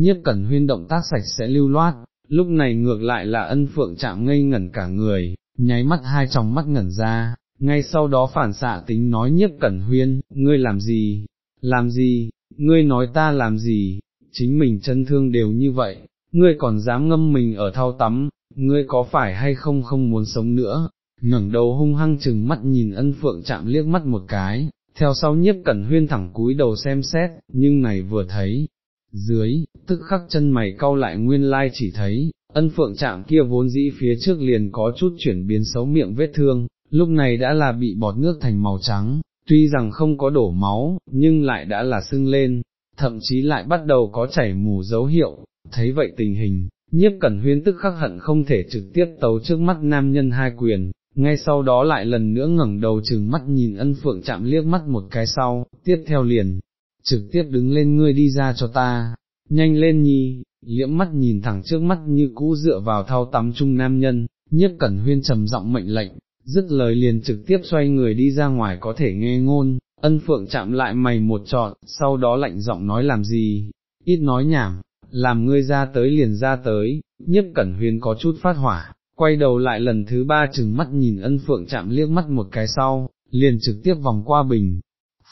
nhiếp cẩn huyên động tác sạch sẽ lưu loát, lúc này ngược lại là ân phượng chạm ngây ngẩn cả người, nháy mắt hai tròng mắt ngẩn ra, ngay sau đó phản xạ tính nói nhiếp cẩn huyên, ngươi làm gì, làm gì, ngươi nói ta làm gì, chính mình chân thương đều như vậy, ngươi còn dám ngâm mình ở thao tắm, ngươi có phải hay không không muốn sống nữa, ngẩng đầu hung hăng chừng mắt nhìn ân phượng chạm liếc mắt một cái, theo sau nhiếp cẩn huyên thẳng cúi đầu xem xét, nhưng này vừa thấy, dưới, tức khắc chân mày cau lại nguyên lai chỉ thấy, ân phượng chạm kia vốn dĩ phía trước liền có chút chuyển biến xấu miệng vết thương, lúc này đã là bị bọt nước thành màu trắng, tuy rằng không có đổ máu, nhưng lại đã là sưng lên, thậm chí lại bắt đầu có chảy mù dấu hiệu, thấy vậy tình hình, nhiếp cẩn huyên tức khắc hận không thể trực tiếp tấu trước mắt nam nhân hai quyền, ngay sau đó lại lần nữa ngẩng đầu chừng mắt nhìn ân phượng chạm liếc mắt một cái sau, tiếp theo liền, trực tiếp đứng lên ngươi đi ra cho ta, nhanh lên nhi, liễm mắt nhìn thẳng trước mắt như cũ dựa vào thao tắm chung nam nhân, nhiếp cẩn huyên trầm giọng mệnh lệnh, dứt lời liền trực tiếp xoay người đi ra ngoài có thể nghe ngôn, ân phượng chạm lại mày một trọn, sau đó lạnh giọng nói làm gì, ít nói nhảm, làm ngươi ra tới liền ra tới, nhiếp cẩn huyên có chút phát hỏa, quay đầu lại lần thứ ba chừng mắt nhìn ân phượng chạm liếc mắt một cái sau, liền trực tiếp vòng qua bình.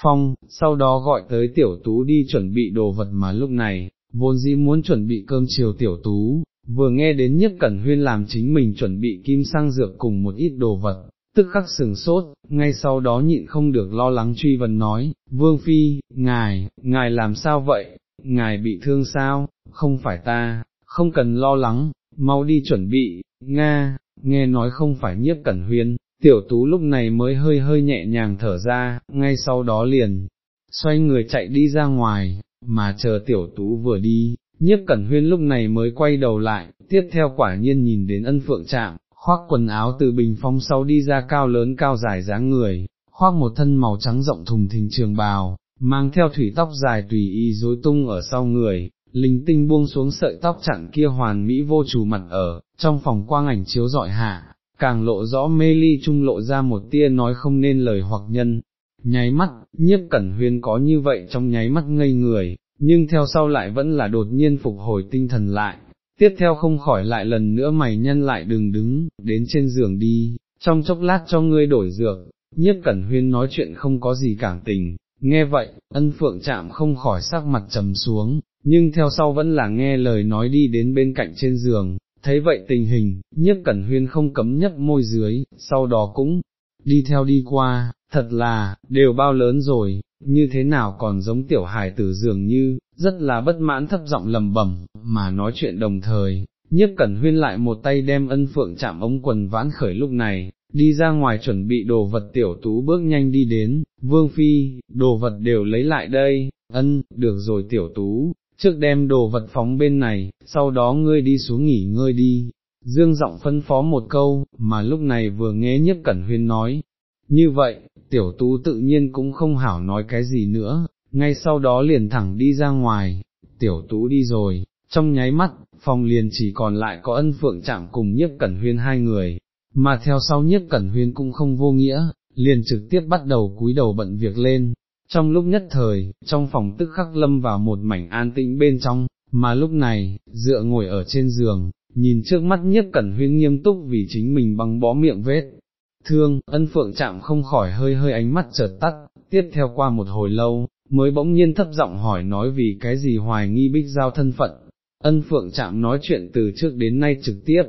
Phong, sau đó gọi tới tiểu tú đi chuẩn bị đồ vật mà lúc này, vốn dĩ muốn chuẩn bị cơm chiều tiểu tú, vừa nghe đến nhất cẩn huyên làm chính mình chuẩn bị kim sang dược cùng một ít đồ vật, tức khắc sừng sốt, ngay sau đó nhịn không được lo lắng truy vấn nói, Vương Phi, ngài, ngài làm sao vậy, ngài bị thương sao, không phải ta, không cần lo lắng, mau đi chuẩn bị, Nga, nghe nói không phải nhiếp cẩn huyên, tiểu tú lúc này mới hơi hơi nhẹ nhàng thở ra, ngay sau đó liền, xoay người chạy đi ra ngoài, mà chờ tiểu tú vừa đi, nhiếp cẩn huyên lúc này mới quay đầu lại, tiếp theo quả nhiên nhìn đến ân phượng trạm, khoác quần áo từ bình phong sau đi ra cao lớn cao dài dáng người, khoác một thân màu trắng rộng thùng thình trường bào, mang theo thủy tóc dài tùy y rối tung ở sau người, linh tinh buông xuống sợi tóc chặn kia hoàn mỹ vô chủ mặt ở, trong phòng quang ảnh chiếu dọi hạ, càng lộ rõ mê ly trung lộ ra một tia nói không nên lời hoặc nhân. Nháy mắt, nhiếp cẩn huyên có như vậy trong nháy mắt ngây người, nhưng theo sau lại vẫn là đột nhiên phục hồi tinh thần lại, tiếp theo không khỏi lại lần nữa mày nhân lại đừng đứng, đến trên giường đi, trong chốc lát cho ngươi đổi dược, nhiếp cẩn huyên nói chuyện không có gì cảng tình, nghe vậy, ân phượng chạm không khỏi sắc mặt trầm xuống, nhưng theo sau vẫn là nghe lời nói đi đến bên cạnh trên giường, thấy vậy tình hình, nhiếp cẩn huyên không cấm nhấp môi dưới, sau đó cũng đi theo đi qua, thật là, đều bao lớn rồi, như thế nào còn giống tiểu hài tử dường như, rất là bất mãn thấp giọng lầm bẩm, mà nói chuyện đồng thời, nhiếp cẩn huyên lại một tay đem ân phượng chạm ống quần vãn khởi lúc này, đi ra ngoài chuẩn bị đồ vật tiểu tú bước nhanh đi đến, vương phi, đồ vật đều lấy lại đây, ân, được rồi tiểu tú, trước đem đồ vật phóng bên này, sau đó ngươi đi xuống nghỉ ngơi đi. Dương giọng phân phó một câu, mà lúc này vừa nghe nhất cẩn huyên nói, như vậy, tiểu tú tự nhiên cũng không hảo nói cái gì nữa, ngay sau đó liền thẳng đi ra ngoài, tiểu tú đi rồi, trong nháy mắt, phòng liền chỉ còn lại có ân phượng chạm cùng Nhất cẩn huyên hai người, mà theo sau Nhất cẩn huyên cũng không vô nghĩa, liền trực tiếp bắt đầu cúi đầu bận việc lên. Trong lúc nhất thời, trong phòng tức khắc lâm vào một mảnh an tĩnh bên trong, mà lúc này, dựa ngồi ở trên giường, nhìn trước mắt nhiếp cẩn huyên nghiêm túc vì chính mình băng bó miệng vết, thương, ân phượng chạm không khỏi hơi hơi ánh mắt chợt tắt, tiếp theo qua một hồi lâu, mới bỗng nhiên thấp giọng hỏi nói vì cái gì hoài nghi bích giao thân phận, ân phượng chạm nói chuyện từ trước đến nay trực tiếp,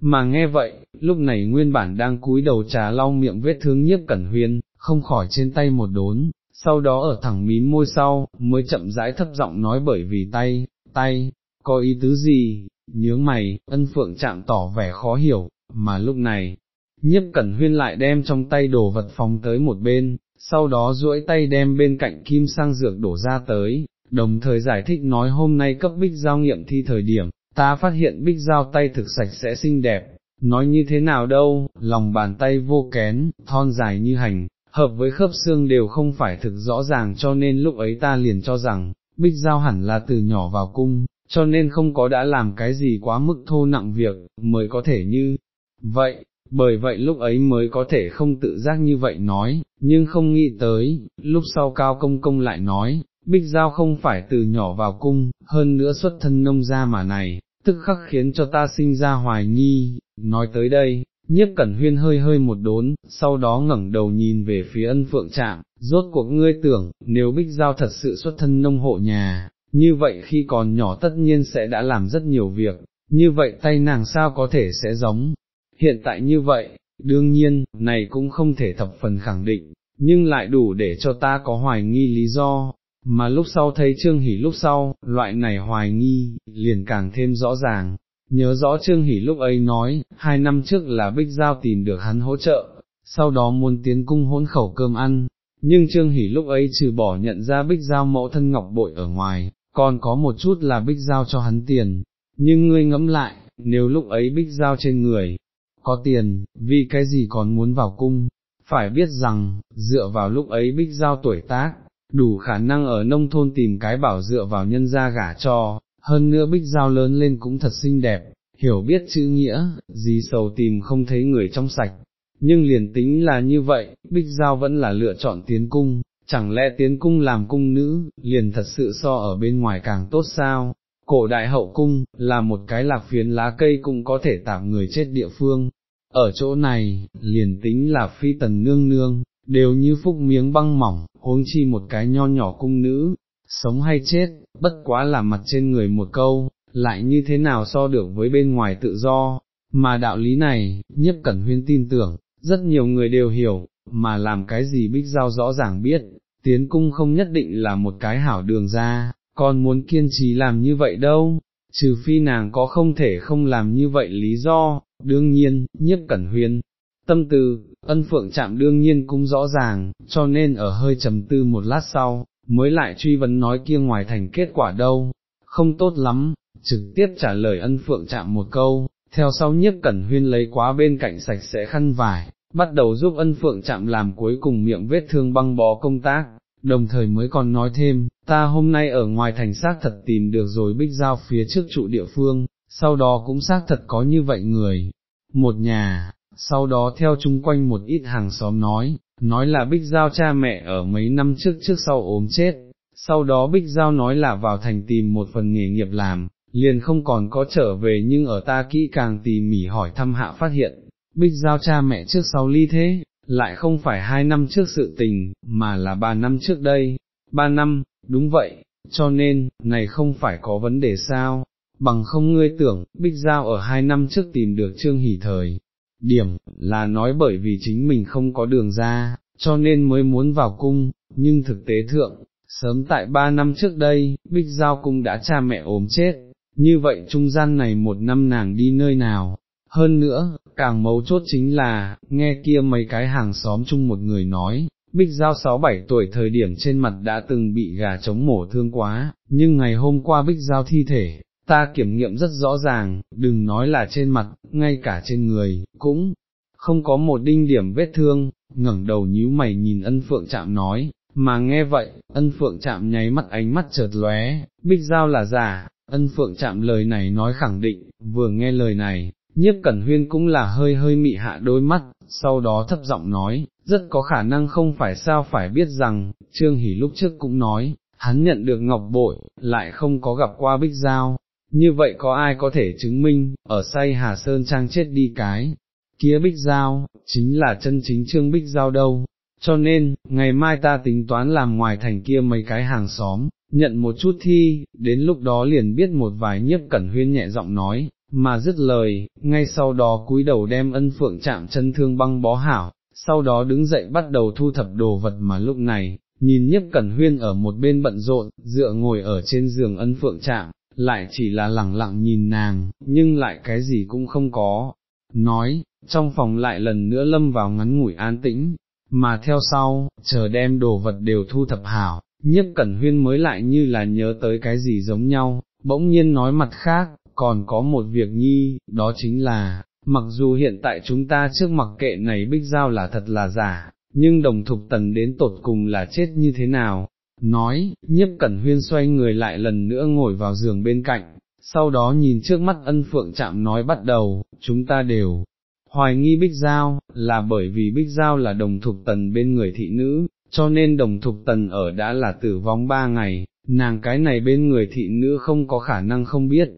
mà nghe vậy, lúc này nguyên bản đang cúi đầu trà lau miệng vết thương nhiếp cẩn huyên, không khỏi trên tay một đốn, sau đó ở thẳng mím môi sau, mới chậm rãi thấp giọng nói bởi vì tay, tay, có ý tứ gì, nhướng mày, ân phượng chạm tỏ vẻ khó hiểu, mà lúc này, nhiếp cẩn huyên lại đem trong tay đồ vật phóng tới một bên, sau đó duỗi tay đem bên cạnh kim sang dược đổ ra tới, đồng thời giải thích nói hôm nay cấp bích giao nghiệm thi thời điểm, ta phát hiện bích giao tay thực sạch sẽ xinh đẹp, nói như thế nào đâu, lòng bàn tay vô kén, thon dài như hành, hợp với khớp xương đều không phải thực rõ ràng cho nên lúc ấy ta liền cho rằng, bích giao hẳn là từ nhỏ vào cung, cho nên không có đã làm cái gì quá mức thô nặng việc, mới có thể như vậy, bởi vậy lúc ấy mới có thể không tự giác như vậy nói, nhưng không nghĩ tới, lúc sau cao công công lại nói, Bích Giao không phải từ nhỏ vào cung, hơn nữa xuất thân nông gia mà này, tức khắc khiến cho ta sinh ra hoài nghi, nói tới đây, nhiếp cẩn huyên hơi hơi một đốn, sau đó ngẩng đầu nhìn về phía ân phượng trạm, rốt cuộc ngươi tưởng, nếu Bích Giao thật sự xuất thân nông hộ nhà, như vậy khi còn nhỏ tất nhiên sẽ đã làm rất nhiều việc, như vậy tay nàng sao có thể sẽ giống, hiện tại như vậy, đương nhiên, này cũng không thể thập phần khẳng định, nhưng lại đủ để cho ta có hoài nghi lý do, mà lúc sau thấy Trương Hỷ lúc sau, loại này hoài nghi, liền càng thêm rõ ràng. Nhớ rõ Trương Hỷ lúc ấy nói, hai năm trước là Bích Giao tìm được hắn hỗ trợ, sau đó muốn tiến cung hỗn khẩu cơm ăn, nhưng Trương Hỷ lúc ấy trừ bỏ nhận ra Bích Giao mẫu thân ngọc bội ở ngoài, còn có một chút là Bích Giao cho hắn tiền, nhưng ngươi ngẫm lại, nếu lúc ấy Bích Giao trên người, có tiền, vì cái gì còn muốn vào cung, phải biết rằng, dựa vào lúc ấy Bích Giao tuổi tác, đủ khả năng ở nông thôn tìm cái bảo dựa vào nhân gia gả cho, hơn nữa bích dao lớn lên cũng thật xinh đẹp, hiểu biết chữ nghĩa, gì sầu tìm không thấy người trong sạch, nhưng liền tính là như vậy, bích dao vẫn là lựa chọn tiến cung, chẳng lẽ tiến cung làm cung nữ, liền thật sự so ở bên ngoài càng tốt sao? Cổ đại hậu cung, là một cái lạc phiến lá cây cũng có thể tạm người chết địa phương, ở chỗ này, liền tính là phi tần nương nương, đều như phúc miếng băng mỏng, huống chi một cái nho nhỏ cung nữ, sống hay chết, bất quá là mặt trên người một câu, lại như thế nào so được với bên ngoài tự do, mà đạo lý này, nhất cẩn huyên tin tưởng, rất nhiều người đều hiểu, mà làm cái gì bích giao rõ ràng biết, tiến cung không nhất định là một cái hảo đường ra, còn muốn kiên trì làm như vậy đâu, trừ phi nàng có không thể không làm như vậy lý do, đương nhiên, nhất cẩn huyên, Tâm tư, ân phượng chạm đương nhiên cũng rõ ràng, cho nên ở hơi trầm tư một lát sau, mới lại truy vấn nói kia ngoài thành kết quả đâu, không tốt lắm, trực tiếp trả lời ân phượng chạm một câu, theo sau nhiếp cẩn huyên lấy quá bên cạnh sạch sẽ khăn vải, bắt đầu giúp ân phượng chạm làm cuối cùng miệng vết thương băng bó công tác, đồng thời mới còn nói thêm, ta hôm nay ở ngoài thành xác thật tìm được rồi bích giao phía trước trụ địa phương, sau đó cũng xác thật có như vậy người, một nhà, sau đó theo chung quanh một ít hàng xóm nói, nói là Bích Giao cha mẹ ở mấy năm trước trước sau ốm chết, sau đó Bích Giao nói là vào thành tìm một phần nghề nghiệp làm, liền không còn có trở về nhưng ở ta kỹ càng tỉ mỉ hỏi thăm hạ phát hiện, Bích Giao cha mẹ trước sau ly thế, lại không phải hai năm trước sự tình, mà là ba năm trước đây, ba năm, đúng vậy, cho nên, này không phải có vấn đề sao, bằng không ngươi tưởng, Bích Giao ở hai năm trước tìm được Trương Hỷ Thời, điểm, là nói bởi vì chính mình không có đường ra, cho nên mới muốn vào cung, nhưng thực tế thượng, sớm tại ba năm trước đây, Bích Giao cung đã cha mẹ ốm chết, như vậy trung gian này một năm nàng đi nơi nào, hơn nữa, càng mấu chốt chính là, nghe kia mấy cái hàng xóm chung một người nói, Bích Giao 6-7 tuổi thời điểm trên mặt đã từng bị gà chống mổ thương quá, nhưng ngày hôm qua Bích Giao thi thể, ta kiểm nghiệm rất rõ ràng, đừng nói là trên mặt, ngay cả trên người, cũng không có một đinh điểm vết thương, ngẩng đầu nhíu mày nhìn ân phượng chạm nói, mà nghe vậy, ân phượng chạm nháy mắt ánh mắt chợt lóe, bích giao là giả, ân phượng chạm lời này nói khẳng định, vừa nghe lời này, nhiếp cẩn huyên cũng là hơi hơi mị hạ đôi mắt, sau đó thấp giọng nói, rất có khả năng không phải sao phải biết rằng, Trương Hỷ lúc trước cũng nói, hắn nhận được ngọc bội, lại không có gặp qua bích giao, như vậy có ai có thể chứng minh, ở say Hà Sơn Trang chết đi cái, kia bích giao, chính là chân chính trương bích giao đâu, cho nên, ngày mai ta tính toán làm ngoài thành kia mấy cái hàng xóm, nhận một chút thi, đến lúc đó liền biết một vài nhiếp cẩn huyên nhẹ giọng nói, mà dứt lời, ngay sau đó cúi đầu đem ân phượng chạm chân thương băng bó hảo, sau đó đứng dậy bắt đầu thu thập đồ vật mà lúc này, nhìn nhiếp cẩn huyên ở một bên bận rộn, dựa ngồi ở trên giường ân phượng chạm, lại chỉ là lẳng lặng nhìn nàng, nhưng lại cái gì cũng không có, nói, trong phòng lại lần nữa lâm vào ngắn ngủi an tĩnh, mà theo sau, chờ đem đồ vật đều thu thập hảo, nhiếp cẩn huyên mới lại như là nhớ tới cái gì giống nhau, bỗng nhiên nói mặt khác, còn có một việc nhi, đó chính là, mặc dù hiện tại chúng ta trước mặc kệ này bích giao là thật là giả, nhưng đồng thục tần đến tột cùng là chết như thế nào, nói, nhiếp cẩn huyên xoay người lại lần nữa ngồi vào giường bên cạnh, sau đó nhìn trước mắt ân phượng chạm nói bắt đầu, chúng ta đều hoài nghi Bích Giao, là bởi vì Bích Giao là đồng thục tần bên người thị nữ, cho nên đồng thục tần ở đã là tử vong ba ngày, nàng cái này bên người thị nữ không có khả năng không biết,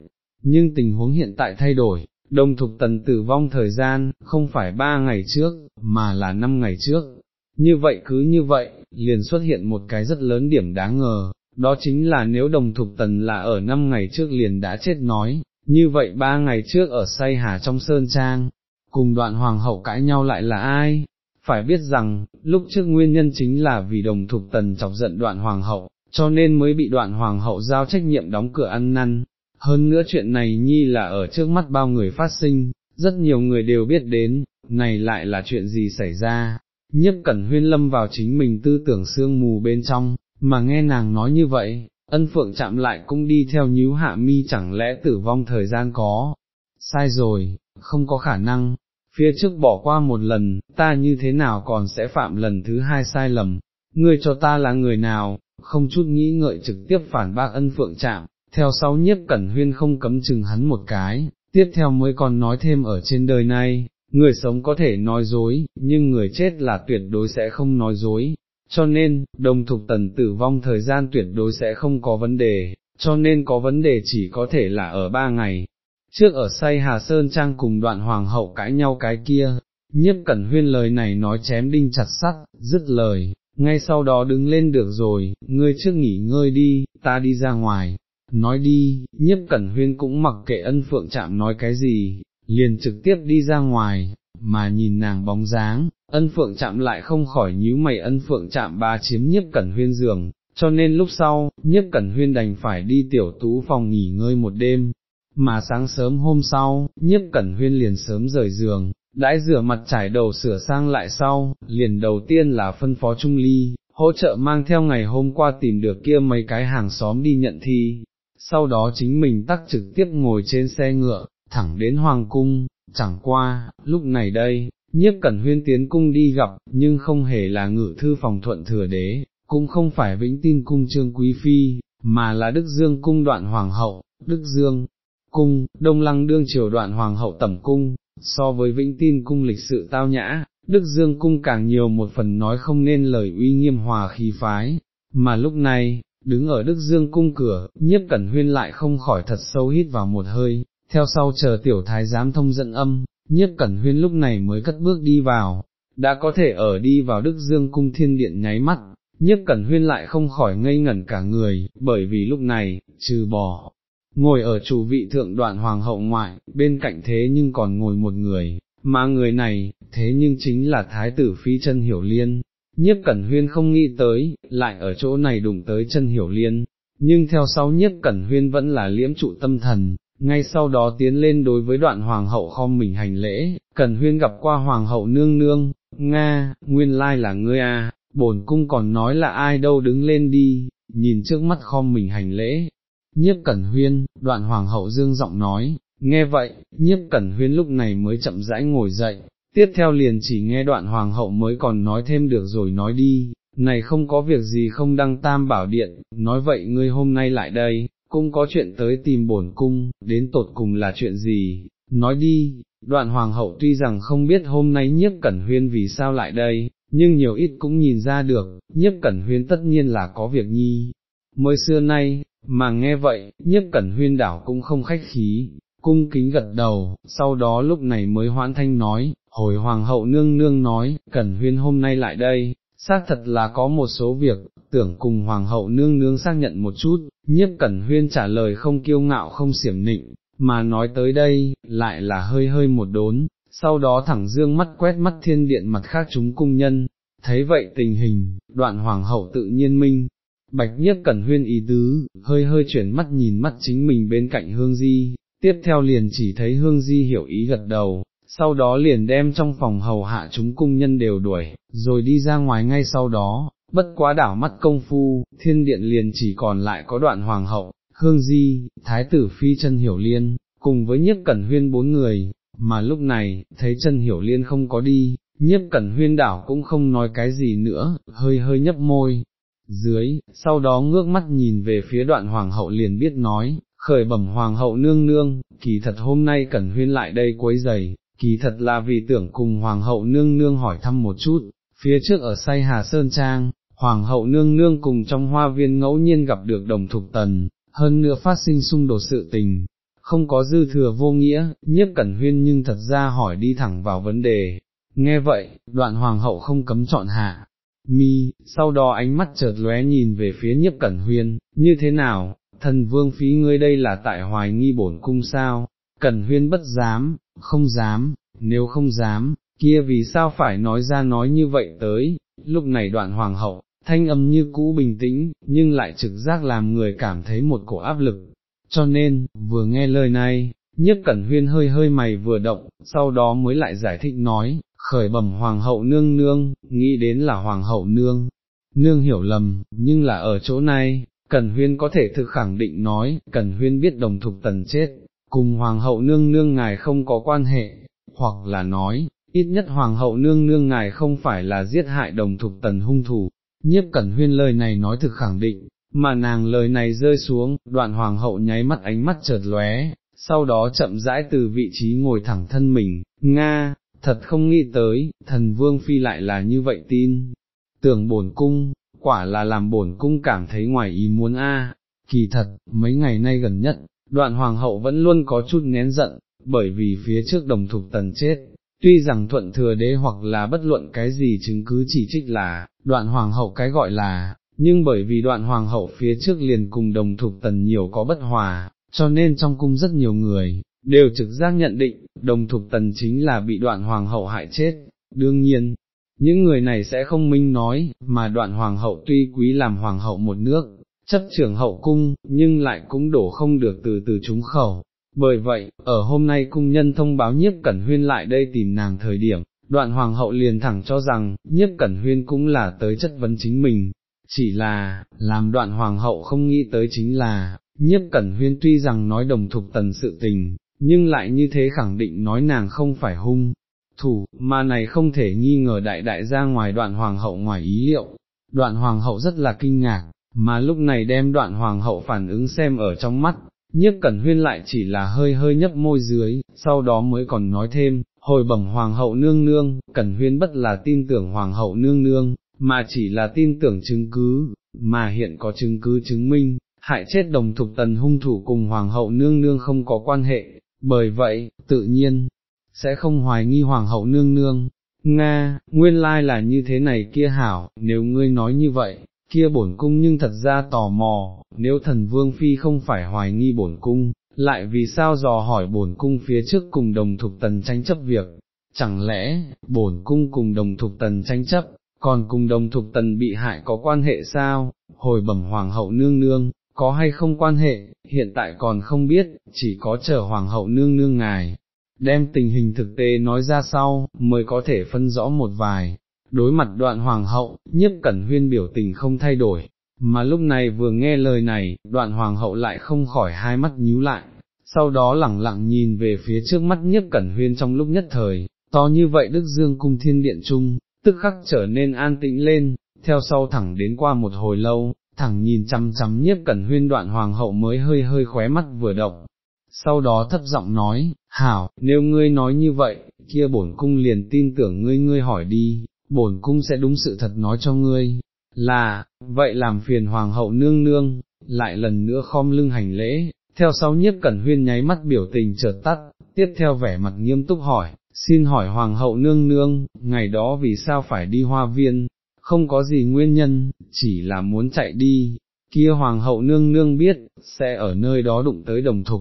nhưng tình huống hiện tại thay đổi, đồng thục tần tử vong thời gian, không phải ba ngày trước, mà là năm ngày trước. Như vậy cứ như vậy, liền xuất hiện một cái rất lớn điểm đáng ngờ, đó chính là nếu đồng thục tần là ở năm ngày trước liền đã chết nói, như vậy ba ngày trước ở say hà trong sơn trang, cùng đoạn hoàng hậu cãi nhau lại là ai? Phải biết rằng, lúc trước nguyên nhân chính là vì đồng thục tần chọc giận đoạn hoàng hậu, cho nên mới bị đoạn hoàng hậu giao trách nhiệm đóng cửa ăn năn. Hơn nữa chuyện này nhi là ở trước mắt bao người phát sinh, rất nhiều người đều biết đến, này lại là chuyện gì xảy ra. Nhiếp cẩn huyên lâm vào chính mình tư tưởng sương mù bên trong, mà nghe nàng nói như vậy, ân phượng chạm lại cũng đi theo nhíu hạ mi chẳng lẽ tử vong thời gian có. Sai rồi, không có khả năng, phía trước bỏ qua một lần, ta như thế nào còn sẽ phạm lần thứ hai sai lầm, ngươi cho ta là người nào, không chút nghĩ ngợi trực tiếp phản bác ân phượng chạm, theo sau nhiếp cẩn huyên không cấm chừng hắn một cái, tiếp theo mới còn nói thêm ở trên đời này, người sống có thể nói dối, nhưng người chết là tuyệt đối sẽ không nói dối, cho nên, đồng thục tần tử vong thời gian tuyệt đối sẽ không có vấn đề, cho nên có vấn đề chỉ có thể là ở ba ngày. Trước ở say Hà Sơn Trang cùng đoạn hoàng hậu cãi nhau cái kia, nhiếp cẩn huyên lời này nói chém đinh chặt sắt, dứt lời, ngay sau đó đứng lên được rồi, ngươi trước nghỉ ngơi đi, ta đi ra ngoài, nói đi, nhiếp cẩn huyên cũng mặc kệ ân phượng chạm nói cái gì, liền trực tiếp đi ra ngoài, mà nhìn nàng bóng dáng, ân phượng chạm lại không khỏi nhíu mày ân phượng chạm ba chiếm nhiếp cẩn huyên giường, cho nên lúc sau, nhiếp cẩn huyên đành phải đi tiểu tú phòng nghỉ ngơi một đêm, mà sáng sớm hôm sau, nhiếp cẩn huyên liền sớm rời giường, đãi rửa mặt trải đầu sửa sang lại sau, liền đầu tiên là phân phó Trung Ly, hỗ trợ mang theo ngày hôm qua tìm được kia mấy cái hàng xóm đi nhận thi, sau đó chính mình tắt trực tiếp ngồi trên xe ngựa, thẳng đến Hoàng Cung, chẳng qua, lúc này đây, nhiếp cẩn huyên tiến cung đi gặp, nhưng không hề là ngự thư phòng thuận thừa đế, cũng không phải vĩnh tin cung trương quý phi, mà là Đức Dương cung đoạn hoàng hậu, Đức Dương cung, đông lăng đương triều đoạn hoàng hậu tẩm cung, so với vĩnh tin cung lịch sự tao nhã, Đức Dương cung càng nhiều một phần nói không nên lời uy nghiêm hòa khí phái, mà lúc này, đứng ở Đức Dương cung cửa, nhiếp cẩn huyên lại không khỏi thật sâu hít vào một hơi, theo sau chờ tiểu thái giám thông dẫn âm, nhiếp cẩn huyên lúc này mới cất bước đi vào, đã có thể ở đi vào Đức Dương cung thiên điện nháy mắt, nhiếp cẩn huyên lại không khỏi ngây ngẩn cả người, bởi vì lúc này, trừ bỏ, ngồi ở chủ vị thượng đoạn hoàng hậu ngoại, bên cạnh thế nhưng còn ngồi một người, mà người này, thế nhưng chính là thái tử phi chân hiểu liên. Nhiếp Cẩn Huyên không nghĩ tới, lại ở chỗ này đụng tới chân hiểu liên, nhưng theo sau Nhiếp Cẩn Huyên vẫn là liễm trụ tâm thần, ngay sau đó tiến lên đối với đoạn hoàng hậu khom mình hành lễ, Cẩn Huyên gặp qua hoàng hậu nương nương, Nga, nguyên lai là ngươi à, bổn cung còn nói là ai đâu đứng lên đi, nhìn trước mắt khom mình hành lễ, nhiếp cẩn huyên, đoạn hoàng hậu dương giọng nói, nghe vậy, nhiếp cẩn huyên lúc này mới chậm rãi ngồi dậy, tiếp theo liền chỉ nghe đoạn hoàng hậu mới còn nói thêm được rồi nói đi, này không có việc gì không đăng tam bảo điện, nói vậy ngươi hôm nay lại đây, cũng có chuyện tới tìm bổn cung, đến tột cùng là chuyện gì, nói đi, đoạn hoàng hậu tuy rằng không biết hôm nay nhiếp cẩn huyên vì sao lại đây, nhưng nhiều ít cũng nhìn ra được, nhiếp cẩn huyên tất nhiên là có việc nhi. Mới xưa nay, mà nghe vậy, nhiếp cẩn huyên đảo cũng không khách khí, cung kính gật đầu, sau đó lúc này mới hoãn thanh nói, hồi hoàng hậu nương nương nói, cẩn huyên hôm nay lại đây, xác thật là có một số việc, tưởng cùng hoàng hậu nương nương xác nhận một chút, nhiếp cẩn huyên trả lời không kiêu ngạo không xiểm nịnh, mà nói tới đây, lại là hơi hơi một đốn, sau đó thẳng dương mắt quét mắt thiên điện mặt khác chúng cung nhân, thấy vậy tình hình, đoạn hoàng hậu tự nhiên minh, Bạch nhiếp cẩn huyên ý tứ, hơi hơi chuyển mắt nhìn mắt chính mình bên cạnh hương di, tiếp theo liền chỉ thấy hương di hiểu ý gật đầu, sau đó liền đem trong phòng hầu hạ chúng cung nhân đều đuổi, rồi đi ra ngoài ngay sau đó, bất quá đảo mắt công phu, thiên điện liền chỉ còn lại có đoạn hoàng hậu, hương di, thái tử phi chân hiểu liên, cùng với nhiếp cẩn huyên bốn người, mà lúc này, thấy chân hiểu liên không có đi, nhiếp cẩn huyên đảo cũng không nói cái gì nữa, hơi hơi nhấp môi, dưới, sau đó ngước mắt nhìn về phía đoạn hoàng hậu liền biết nói, khởi bẩm hoàng hậu nương nương, kỳ thật hôm nay cẩn huyên lại đây quấy giày, kỳ thật là vì tưởng cùng hoàng hậu nương nương hỏi thăm một chút, phía trước ở say Hà Sơn Trang, Hoàng hậu nương nương cùng trong hoa viên ngẫu nhiên gặp được đồng thục tần, hơn nữa phát sinh xung đột sự tình, không có dư thừa vô nghĩa, nhiếp cẩn huyên nhưng thật ra hỏi đi thẳng vào vấn đề. Nghe vậy, đoạn hoàng hậu không cấm chọn hạ, mi, sau đó ánh mắt chợt lóe nhìn về phía nhiếp cẩn huyên, như thế nào, thần vương phí ngươi đây là tại hoài nghi bổn cung sao, cẩn huyên bất dám, không dám, nếu không dám, kia vì sao phải nói ra nói như vậy tới, lúc này đoạn hoàng hậu, thanh âm như cũ bình tĩnh, nhưng lại trực giác làm người cảm thấy một cổ áp lực, cho nên, vừa nghe lời này, nhất cẩn huyên hơi hơi mày vừa động, sau đó mới lại giải thích nói, khởi bẩm hoàng hậu nương nương, nghĩ đến là hoàng hậu nương, nương hiểu lầm, nhưng là ở chỗ này, Cẩn Huyên có thể thực khẳng định nói, Cẩn Huyên biết đồng thục tần chết, cùng Hoàng hậu nương nương ngài không có quan hệ, hoặc là nói, ít nhất Hoàng hậu nương nương ngài không phải là giết hại đồng thục tần hung thủ. Nhiếp Cẩn Huyên lời này nói thực khẳng định, mà nàng lời này rơi xuống, đoạn Hoàng hậu nháy mắt ánh mắt chợt lóe, sau đó chậm rãi từ vị trí ngồi thẳng thân mình, Nga, thật không nghĩ tới, thần vương phi lại là như vậy tin, tưởng bổn cung, quả là làm bổn cung cảm thấy ngoài ý muốn a. kỳ thật, mấy ngày nay gần nhất, đoạn hoàng hậu vẫn luôn có chút nén giận, bởi vì phía trước đồng thục tần chết, tuy rằng thuận thừa đế hoặc là bất luận cái gì chứng cứ chỉ trích là, đoạn hoàng hậu cái gọi là, nhưng bởi vì đoạn hoàng hậu phía trước liền cùng đồng thục tần nhiều có bất hòa, cho nên trong cung rất nhiều người, đều trực giác nhận định, đồng thục tần chính là bị đoạn hoàng hậu hại chết, đương nhiên, những người này sẽ không minh nói, mà đoạn hoàng hậu tuy quý làm hoàng hậu một nước, chấp trưởng hậu cung, nhưng lại cũng đổ không được từ từ chúng khẩu. Bởi vậy, ở hôm nay cung nhân thông báo nhiếp cẩn huyên lại đây tìm nàng thời điểm, đoạn hoàng hậu liền thẳng cho rằng, nhiếp cẩn huyên cũng là tới chất vấn chính mình, chỉ là, làm đoạn hoàng hậu không nghĩ tới chính là, nhiếp cẩn huyên tuy rằng nói đồng thục tần sự tình, nhưng lại như thế khẳng định nói nàng không phải hung, thủ, mà này không thể nghi ngờ đại đại ra ngoài đoạn hoàng hậu ngoài ý liệu, đoạn hoàng hậu rất là kinh ngạc, mà lúc này đem đoạn hoàng hậu phản ứng xem ở trong mắt, nhiếp cẩn huyên lại chỉ là hơi hơi nhấp môi dưới, sau đó mới còn nói thêm, hồi bẩm hoàng hậu nương nương, cẩn huyên bất là tin tưởng hoàng hậu nương nương, mà chỉ là tin tưởng chứng cứ, mà hiện có chứng cứ chứng minh, hại chết đồng thục tần hung thủ cùng hoàng hậu nương nương không có quan hệ, bởi vậy, tự nhiên, sẽ không hoài nghi hoàng hậu nương nương. Nga, nguyên lai là như thế này kia hảo, nếu ngươi nói như vậy, kia bổn cung nhưng thật ra tò mò, nếu thần vương phi không phải hoài nghi bổn cung, lại vì sao dò hỏi bổn cung phía trước cùng đồng thục tần tranh chấp việc, chẳng lẽ, bổn cung cùng đồng thục tần tranh chấp, còn cùng đồng thục tần bị hại có quan hệ sao, hồi bẩm hoàng hậu nương nương, có hay không quan hệ, hiện tại còn không biết, chỉ có chờ hoàng hậu nương nương ngài, đem tình hình thực tế nói ra sau, mới có thể phân rõ một vài. Đối mặt đoạn hoàng hậu, nhiếp cẩn huyên biểu tình không thay đổi, mà lúc này vừa nghe lời này, đoạn hoàng hậu lại không khỏi hai mắt nhíu lại, sau đó lẳng lặng nhìn về phía trước mắt nhiếp cẩn huyên trong lúc nhất thời, to như vậy Đức Dương cung thiên điện trung, tức khắc trở nên an tĩnh lên, theo sau thẳng đến qua một hồi lâu, thẳng nhìn chăm chăm nhiếp cẩn huyên đoạn hoàng hậu mới hơi hơi khóe mắt vừa động, sau đó thấp giọng nói, hảo, nếu ngươi nói như vậy, kia bổn cung liền tin tưởng ngươi ngươi hỏi đi, bổn cung sẽ đúng sự thật nói cho ngươi, là, vậy làm phiền hoàng hậu nương nương, lại lần nữa khom lưng hành lễ, theo sau nhiếp cẩn huyên nháy mắt biểu tình chợt tắt, tiếp theo vẻ mặt nghiêm túc hỏi, xin hỏi hoàng hậu nương nương, ngày đó vì sao phải đi hoa viên, không có gì nguyên nhân, chỉ là muốn chạy đi, kia hoàng hậu nương nương biết, sẽ ở nơi đó đụng tới đồng thục,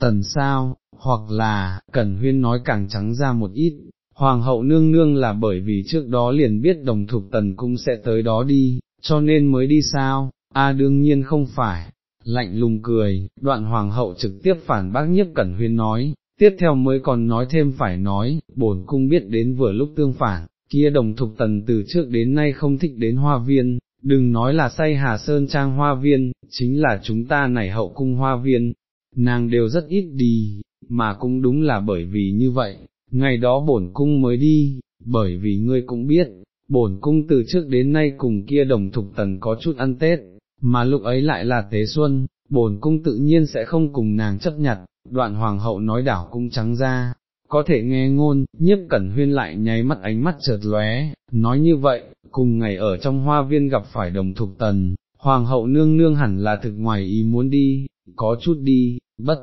tần sao, hoặc là, Cẩn Huyên nói càng trắng ra một ít, Hoàng hậu nương nương là bởi vì trước đó liền biết đồng thục tần cung sẽ tới đó đi, cho nên mới đi sao, a đương nhiên không phải, lạnh lùng cười, đoạn Hoàng hậu trực tiếp phản bác nhiếp Cẩn Huyên nói, tiếp theo mới còn nói thêm phải nói, bổn cung biết đến vừa lúc tương phản, kia đồng thục tần từ trước đến nay không thích đến hoa viên, đừng nói là say hà sơn trang hoa viên, chính là chúng ta này hậu cung hoa viên, nàng đều rất ít đi, mà cũng đúng là bởi vì như vậy, ngày đó bổn cung mới đi, bởi vì ngươi cũng biết, bổn cung từ trước đến nay cùng kia đồng thục tần có chút ăn Tết, mà lúc ấy lại là Tế Xuân, bổn cung tự nhiên sẽ không cùng nàng chấp nhặt, đoạn hoàng hậu nói đảo cung trắng ra, có thể nghe ngôn, nhiếp cẩn huyên lại nháy mắt ánh mắt chợt lóe, nói như vậy, cùng ngày ở trong hoa viên gặp phải đồng thục tần, hoàng hậu nương nương hẳn là thực ngoài ý muốn đi, có chút đi, bất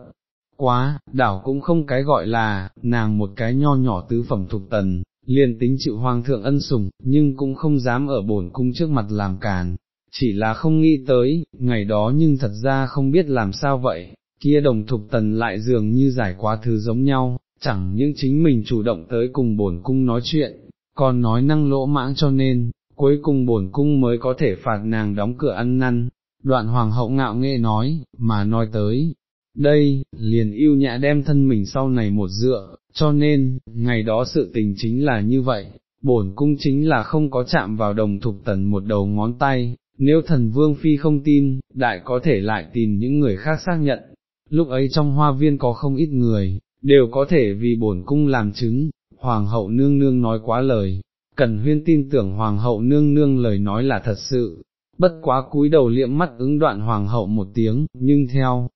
quá, đảo cũng không cái gọi là, nàng một cái nho nhỏ tứ phẩm thục tần, liền tính chịu hoàng thượng ân sủng, nhưng cũng không dám ở bổn cung trước mặt làm càn, chỉ là không nghĩ tới, ngày đó nhưng thật ra không biết làm sao vậy, kia đồng thục tần lại dường như giải quá thứ giống nhau, chẳng những chính mình chủ động tới cùng bổn cung nói chuyện, còn nói năng lỗ mãng cho nên, cuối cùng bổn cung mới có thể phạt nàng đóng cửa ăn năn, đoạn hoàng hậu ngạo nghệ nói, mà nói tới, đây, liền yêu nhã đem thân mình sau này một dựa, cho nên, ngày đó sự tình chính là như vậy, bổn cung chính là không có chạm vào đồng thục tần một đầu ngón tay, nếu thần vương phi không tin, đại có thể lại tìm những người khác xác nhận, lúc ấy trong hoa viên có không ít người, đều có thể vì bổn cung làm chứng, hoàng hậu nương nương nói quá lời, cần huyên tin tưởng hoàng hậu nương nương lời nói là thật sự, bất quá cúi đầu liệm mắt ứng đoạn hoàng hậu một tiếng, nhưng theo,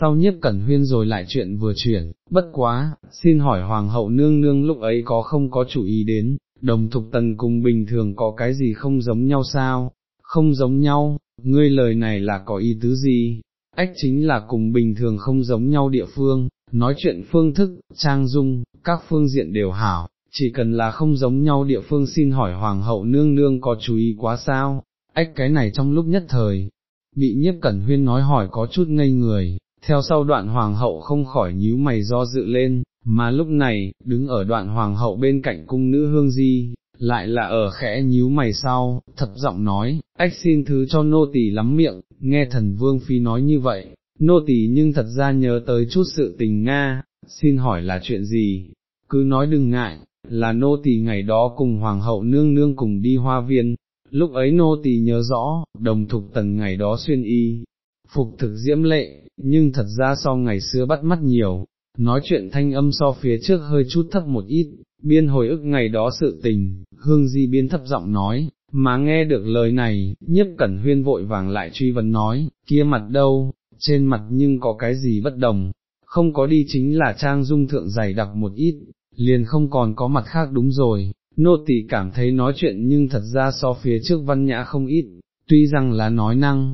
sau nhiếp cẩn huyên rồi lại chuyện vừa chuyển, bất quá, xin hỏi hoàng hậu nương nương lúc ấy có không có chủ ý đến, đồng thục tần cùng bình thường có cái gì không giống nhau sao, không giống nhau, ngươi lời này là có ý tứ gì, ách chính là cùng bình thường không giống nhau địa phương, nói chuyện phương thức, trang dung, các phương diện đều hảo, chỉ cần là không giống nhau địa phương xin hỏi hoàng hậu nương nương có chú ý quá sao, ách cái này trong lúc nhất thời, bị nhiếp cẩn huyên nói hỏi có chút ngây người, theo sau đoạn hoàng hậu không khỏi nhíu mày do dự lên, mà lúc này, đứng ở đoạn hoàng hậu bên cạnh cung nữ hương di, lại là ở khẽ nhíu mày sau, thật giọng nói, ách xin thứ cho nô tỳ lắm miệng, nghe thần vương phi nói như vậy, nô tỳ nhưng thật ra nhớ tới chút sự tình Nga, xin hỏi là chuyện gì, cứ nói đừng ngại, là nô tỳ ngày đó cùng hoàng hậu nương nương cùng đi hoa viên, lúc ấy nô tỳ nhớ rõ, đồng thục tần ngày đó xuyên y, phục thực diễm lệ, nhưng thật ra so ngày xưa bắt mắt nhiều, nói chuyện thanh âm so phía trước hơi chút thấp một ít, biên hồi ức ngày đó sự tình, hương di biên thấp giọng nói, mà nghe được lời này, nhiếp cẩn huyên vội vàng lại truy vấn nói, kia mặt đâu, trên mặt nhưng có cái gì bất đồng, không có đi chính là trang dung thượng dày đặc một ít, liền không còn có mặt khác đúng rồi, nô tỳ cảm thấy nói chuyện nhưng thật ra so phía trước văn nhã không ít, tuy rằng là nói năng,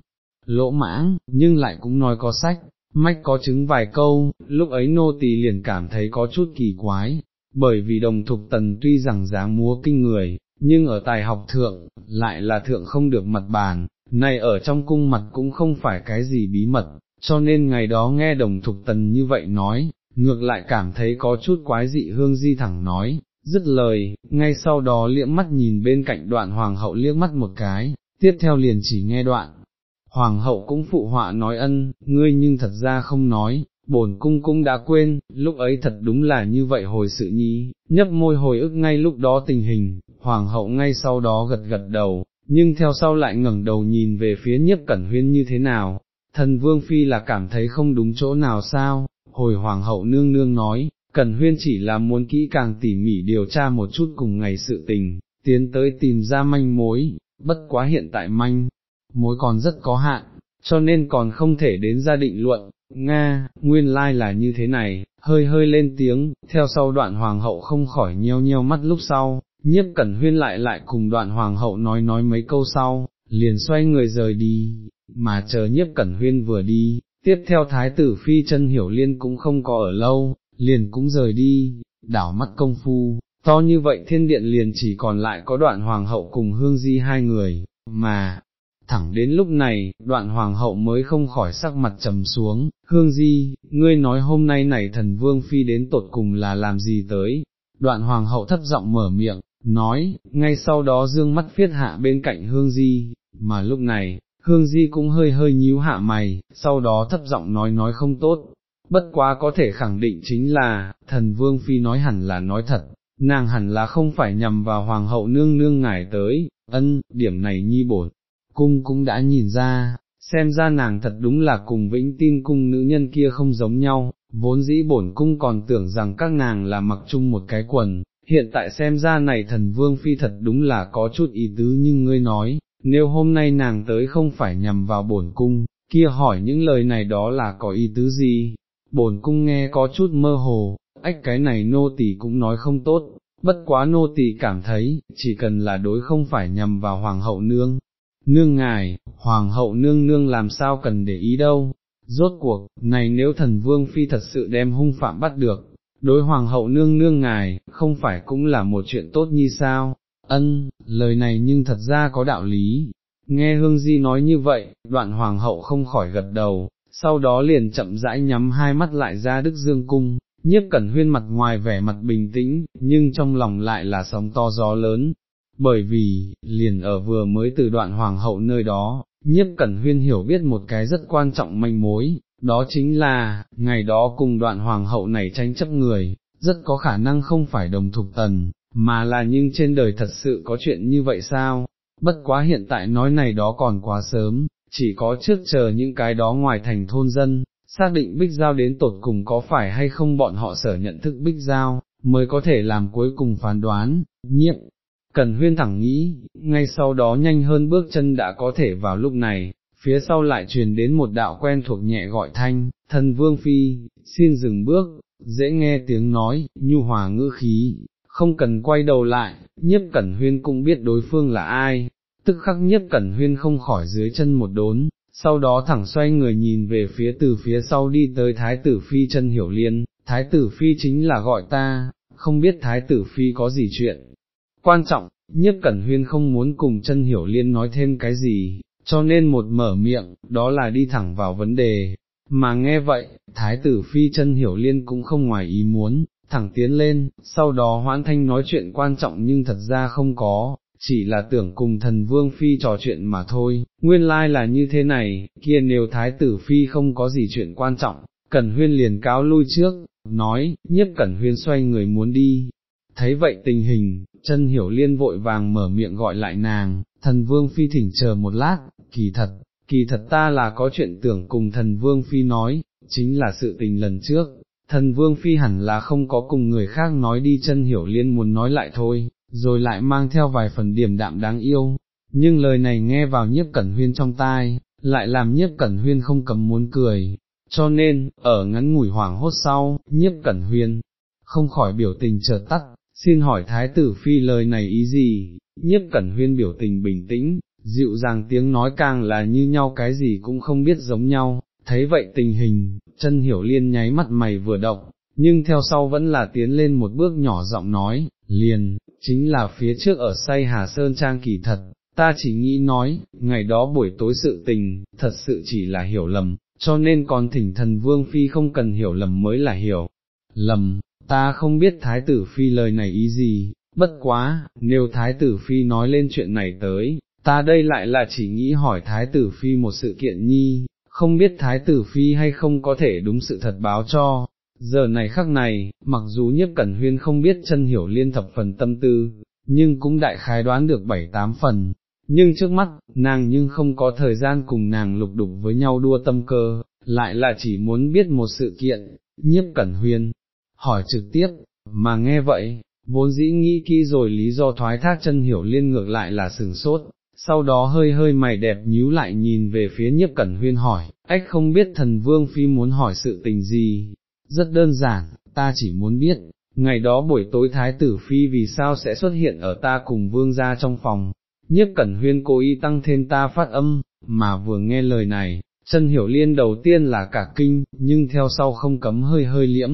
lỗ mãng, nhưng lại cũng nói có sách, mách có chứng vài câu, lúc ấy nô tỳ liền cảm thấy có chút kỳ quái, bởi vì đồng thục tần tuy rằng dáng múa kinh người, nhưng ở tài học thượng, lại là thượng không được mặt bàn, này ở trong cung mặt cũng không phải cái gì bí mật, cho nên ngày đó nghe đồng thục tần như vậy nói, ngược lại cảm thấy có chút quái dị hương di thẳng nói, dứt lời, ngay sau đó liễm mắt nhìn bên cạnh đoạn hoàng hậu liếc mắt một cái, tiếp theo liền chỉ nghe đoạn. Hoàng hậu cũng phụ họa nói ân, ngươi nhưng thật ra không nói, bổn cung cũng đã quên, lúc ấy thật đúng là như vậy hồi sự nhí. nhấp môi hồi ức ngay lúc đó tình hình, hoàng hậu ngay sau đó gật gật đầu, nhưng theo sau lại ngẩng đầu nhìn về phía nhiếp cẩn huyên như thế nào, thần vương phi là cảm thấy không đúng chỗ nào sao, hồi hoàng hậu nương nương nói, cẩn huyên chỉ là muốn kỹ càng tỉ mỉ điều tra một chút cùng ngày sự tình, tiến tới tìm ra manh mối, bất quá hiện tại manh, mối còn rất có hạn, cho nên còn không thể đến gia định luận, Nga, nguyên lai là như thế này, hơi hơi lên tiếng, theo sau đoạn hoàng hậu không khỏi nheo nheo mắt lúc sau, nhiếp cẩn huyên lại lại cùng đoạn hoàng hậu nói nói mấy câu sau, liền xoay người rời đi, mà chờ nhiếp cẩn huyên vừa đi, tiếp theo thái tử phi chân hiểu liên cũng không có ở lâu, liền cũng rời đi, đảo mắt công phu, to như vậy thiên điện liền chỉ còn lại có đoạn hoàng hậu cùng hương di hai người, mà, thẳng đến lúc này, đoạn hoàng hậu mới không khỏi sắc mặt trầm xuống, hương di, ngươi nói hôm nay này thần vương phi đến tột cùng là làm gì tới, đoạn hoàng hậu thấp giọng mở miệng, nói, ngay sau đó dương mắt phiết hạ bên cạnh hương di, mà lúc này, hương di cũng hơi hơi nhíu hạ mày, sau đó thấp giọng nói nói không tốt, bất quá có thể khẳng định chính là, thần vương phi nói hẳn là nói thật, nàng hẳn là không phải nhằm vào hoàng hậu nương nương ngải tới, ân, điểm này nhi bổn, cung cũng đã nhìn ra, xem ra nàng thật đúng là cùng vĩnh tin cung nữ nhân kia không giống nhau, vốn dĩ bổn cung còn tưởng rằng các nàng là mặc chung một cái quần, hiện tại xem ra này thần vương phi thật đúng là có chút ý tứ nhưng ngươi nói, nếu hôm nay nàng tới không phải nhằm vào bổn cung, kia hỏi những lời này đó là có ý tứ gì, bổn cung nghe có chút mơ hồ, ách cái này nô tỳ cũng nói không tốt, bất quá nô tỳ cảm thấy, chỉ cần là đối không phải nhằm vào hoàng hậu nương. Nương ngài, hoàng hậu nương nương làm sao cần để ý đâu, rốt cuộc, này nếu thần vương phi thật sự đem hung phạm bắt được, đối hoàng hậu nương nương ngài, không phải cũng là một chuyện tốt như sao, ân, lời này nhưng thật ra có đạo lý, nghe hương di nói như vậy, đoạn hoàng hậu không khỏi gật đầu, sau đó liền chậm rãi nhắm hai mắt lại ra đức dương cung, nhiếp cẩn huyên mặt ngoài vẻ mặt bình tĩnh, nhưng trong lòng lại là sóng to gió lớn, bởi vì, liền ở vừa mới từ đoạn hoàng hậu nơi đó, nhiếp cẩn huyên hiểu biết một cái rất quan trọng manh mối, đó chính là, ngày đó cùng đoạn hoàng hậu này tranh chấp người, rất có khả năng không phải đồng thục tần, mà là nhưng trên đời thật sự có chuyện như vậy sao, bất quá hiện tại nói này đó còn quá sớm, chỉ có trước chờ những cái đó ngoài thành thôn dân, xác định bích giao đến tột cùng có phải hay không bọn họ sở nhận thức bích giao, mới có thể làm cuối cùng phán đoán, nhiệm. Cần huyên thẳng nghĩ, ngay sau đó nhanh hơn bước chân đã có thể vào lúc này, phía sau lại truyền đến một đạo quen thuộc nhẹ gọi thanh, thần vương phi, xin dừng bước, dễ nghe tiếng nói, nhu hòa ngữ khí, không cần quay đầu lại, nhiếp cẩn huyên cũng biết đối phương là ai, tức khắc nhiếp cẩn huyên không khỏi dưới chân một đốn, sau đó thẳng xoay người nhìn về phía từ phía sau đi tới thái tử phi chân hiểu liên, thái tử phi chính là gọi ta, không biết thái tử phi có gì chuyện. Quan trọng, nhất cẩn huyên không muốn cùng chân hiểu liên nói thêm cái gì, cho nên một mở miệng, đó là đi thẳng vào vấn đề, mà nghe vậy, thái tử phi chân hiểu liên cũng không ngoài ý muốn, thẳng tiến lên, sau đó hoãn thanh nói chuyện quan trọng nhưng thật ra không có, chỉ là tưởng cùng thần vương phi trò chuyện mà thôi, nguyên lai là như thế này, kia nếu thái tử phi không có gì chuyện quan trọng, Cẩn Huyên liền cáo lui trước, nói, nhiếp Cẩn Huyên xoay người muốn đi. Thấy vậy tình hình, chân hiểu liên vội vàng mở miệng gọi lại nàng, thần vương phi thỉnh chờ một lát, kỳ thật, kỳ thật ta là có chuyện tưởng cùng thần vương phi nói, chính là sự tình lần trước, thần vương phi hẳn là không có cùng người khác nói đi chân hiểu liên muốn nói lại thôi, rồi lại mang theo vài phần điểm đạm đáng yêu, nhưng lời này nghe vào nhiếp cẩn huyên trong tai, lại làm nhiếp cẩn huyên không cầm muốn cười, cho nên, ở ngắn ngủi hoảng hốt sau, nhiếp cẩn huyên, không khỏi biểu tình chợt tắt, xin hỏi thái tử phi lời này ý gì, nhiếp cẩn huyên biểu tình bình tĩnh, dịu dàng tiếng nói càng là như nhau cái gì cũng không biết giống nhau, thấy vậy tình hình, chân hiểu liên nháy mắt mày vừa động, nhưng theo sau vẫn là tiến lên một bước nhỏ giọng nói, liền, chính là phía trước ở say Hà Sơn Trang kỳ thật, ta chỉ nghĩ nói, ngày đó buổi tối sự tình, thật sự chỉ là hiểu lầm, cho nên còn thỉnh thần Vương Phi không cần hiểu lầm mới là hiểu lầm, ta không biết Thái tử Phi lời này ý gì, bất quá, nếu Thái tử Phi nói lên chuyện này tới, ta đây lại là chỉ nghĩ hỏi Thái tử Phi một sự kiện nhi, không biết Thái tử Phi hay không có thể đúng sự thật báo cho, Giờ này khắc này, mặc dù nhiếp cẩn huyên không biết chân hiểu liên thập phần tâm tư, nhưng cũng đại khái đoán được bảy tám phần, nhưng trước mắt, nàng nhưng không có thời gian cùng nàng lục đục với nhau đua tâm cơ, lại là chỉ muốn biết một sự kiện, nhiếp cẩn huyên, hỏi trực tiếp, mà nghe vậy, vốn dĩ nghĩ kỹ rồi lý do thoái thác chân hiểu liên ngược lại là sừng sốt, sau đó hơi hơi mày đẹp nhíu lại nhìn về phía nhiếp cẩn huyên hỏi, ách không biết thần vương phi muốn hỏi sự tình gì, rất đơn giản, ta chỉ muốn biết, ngày đó buổi tối thái tử phi vì sao sẽ xuất hiện ở ta cùng vương gia trong phòng, nhiếp cẩn huyên cố ý tăng thêm ta phát âm, mà vừa nghe lời này, chân hiểu liên đầu tiên là cả kinh, nhưng theo sau không cấm hơi hơi liễm,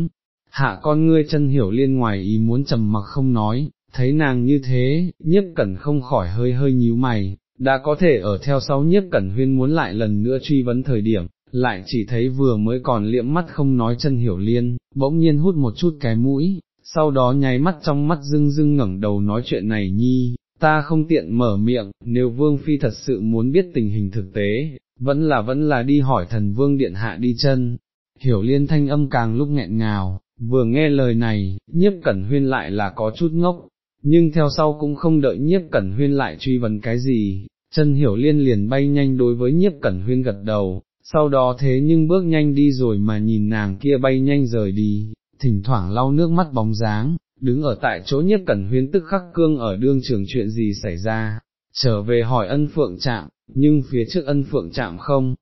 hạ con ngươi chân hiểu liên ngoài ý muốn trầm mặc không nói, thấy nàng như thế, nhiếp cẩn không khỏi hơi hơi nhíu mày, đã có thể ở theo sau nhiếp cẩn huyên muốn lại lần nữa truy vấn thời điểm, lại chỉ thấy vừa mới còn liệm mắt không nói chân hiểu liên, bỗng nhiên hút một chút cái mũi, sau đó nháy mắt trong mắt dưng dưng ngẩng đầu nói chuyện này nhi, ta không tiện mở miệng, nếu vương phi thật sự muốn biết tình hình thực tế, vẫn là vẫn là đi hỏi thần vương điện hạ đi chân, hiểu liên thanh âm càng lúc nghẹn ngào, vừa nghe lời này, nhiếp cẩn huyên lại là có chút ngốc, nhưng theo sau cũng không đợi nhiếp cẩn huyên lại truy vấn cái gì, chân hiểu liên liền bay nhanh đối với nhiếp cẩn huyên gật đầu, sau đó thế nhưng bước nhanh đi rồi mà nhìn nàng kia bay nhanh rời đi, thỉnh thoảng lau nước mắt bóng dáng, đứng ở tại chỗ nhiếp cẩn huyên tức khắc cương ở đương trường chuyện gì xảy ra, trở về hỏi ân phượng chạm, nhưng phía trước ân phượng chạm không,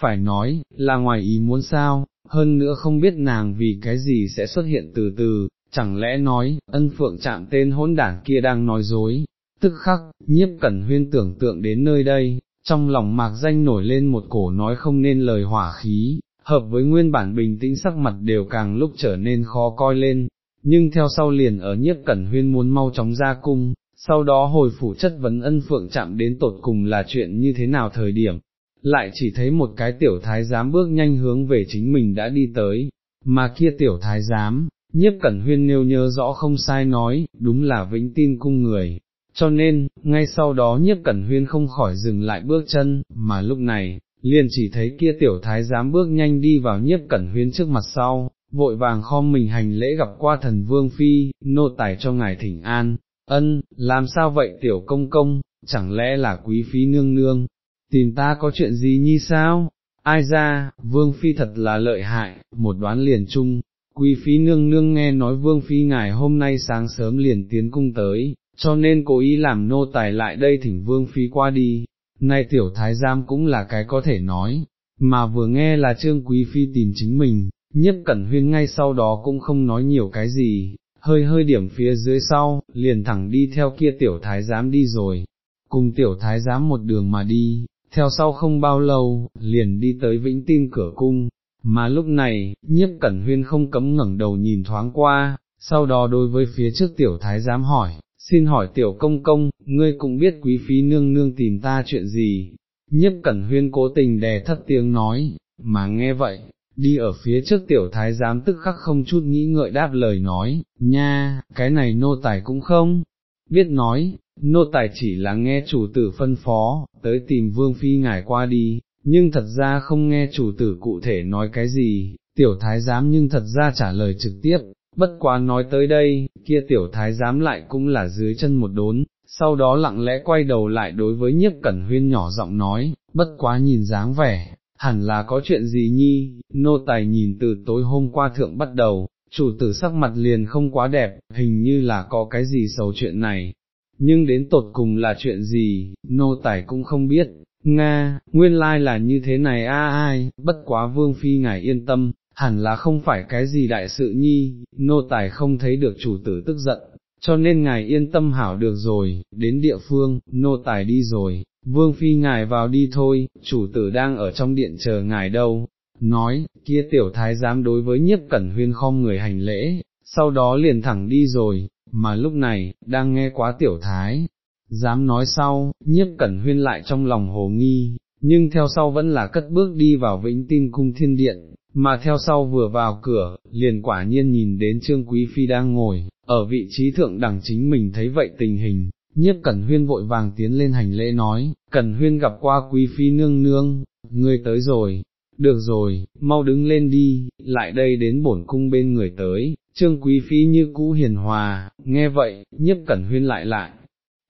phải nói, là ngoài ý muốn sao, hơn nữa không biết nàng vì cái gì sẽ xuất hiện từ từ, chẳng lẽ nói, ân phượng chạm tên hỗn đảng kia đang nói dối, tức khắc, nhiếp cẩn huyên tưởng tượng đến nơi đây, trong lòng mạc danh nổi lên một cổ nói không nên lời hỏa khí, hợp với nguyên bản bình tĩnh sắc mặt đều càng lúc trở nên khó coi lên, nhưng theo sau liền ở nhiếp cẩn huyên muốn mau chóng ra cung, sau đó hồi phủ chất vấn ân phượng chạm đến tột cùng là chuyện như thế nào thời điểm, lại chỉ thấy một cái tiểu thái giám bước nhanh hướng về chính mình đã đi tới, mà kia tiểu thái giám, nhiếp cẩn huyên nêu nhớ rõ không sai nói, đúng là vĩnh tin cung người. Cho nên, ngay sau đó nhiếp cẩn huyên không khỏi dừng lại bước chân, mà lúc này, liền chỉ thấy kia tiểu thái giám bước nhanh đi vào nhiếp cẩn huyên trước mặt sau, vội vàng khom mình hành lễ gặp qua thần vương phi, nô tài cho ngài thỉnh an, ân, làm sao vậy tiểu công công, chẳng lẽ là quý phi nương nương, tìm ta có chuyện gì nhi sao, ai ra, vương phi thật là lợi hại, một đoán liền chung, quý phi nương nương nghe nói vương phi ngài hôm nay sáng sớm liền tiến cung tới, cho nên cố ý làm nô tài lại đây thỉnh vương phi qua đi, nay tiểu thái giam cũng là cái có thể nói, mà vừa nghe là trương quý phi tìm chính mình, nhất cẩn huyên ngay sau đó cũng không nói nhiều cái gì, hơi hơi điểm phía dưới sau, liền thẳng đi theo kia tiểu thái giám đi rồi, cùng tiểu thái giám một đường mà đi, theo sau không bao lâu, liền đi tới vĩnh tin cửa cung, mà lúc này, nhiếp cẩn huyên không cấm ngẩng đầu nhìn thoáng qua, sau đó đối với phía trước tiểu thái giám hỏi, xin hỏi tiểu công công, ngươi cũng biết quý phí nương nương tìm ta chuyện gì, nhiếp cẩn huyên cố tình đè thất tiếng nói, mà nghe vậy, đi ở phía trước tiểu thái giám tức khắc không chút nghĩ ngợi đáp lời nói, nha, cái này nô tài cũng không, biết nói, nô tài chỉ là nghe chủ tử phân phó, tới tìm vương phi ngài qua đi, nhưng thật ra không nghe chủ tử cụ thể nói cái gì, tiểu thái giám nhưng thật ra trả lời trực tiếp, bất quá nói tới đây, kia tiểu thái giám lại cũng là dưới chân một đốn, sau đó lặng lẽ quay đầu lại đối với nhiếp cẩn huyên nhỏ giọng nói, bất quá nhìn dáng vẻ, hẳn là có chuyện gì nhi, nô tài nhìn từ tối hôm qua thượng bắt đầu, chủ tử sắc mặt liền không quá đẹp, hình như là có cái gì xấu chuyện này, nhưng đến tột cùng là chuyện gì, nô tài cũng không biết, Nga, nguyên lai là như thế này a ai, bất quá vương phi ngài yên tâm, hẳn là không phải cái gì đại sự nhi, nô tài không thấy được chủ tử tức giận, cho nên ngài yên tâm hảo được rồi, đến địa phương, nô tài đi rồi, vương phi ngài vào đi thôi, chủ tử đang ở trong điện chờ ngài đâu, nói, kia tiểu thái giám đối với nhiếp cẩn huyên khom người hành lễ, sau đó liền thẳng đi rồi, mà lúc này, đang nghe quá tiểu thái, dám nói sau, nhiếp cẩn huyên lại trong lòng hồ nghi, nhưng theo sau vẫn là cất bước đi vào vĩnh tin cung thiên điện, mà theo sau vừa vào cửa, liền quả nhiên nhìn đến trương quý phi đang ngồi, ở vị trí thượng đẳng chính mình thấy vậy tình hình, nhiếp cẩn huyên vội vàng tiến lên hành lễ nói, cẩn huyên gặp qua quý phi nương nương, ngươi tới rồi, được rồi, mau đứng lên đi, lại đây đến bổn cung bên người tới, trương quý phi như cũ hiền hòa, nghe vậy, nhiếp cẩn huyên lại lại.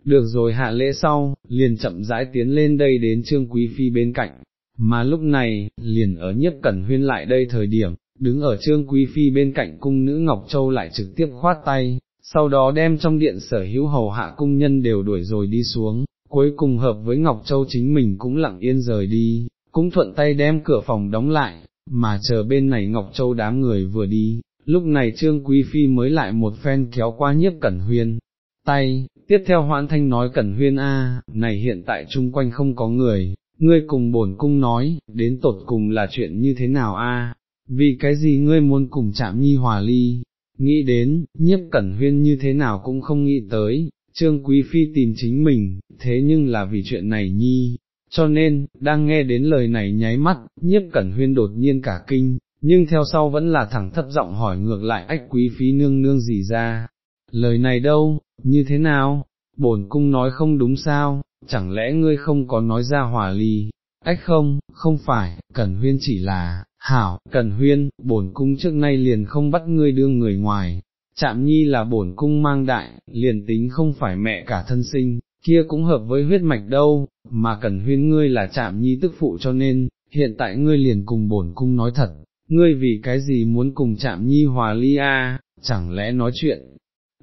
Được rồi hạ lễ sau, liền chậm rãi tiến lên đây đến trương quý phi bên cạnh, mà lúc này, liền ở nhiếp cẩn huyên lại đây thời điểm, đứng ở trương quý phi bên cạnh cung nữ Ngọc Châu lại trực tiếp khoát tay, sau đó đem trong điện sở hữu hầu hạ cung nhân đều đuổi rồi đi xuống, cuối cùng hợp với Ngọc Châu chính mình cũng lặng yên rời đi, cũng thuận tay đem cửa phòng đóng lại, mà chờ bên này Ngọc Châu đám người vừa đi, lúc này Trương Quý Phi mới lại một phen kéo qua nhiếp Cẩn Huyên, tay, tiếp theo hoãn thanh nói Cẩn Huyên A, này hiện tại chung quanh không có người, ngươi cùng bổn cung nói, đến tột cùng là chuyện như thế nào A, vì cái gì ngươi muốn cùng chạm nhi hòa ly, nghĩ đến, nhiếp Cẩn Huyên như thế nào cũng không nghĩ tới, Trương Quý Phi tìm chính mình, thế nhưng là vì chuyện này nhi, cho nên, đang nghe đến lời này nháy mắt, nhiếp cẩn huyên đột nhiên cả kinh, nhưng theo sau vẫn là thẳng thấp giọng hỏi ngược lại ách quý phí nương nương gì ra. Lời này đâu, như thế nào, bổn cung nói không đúng sao, chẳng lẽ ngươi không có nói ra hòa ly, ách không, không phải, cẩn huyên chỉ là, hảo, cẩn huyên, bổn cung trước nay liền không bắt ngươi đưa người ngoài, chạm nhi là bổn cung mang đại, liền tính không phải mẹ cả thân sinh, kia cũng hợp với huyết mạch đâu, mà cẩn huyên ngươi là chạm nhi tức phụ cho nên, hiện tại ngươi liền cùng bổn cung nói thật, ngươi vì cái gì muốn cùng chạm nhi hòa ly a? chẳng lẽ nói chuyện,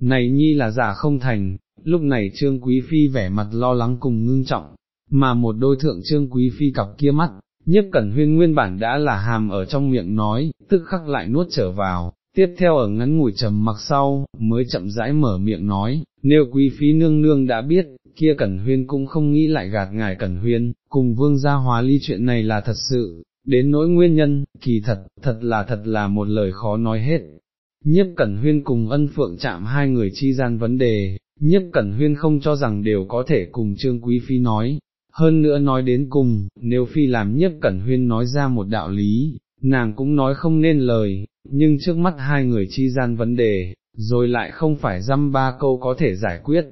này nhi là giả không thành, lúc này trương quý phi vẻ mặt lo lắng cùng ngưng trọng, mà một đôi thượng trương quý phi cặp kia mắt, nhiếp cẩn huyên nguyên bản đã là hàm ở trong miệng nói, tức khắc lại nuốt trở vào, tiếp theo ở ngắn ngủi trầm mặc sau, mới chậm rãi mở miệng nói, nếu quý phí nương nương đã biết, kia Cẩn Huyên cũng không nghĩ lại gạt ngài Cẩn Huyên, cùng vương gia hóa ly chuyện này là thật sự, đến nỗi nguyên nhân, kỳ thật, thật là thật là một lời khó nói hết. Nhiếp Cẩn Huyên cùng ân phượng chạm hai người chi gian vấn đề, nhiếp Cẩn Huyên không cho rằng đều có thể cùng Trương Quý Phi nói, hơn nữa nói đến cùng, nếu Phi làm nhiếp Cẩn Huyên nói ra một đạo lý, nàng cũng nói không nên lời, nhưng trước mắt hai người chi gian vấn đề, rồi lại không phải dăm ba câu có thể giải quyết,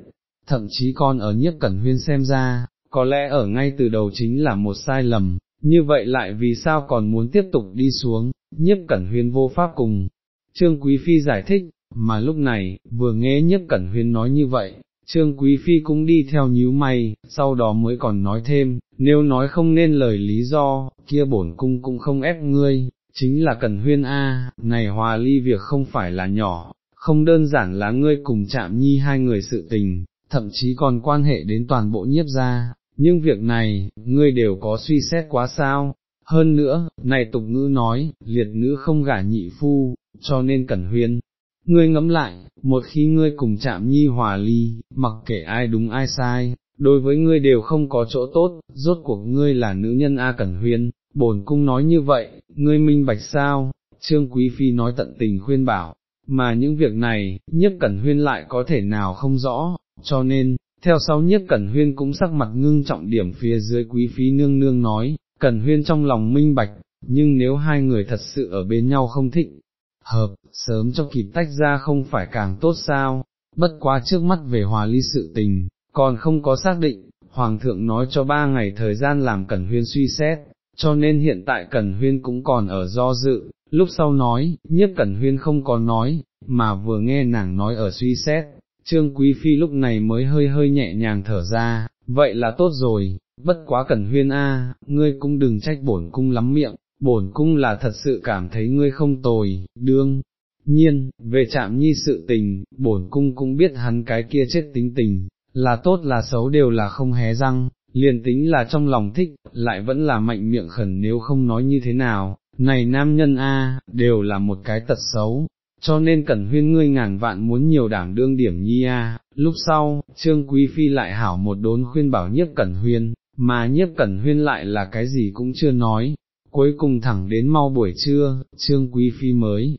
thậm chí con ở nhiếp cẩn huyên xem ra, có lẽ ở ngay từ đầu chính là một sai lầm, như vậy lại vì sao còn muốn tiếp tục đi xuống, nhiếp cẩn huyên vô pháp cùng. Trương Quý Phi giải thích, mà lúc này, vừa nghe nhiếp cẩn huyên nói như vậy, Trương Quý Phi cũng đi theo nhíu mày, sau đó mới còn nói thêm, nếu nói không nên lời lý do, kia bổn cung cũng không ép ngươi, chính là Cẩn Huyên A, này hòa ly việc không phải là nhỏ, không đơn giản là ngươi cùng chạm nhi hai người sự tình, thậm chí còn quan hệ đến toàn bộ nhiếp gia, nhưng việc này, ngươi đều có suy xét quá sao, hơn nữa, này tục ngữ nói, liệt nữ không gả nhị phu, cho nên cẩn huyên. Ngươi ngẫm lại, một khi ngươi cùng chạm nhi hòa ly, mặc kệ ai đúng ai sai, đối với ngươi đều không có chỗ tốt, rốt cuộc ngươi là nữ nhân A Cẩn Huyên, bổn cung nói như vậy, ngươi minh bạch sao, Trương Quý Phi nói tận tình khuyên bảo, mà những việc này, nhất Cẩn Huyên lại có thể nào không rõ, cho nên, theo sau nhất Cẩn Huyên cũng sắc mặt ngưng trọng điểm phía dưới quý phí nương nương nói, Cẩn Huyên trong lòng minh bạch, nhưng nếu hai người thật sự ở bên nhau không thịnh, hợp, sớm cho kịp tách ra không phải càng tốt sao, bất quá trước mắt về hòa ly sự tình, còn không có xác định, Hoàng thượng nói cho ba ngày thời gian làm Cẩn Huyên suy xét, cho nên hiện tại Cẩn Huyên cũng còn ở do dự, lúc sau nói, nhiếp Cẩn Huyên không có nói, mà vừa nghe nàng nói ở suy xét, Trương Quý Phi lúc này mới hơi hơi nhẹ nhàng thở ra, vậy là tốt rồi, bất quá Cẩn Huyên a, ngươi cũng đừng trách bổn cung lắm miệng, bổn cung là thật sự cảm thấy ngươi không tồi, đương. Nhiên, về chạm nhi sự tình, bổn cung cũng biết hắn cái kia chết tính tình, là tốt là xấu đều là không hé răng, liền tính là trong lòng thích, lại vẫn là mạnh miệng khẩn nếu không nói như thế nào, này nam nhân a, đều là một cái tật xấu, cho nên cẩn huyên ngươi ngàn vạn muốn nhiều đảm đương điểm nhi a. lúc sau, trương quý phi lại hảo một đốn khuyên bảo nhiếp cẩn huyên, mà nhiếp cẩn huyên lại là cái gì cũng chưa nói, cuối cùng thẳng đến mau buổi trưa, trương quý phi mới,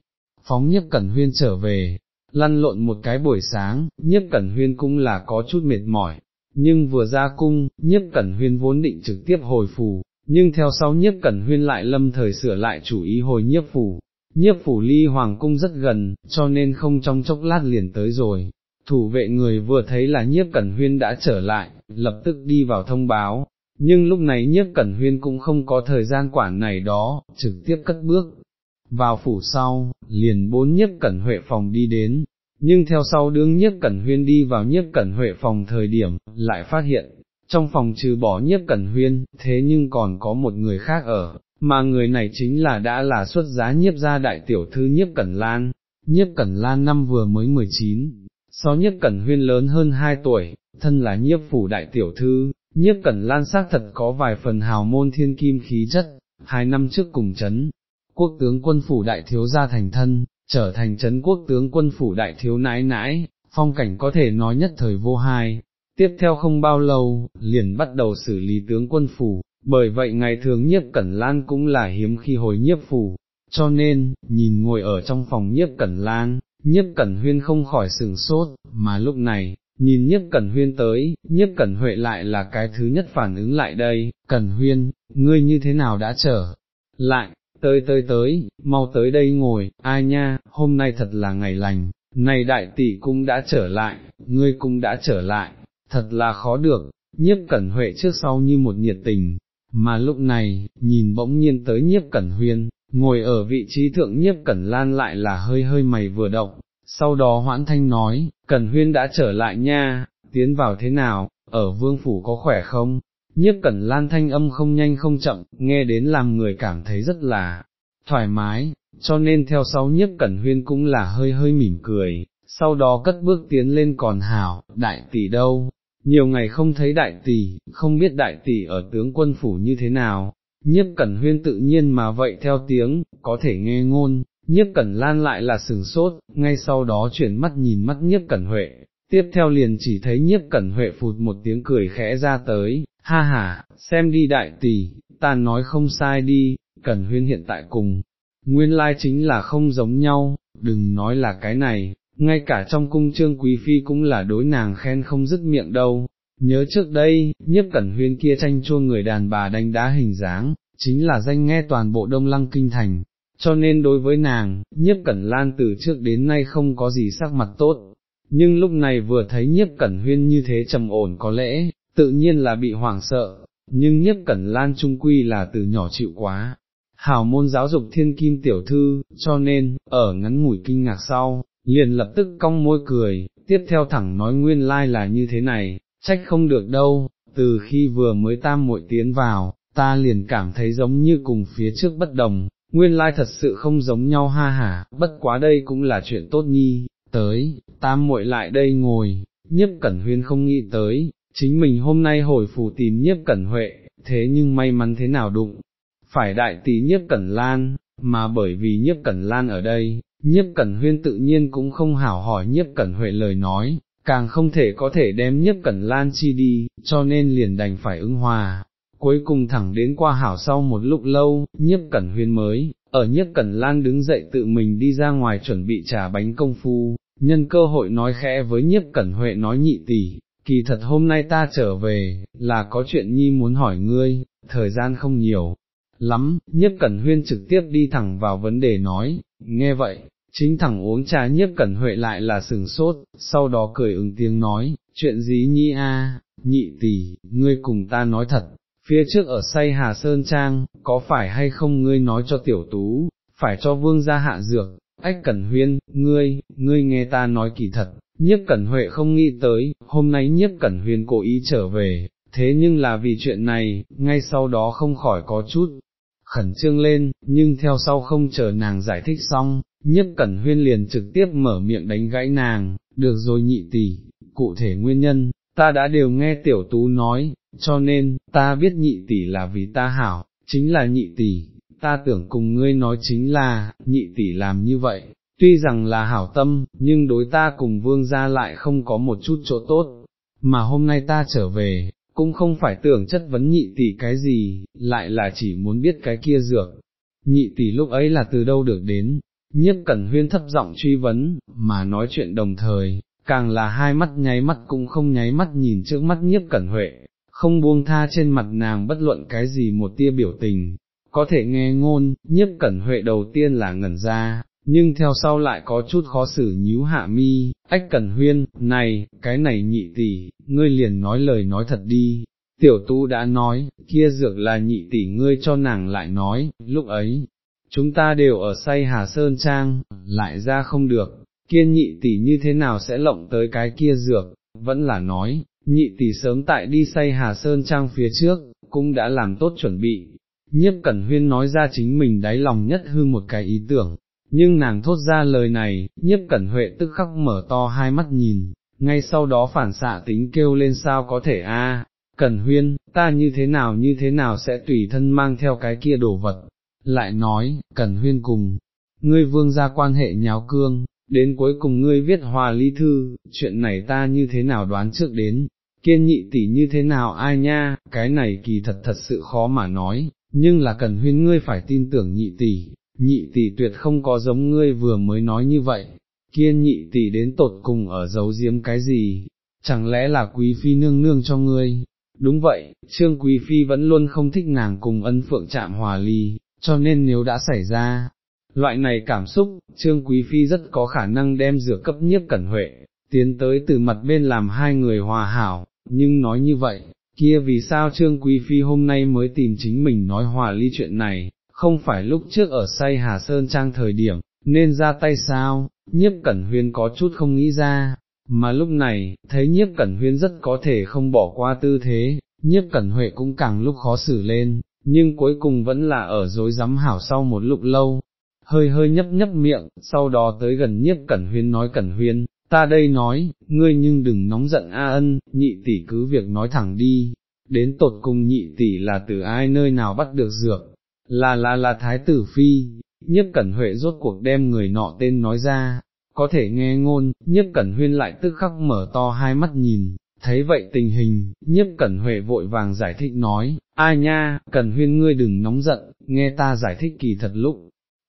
phóng nhiếp cẩn huyên trở về, lăn lộn một cái buổi sáng, nhiếp cẩn huyên cũng là có chút mệt mỏi, nhưng vừa ra cung, nhiếp cẩn huyên vốn định trực tiếp hồi phủ, nhưng theo sau nhiếp cẩn huyên lại lâm thời sửa lại chủ ý hồi nhiếp phủ, nhiếp phủ ly hoàng cung rất gần, cho nên không trong chốc lát liền tới rồi. Thủ vệ người vừa thấy là nhiếp cẩn huyên đã trở lại, lập tức đi vào thông báo, nhưng lúc này nhiếp cẩn huyên cũng không có thời gian quản này đó, trực tiếp cất bước. Vào phủ sau, liền bốn nhiếp cẩn huệ phòng đi đến, nhưng theo sau đương nhiếp cẩn huyên đi vào nhiếp cẩn huệ phòng thời điểm, lại phát hiện, trong phòng trừ bỏ nhiếp cẩn huyên, thế nhưng còn có một người khác ở, mà người này chính là đã là xuất giá nhiếp gia đại tiểu thư nhiếp cẩn lan, nhiếp cẩn lan năm vừa mới 19, so nhiếp cẩn huyên lớn hơn 2 tuổi, thân là nhiếp phủ đại tiểu thư, nhiếp cẩn lan xác thật có vài phần hào môn thiên kim khí chất, hai năm trước cùng chấn, quốc tướng quân phủ đại thiếu gia thành thân, trở thành chấn quốc tướng quân phủ đại thiếu nãi nãi, phong cảnh có thể nói nhất thời vô hai. Tiếp theo không bao lâu, liền bắt đầu xử lý tướng quân phủ, bởi vậy ngày thường nhiếp cẩn lan cũng là hiếm khi hồi nhiếp phủ, cho nên, nhìn ngồi ở trong phòng nhiếp cẩn lan, nhiếp cẩn huyên không khỏi sừng sốt, mà lúc này, nhìn nhiếp cẩn huyên tới, nhiếp cẩn huệ lại là cái thứ nhất phản ứng lại đây, cẩn huyên, ngươi như thế nào đã trở lại, tới tới tới, mau tới đây ngồi, ai nha, hôm nay thật là ngày lành, này đại tỷ cũng đã trở lại, ngươi cũng đã trở lại, thật là khó được, nhiếp cẩn huệ trước sau như một nhiệt tình, mà lúc này, nhìn bỗng nhiên tới nhiếp cẩn huyên, ngồi ở vị trí thượng nhiếp cẩn lan lại là hơi hơi mày vừa động, sau đó hoãn thanh nói, cẩn huyên đã trở lại nha, tiến vào thế nào, ở vương phủ có khỏe không? Nhiếp cẩn lan thanh âm không nhanh không chậm, nghe đến làm người cảm thấy rất là thoải mái, cho nên theo sau nhiếp cẩn huyên cũng là hơi hơi mỉm cười, sau đó cất bước tiến lên còn hảo, đại tỷ đâu, nhiều ngày không thấy đại tỷ, không biết đại tỷ ở tướng quân phủ như thế nào, nhiếp cẩn huyên tự nhiên mà vậy theo tiếng, có thể nghe ngôn, nhiếp cẩn lan lại là sừng sốt, ngay sau đó chuyển mắt nhìn mắt nhiếp cẩn huệ, tiếp theo liền chỉ thấy nhiếp cẩn huệ phụt một tiếng cười khẽ ra tới, ha ha, xem đi đại tỷ, ta nói không sai đi, cẩn huyên hiện tại cùng, nguyên lai chính là không giống nhau, đừng nói là cái này, ngay cả trong cung trương quý phi cũng là đối nàng khen không dứt miệng đâu. Nhớ trước đây, nhiếp cẩn huyên kia tranh chua người đàn bà đánh đá hình dáng, chính là danh nghe toàn bộ đông lăng kinh thành, cho nên đối với nàng, nhiếp cẩn lan từ trước đến nay không có gì sắc mặt tốt, nhưng lúc này vừa thấy nhiếp cẩn huyên như thế trầm ổn có lẽ, tự nhiên là bị hoảng sợ, nhưng nhiếp cẩn lan trung quy là từ nhỏ chịu quá. Hào môn giáo dục thiên kim tiểu thư, cho nên, ở ngắn ngủi kinh ngạc sau, liền lập tức cong môi cười, tiếp theo thẳng nói nguyên lai like là như thế này, trách không được đâu, từ khi vừa mới tam muội tiến vào, ta liền cảm thấy giống như cùng phía trước bất đồng, nguyên lai thật sự không giống nhau ha hả, bất quá đây cũng là chuyện tốt nhi, tới, tam muội lại đây ngồi, nhiếp cẩn huyên không nghĩ tới, chính mình hôm nay hồi phủ tìm nhiếp cẩn huệ, thế nhưng may mắn thế nào đụng, phải đại tí nhiếp cẩn lan, mà bởi vì nhiếp cẩn lan ở đây, nhiếp cẩn huyên tự nhiên cũng không hảo hỏi nhiếp cẩn huệ lời nói, càng không thể có thể đem nhiếp cẩn lan chi đi, cho nên liền đành phải ứng hòa. Cuối cùng thẳng đến qua hảo sau một lúc lâu, nhiếp cẩn huyên mới, ở nhiếp cẩn lan đứng dậy tự mình đi ra ngoài chuẩn bị trà bánh công phu, nhân cơ hội nói khẽ với nhiếp cẩn huệ nói nhị tỷ, kỳ thật hôm nay ta trở về, là có chuyện nhi muốn hỏi ngươi, thời gian không nhiều. Lắm, nhiếp cẩn huyên trực tiếp đi thẳng vào vấn đề nói, nghe vậy, chính thẳng uống trà nhiếp cẩn huệ lại là sừng sốt, sau đó cười ứng tiếng nói, chuyện gì nhi a, nhị tỷ, ngươi cùng ta nói thật, phía trước ở say Hà Sơn Trang, có phải hay không ngươi nói cho tiểu tú, phải cho vương gia hạ dược, ách cẩn huyên, ngươi, ngươi nghe ta nói kỳ thật, nhiếp cẩn huệ không nghĩ tới, hôm nay nhiếp cẩn huyên cố ý trở về, thế nhưng là vì chuyện này, ngay sau đó không khỏi có chút khẩn trương lên, nhưng theo sau không chờ nàng giải thích xong, nhiếp cẩn huyên liền trực tiếp mở miệng đánh gãy nàng, được rồi nhị tỷ, cụ thể nguyên nhân, ta đã đều nghe tiểu tú nói, cho nên, ta biết nhị tỷ là vì ta hảo, chính là nhị tỷ, ta tưởng cùng ngươi nói chính là, nhị tỷ làm như vậy, tuy rằng là hảo tâm, nhưng đối ta cùng vương gia lại không có một chút chỗ tốt, mà hôm nay ta trở về, cũng không phải tưởng chất vấn nhị tỷ cái gì, lại là chỉ muốn biết cái kia dược. Nhị tỷ lúc ấy là từ đâu được đến, nhiếp cẩn huyên thấp giọng truy vấn, mà nói chuyện đồng thời, càng là hai mắt nháy mắt cũng không nháy mắt nhìn trước mắt nhiếp cẩn huệ, không buông tha trên mặt nàng bất luận cái gì một tia biểu tình, có thể nghe ngôn, nhiếp cẩn huệ đầu tiên là ngẩn ra, nhưng theo sau lại có chút khó xử nhíu hạ mi, ách cẩn huyên, này, cái này nhị tỷ, ngươi liền nói lời nói thật đi. Tiểu tu đã nói, kia dược là nhị tỷ ngươi cho nàng lại nói, lúc ấy, chúng ta đều ở say Hà Sơn Trang, lại ra không được, kiên nhị tỷ như thế nào sẽ lộng tới cái kia dược, vẫn là nói, nhị tỷ sớm tại đi say Hà Sơn Trang phía trước, cũng đã làm tốt chuẩn bị. Nhiếp Cẩn Huyên nói ra chính mình đáy lòng nhất hư một cái ý tưởng, nhưng nàng thốt ra lời này, nhiếp Cẩn Huệ tức khắc mở to hai mắt nhìn, ngay sau đó phản xạ tính kêu lên sao có thể a? Cẩn Huyên, ta như thế nào như thế nào sẽ tùy thân mang theo cái kia đồ vật, lại nói, Cẩn Huyên cùng, ngươi vương ra quan hệ nháo cương, đến cuối cùng ngươi viết hòa ly thư, chuyện này ta như thế nào đoán trước đến, kiên nhị tỷ như thế nào ai nha, cái này kỳ thật thật sự khó mà nói, nhưng là cần huyên ngươi phải tin tưởng nhị tỷ, nhị tỷ tuyệt không có giống ngươi vừa mới nói như vậy, kiên nhị tỷ đến tột cùng ở giấu giếm cái gì, chẳng lẽ là quý phi nương nương cho ngươi, đúng vậy, trương quý phi vẫn luôn không thích nàng cùng ân phượng chạm hòa ly, cho nên nếu đã xảy ra, loại này cảm xúc, trương quý phi rất có khả năng đem rửa cấp nhiếp cẩn huệ, tiến tới từ mặt bên làm hai người hòa hảo, nhưng nói như vậy, kia vì sao Trương Quý Phi hôm nay mới tìm chính mình nói hòa ly chuyện này, không phải lúc trước ở say Hà Sơn Trang thời điểm, nên ra tay sao, nhiếp cẩn huyên có chút không nghĩ ra, mà lúc này, thấy nhiếp cẩn huyên rất có thể không bỏ qua tư thế, nhiếp cẩn huệ cũng càng lúc khó xử lên, nhưng cuối cùng vẫn là ở dối rắm hảo sau một lúc lâu, hơi hơi nhấp nhấp miệng, sau đó tới gần nhiếp cẩn huyên nói cẩn huyên, ta đây nói, ngươi nhưng đừng nóng giận A ân, nhị tỷ cứ việc nói thẳng đi, đến tột cùng nhị tỷ là từ ai nơi nào bắt được dược, là là là thái tử phi, nhiếp cẩn huệ rốt cuộc đem người nọ tên nói ra, có thể nghe ngôn, nhiếp cẩn huyên lại tức khắc mở to hai mắt nhìn, thấy vậy tình hình, nhiếp cẩn huệ vội vàng giải thích nói, ai nha, cẩn huyên ngươi đừng nóng giận, nghe ta giải thích kỳ thật lúc.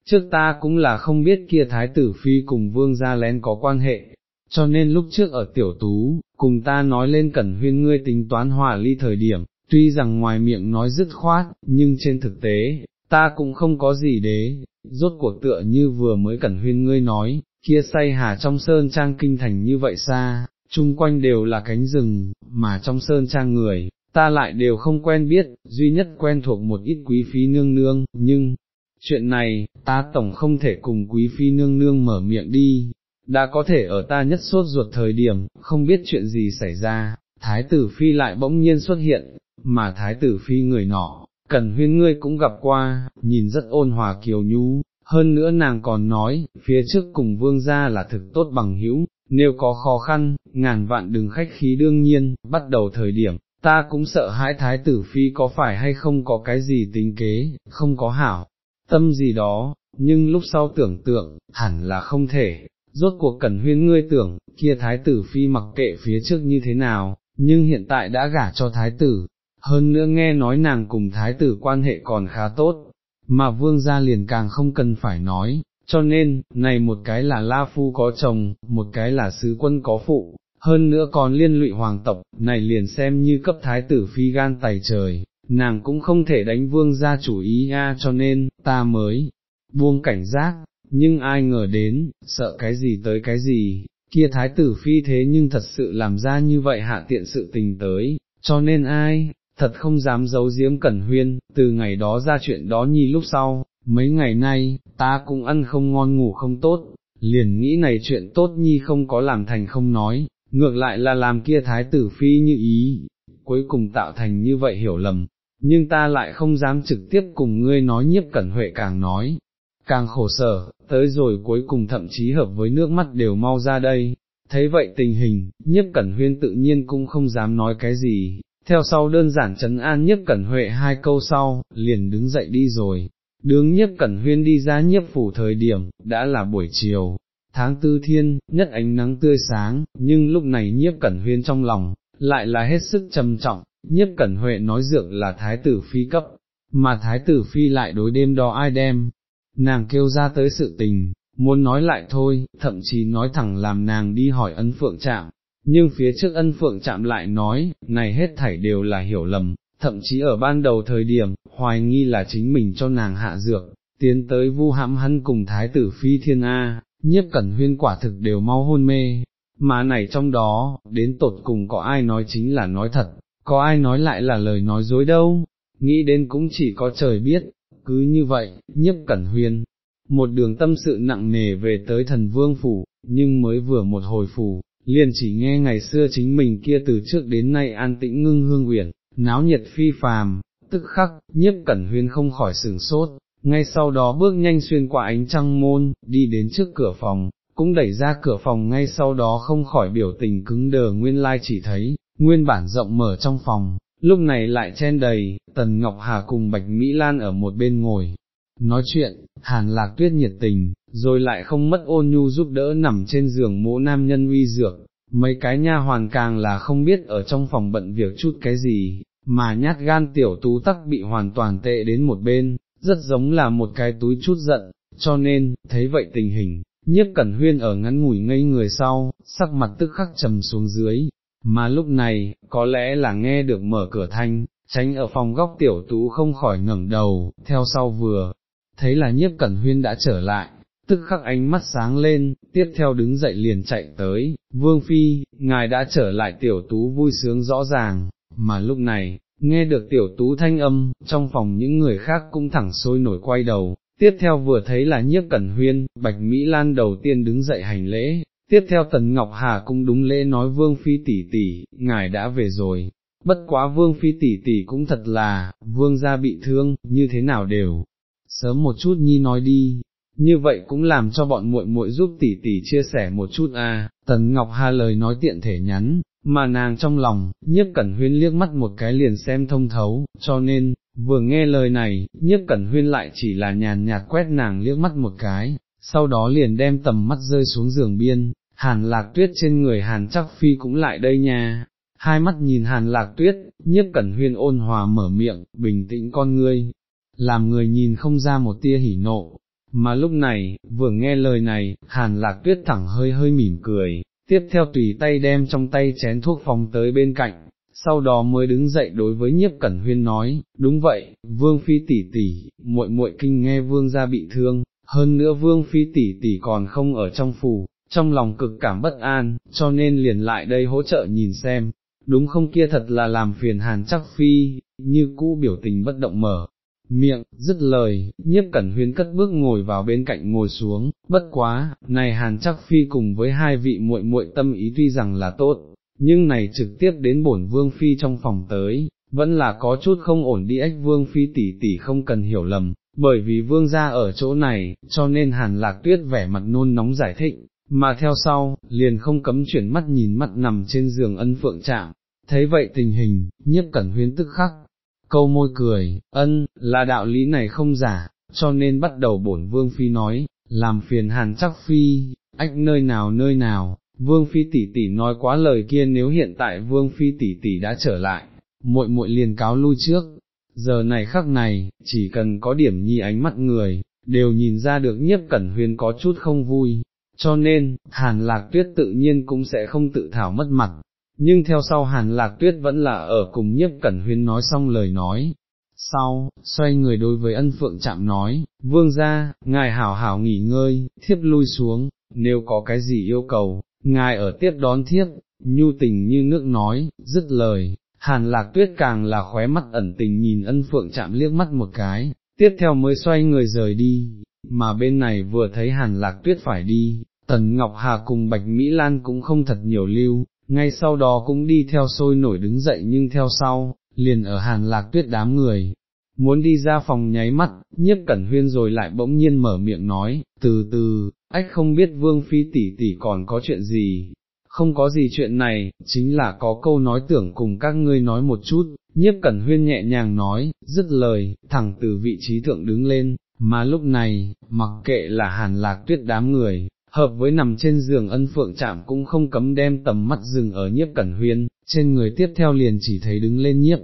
Trước ta cũng là không biết kia thái tử phi cùng vương gia lén có quan hệ, cho nên lúc trước ở tiểu tú, cùng ta nói lên cẩn huyên ngươi tính toán hòa ly thời điểm, tuy rằng ngoài miệng nói dứt khoát, nhưng trên thực tế, ta cũng không có gì đế, rốt cuộc tựa như vừa mới cẩn huyên ngươi nói, kia say hà trong sơn trang kinh thành như vậy xa, chung quanh đều là cánh rừng, mà trong sơn trang người, ta lại đều không quen biết, duy nhất quen thuộc một ít quý phi nương nương, nhưng, chuyện này, ta tổng không thể cùng quý phi nương nương mở miệng đi, đã có thể ở ta nhất suốt ruột thời điểm, không biết chuyện gì xảy ra, thái tử phi lại bỗng nhiên xuất hiện, mà thái tử phi người nọ, cần huyên ngươi cũng gặp qua, nhìn rất ôn hòa kiều nhu, hơn nữa nàng còn nói, phía trước cùng vương gia là thực tốt bằng hữu, nếu có khó khăn, ngàn vạn đừng khách khí đương nhiên, bắt đầu thời điểm, ta cũng sợ hãi thái tử phi có phải hay không có cái gì tính kế, không có hảo, tâm gì đó, nhưng lúc sau tưởng tượng, hẳn là không thể, rốt cuộc cần huyên ngươi tưởng, kia thái tử phi mặc kệ phía trước như thế nào, nhưng hiện tại đã gả cho thái tử, hơn nữa nghe nói nàng cùng thái tử quan hệ còn khá tốt, mà vương gia liền càng không cần phải nói, cho nên, này một cái là La Phu có chồng, một cái là sứ quân có phụ, hơn nữa còn liên lụy hoàng tộc, này liền xem như cấp thái tử phi gan tài trời, nàng cũng không thể đánh vương gia chủ ý a cho nên, ta mới buông cảnh giác, nhưng ai ngờ đến, sợ cái gì tới cái gì, kia thái tử phi thế nhưng thật sự làm ra như vậy hạ tiện sự tình tới, cho nên ai, thật không dám giấu giếm cẩn huyên, từ ngày đó ra chuyện đó nhi lúc sau, mấy ngày nay, ta cũng ăn không ngon ngủ không tốt, liền nghĩ này chuyện tốt nhi không có làm thành không nói, ngược lại là làm kia thái tử phi như ý, cuối cùng tạo thành như vậy hiểu lầm, nhưng ta lại không dám trực tiếp cùng ngươi nói nhiếp cẩn huệ càng nói, càng khổ sở, tới rồi cuối cùng thậm chí hợp với nước mắt đều mau ra đây. Thấy vậy tình hình, nhiếp cẩn huyên tự nhiên cũng không dám nói cái gì, theo sau đơn giản trấn an nhiếp cẩn huệ hai câu sau, liền đứng dậy đi rồi, đường nhiếp cẩn huyên đi ra nhiếp phủ thời điểm, đã là buổi chiều, tháng tư thiên, nhất ánh nắng tươi sáng, nhưng lúc này nhiếp cẩn huyên trong lòng, lại là hết sức trầm trọng, nhiếp cẩn huệ nói dượng là thái tử phi cấp, mà thái tử phi lại đối đêm đó ai đem, nàng kêu ra tới sự tình, muốn nói lại thôi, thậm chí nói thẳng làm nàng đi hỏi ân phượng chạm, nhưng phía trước ân phượng chạm lại nói, này hết thảy đều là hiểu lầm, thậm chí ở ban đầu thời điểm, hoài nghi là chính mình cho nàng hạ dược, tiến tới vu hãm hắn cùng thái tử phi thiên A, nhiếp cẩn huyên quả thực đều mau hôn mê, mà này trong đó, đến tột cùng có ai nói chính là nói thật, có ai nói lại là lời nói dối đâu, nghĩ đến cũng chỉ có trời biết, cứ như vậy, nhiếp cẩn huyên, một đường tâm sự nặng nề về tới thần vương phủ, nhưng mới vừa một hồi phủ, liền chỉ nghe ngày xưa chính mình kia từ trước đến nay an tĩnh ngưng hương uyển, náo nhiệt phi phàm, tức khắc, nhiếp cẩn huyên không khỏi sửng sốt, ngay sau đó bước nhanh xuyên qua ánh trăng môn, đi đến trước cửa phòng, cũng đẩy ra cửa phòng ngay sau đó không khỏi biểu tình cứng đờ nguyên lai chỉ thấy, nguyên bản rộng mở trong phòng, lúc này lại chen đầy, Tần Ngọc Hà cùng Bạch Mỹ Lan ở một bên ngồi. Nói chuyện, hàn lạc tuyết nhiệt tình, rồi lại không mất ôn nhu giúp đỡ nằm trên giường mỗ nam nhân uy dược, mấy cái nha hoàn càng là không biết ở trong phòng bận việc chút cái gì, mà nhát gan tiểu tú tắc bị hoàn toàn tệ đến một bên, rất giống là một cái túi chút giận, cho nên, thấy vậy tình hình, nhiếp cẩn huyên ở ngắn ngủi ngây người sau, sắc mặt tức khắc trầm xuống dưới, mà lúc này, có lẽ là nghe được mở cửa thanh, tránh ở phòng góc tiểu tú không khỏi ngẩng đầu, theo sau vừa, thấy là nhiếp cẩn huyên đã trở lại, tức khắc ánh mắt sáng lên, tiếp theo đứng dậy liền chạy tới, vương phi, ngài đã trở lại tiểu tú vui sướng rõ ràng, mà lúc này, nghe được tiểu tú thanh âm, trong phòng những người khác cũng thẳng sôi nổi quay đầu, tiếp theo vừa thấy là nhiếp cẩn huyên, bạch Mỹ Lan đầu tiên đứng dậy hành lễ, tiếp theo tần Ngọc Hà cũng đúng lễ nói vương phi tỷ tỷ, ngài đã về rồi. Bất quá vương phi tỷ tỷ cũng thật là, vương gia bị thương, như thế nào đều, sớm một chút nhi nói đi, như vậy cũng làm cho bọn muội muội giúp tỷ tỷ chia sẻ một chút a. Tần Ngọc Hà lời nói tiện thể nhắn, mà nàng trong lòng, nhiếp cẩn huyên liếc mắt một cái liền xem thông thấu, cho nên, vừa nghe lời này, nhiếp cẩn huyên lại chỉ là nhàn nhạt quét nàng liếc mắt một cái, sau đó liền đem tầm mắt rơi xuống giường biên, hàn lạc tuyết trên người hàn chắc phi cũng lại đây nha. Hai mắt nhìn hàn lạc tuyết, nhiếp cẩn huyên ôn hòa mở miệng, bình tĩnh con ngươi, làm người nhìn không ra một tia hỉ nộ, mà lúc này, vừa nghe lời này, hàn lạc tuyết thẳng hơi hơi mỉm cười, tiếp theo tùy tay đem trong tay chén thuốc phòng tới bên cạnh, sau đó mới đứng dậy đối với nhiếp cẩn huyên nói, đúng vậy, vương phi tỷ tỷ, muội muội kinh nghe vương gia bị thương, hơn nữa vương phi tỷ tỷ còn không ở trong phủ, trong lòng cực cảm bất an, cho nên liền lại đây hỗ trợ nhìn xem, đúng không kia thật là làm phiền hàn chắc phi, như cũ biểu tình bất động mở. Miệng, dứt lời, nhiếp cẩn huyên cất bước ngồi vào bên cạnh ngồi xuống, bất quá, này hàn chắc phi cùng với hai vị muội muội tâm ý tuy rằng là tốt, nhưng này trực tiếp đến bổn vương phi trong phòng tới, vẫn là có chút không ổn đi ách vương phi tỷ tỷ không cần hiểu lầm, bởi vì vương gia ở chỗ này, cho nên hàn lạc tuyết vẻ mặt nôn nóng giải thích, mà theo sau, liền không cấm chuyển mắt nhìn mặt nằm trên giường ân phượng trạng, thấy vậy tình hình, nhiếp cẩn huyên tức khắc, câu môi cười, ân, là đạo lý này không giả, cho nên bắt đầu bổn vương phi nói, làm phiền hàn chắc phi, ách nơi nào nơi nào, vương phi tỷ tỷ nói quá lời kia nếu hiện tại vương phi tỷ tỷ đã trở lại, muội muội liền cáo lui trước, giờ này khắc này, chỉ cần có điểm nhi ánh mắt người, đều nhìn ra được nhiếp cẩn huyền có chút không vui, cho nên, hàn lạc tuyết tự nhiên cũng sẽ không tự thảo mất mặt, nhưng theo sau hàn lạc tuyết vẫn là ở cùng nhiếp cẩn huyên nói xong lời nói. Sau, xoay người đối với ân phượng chạm nói, vương ra, ngài hảo hảo nghỉ ngơi, thiếp lui xuống, nếu có cái gì yêu cầu, ngài ở tiếp đón thiếp, nhu tình như nước nói, dứt lời, hàn lạc tuyết càng là khóe mắt ẩn tình nhìn ân phượng chạm liếc mắt một cái, tiếp theo mới xoay người rời đi, mà bên này vừa thấy hàn lạc tuyết phải đi, tần Ngọc Hà cùng Bạch Mỹ Lan cũng không thật nhiều lưu, ngay sau đó cũng đi theo sôi nổi đứng dậy nhưng theo sau, liền ở hàn lạc tuyết đám người. Muốn đi ra phòng nháy mắt, nhiếp cẩn huyên rồi lại bỗng nhiên mở miệng nói, từ từ, ách không biết vương phi tỷ tỷ còn có chuyện gì, không có gì chuyện này, chính là có câu nói tưởng cùng các ngươi nói một chút, nhiếp cẩn huyên nhẹ nhàng nói, dứt lời, thẳng từ vị trí thượng đứng lên, mà lúc này, mặc kệ là hàn lạc tuyết đám người, hợp với nằm trên giường ân phượng chạm cũng không cấm đem tầm mắt dừng ở nhiếp cẩn huyên, trên người tiếp theo liền chỉ thấy đứng lên nhiếp.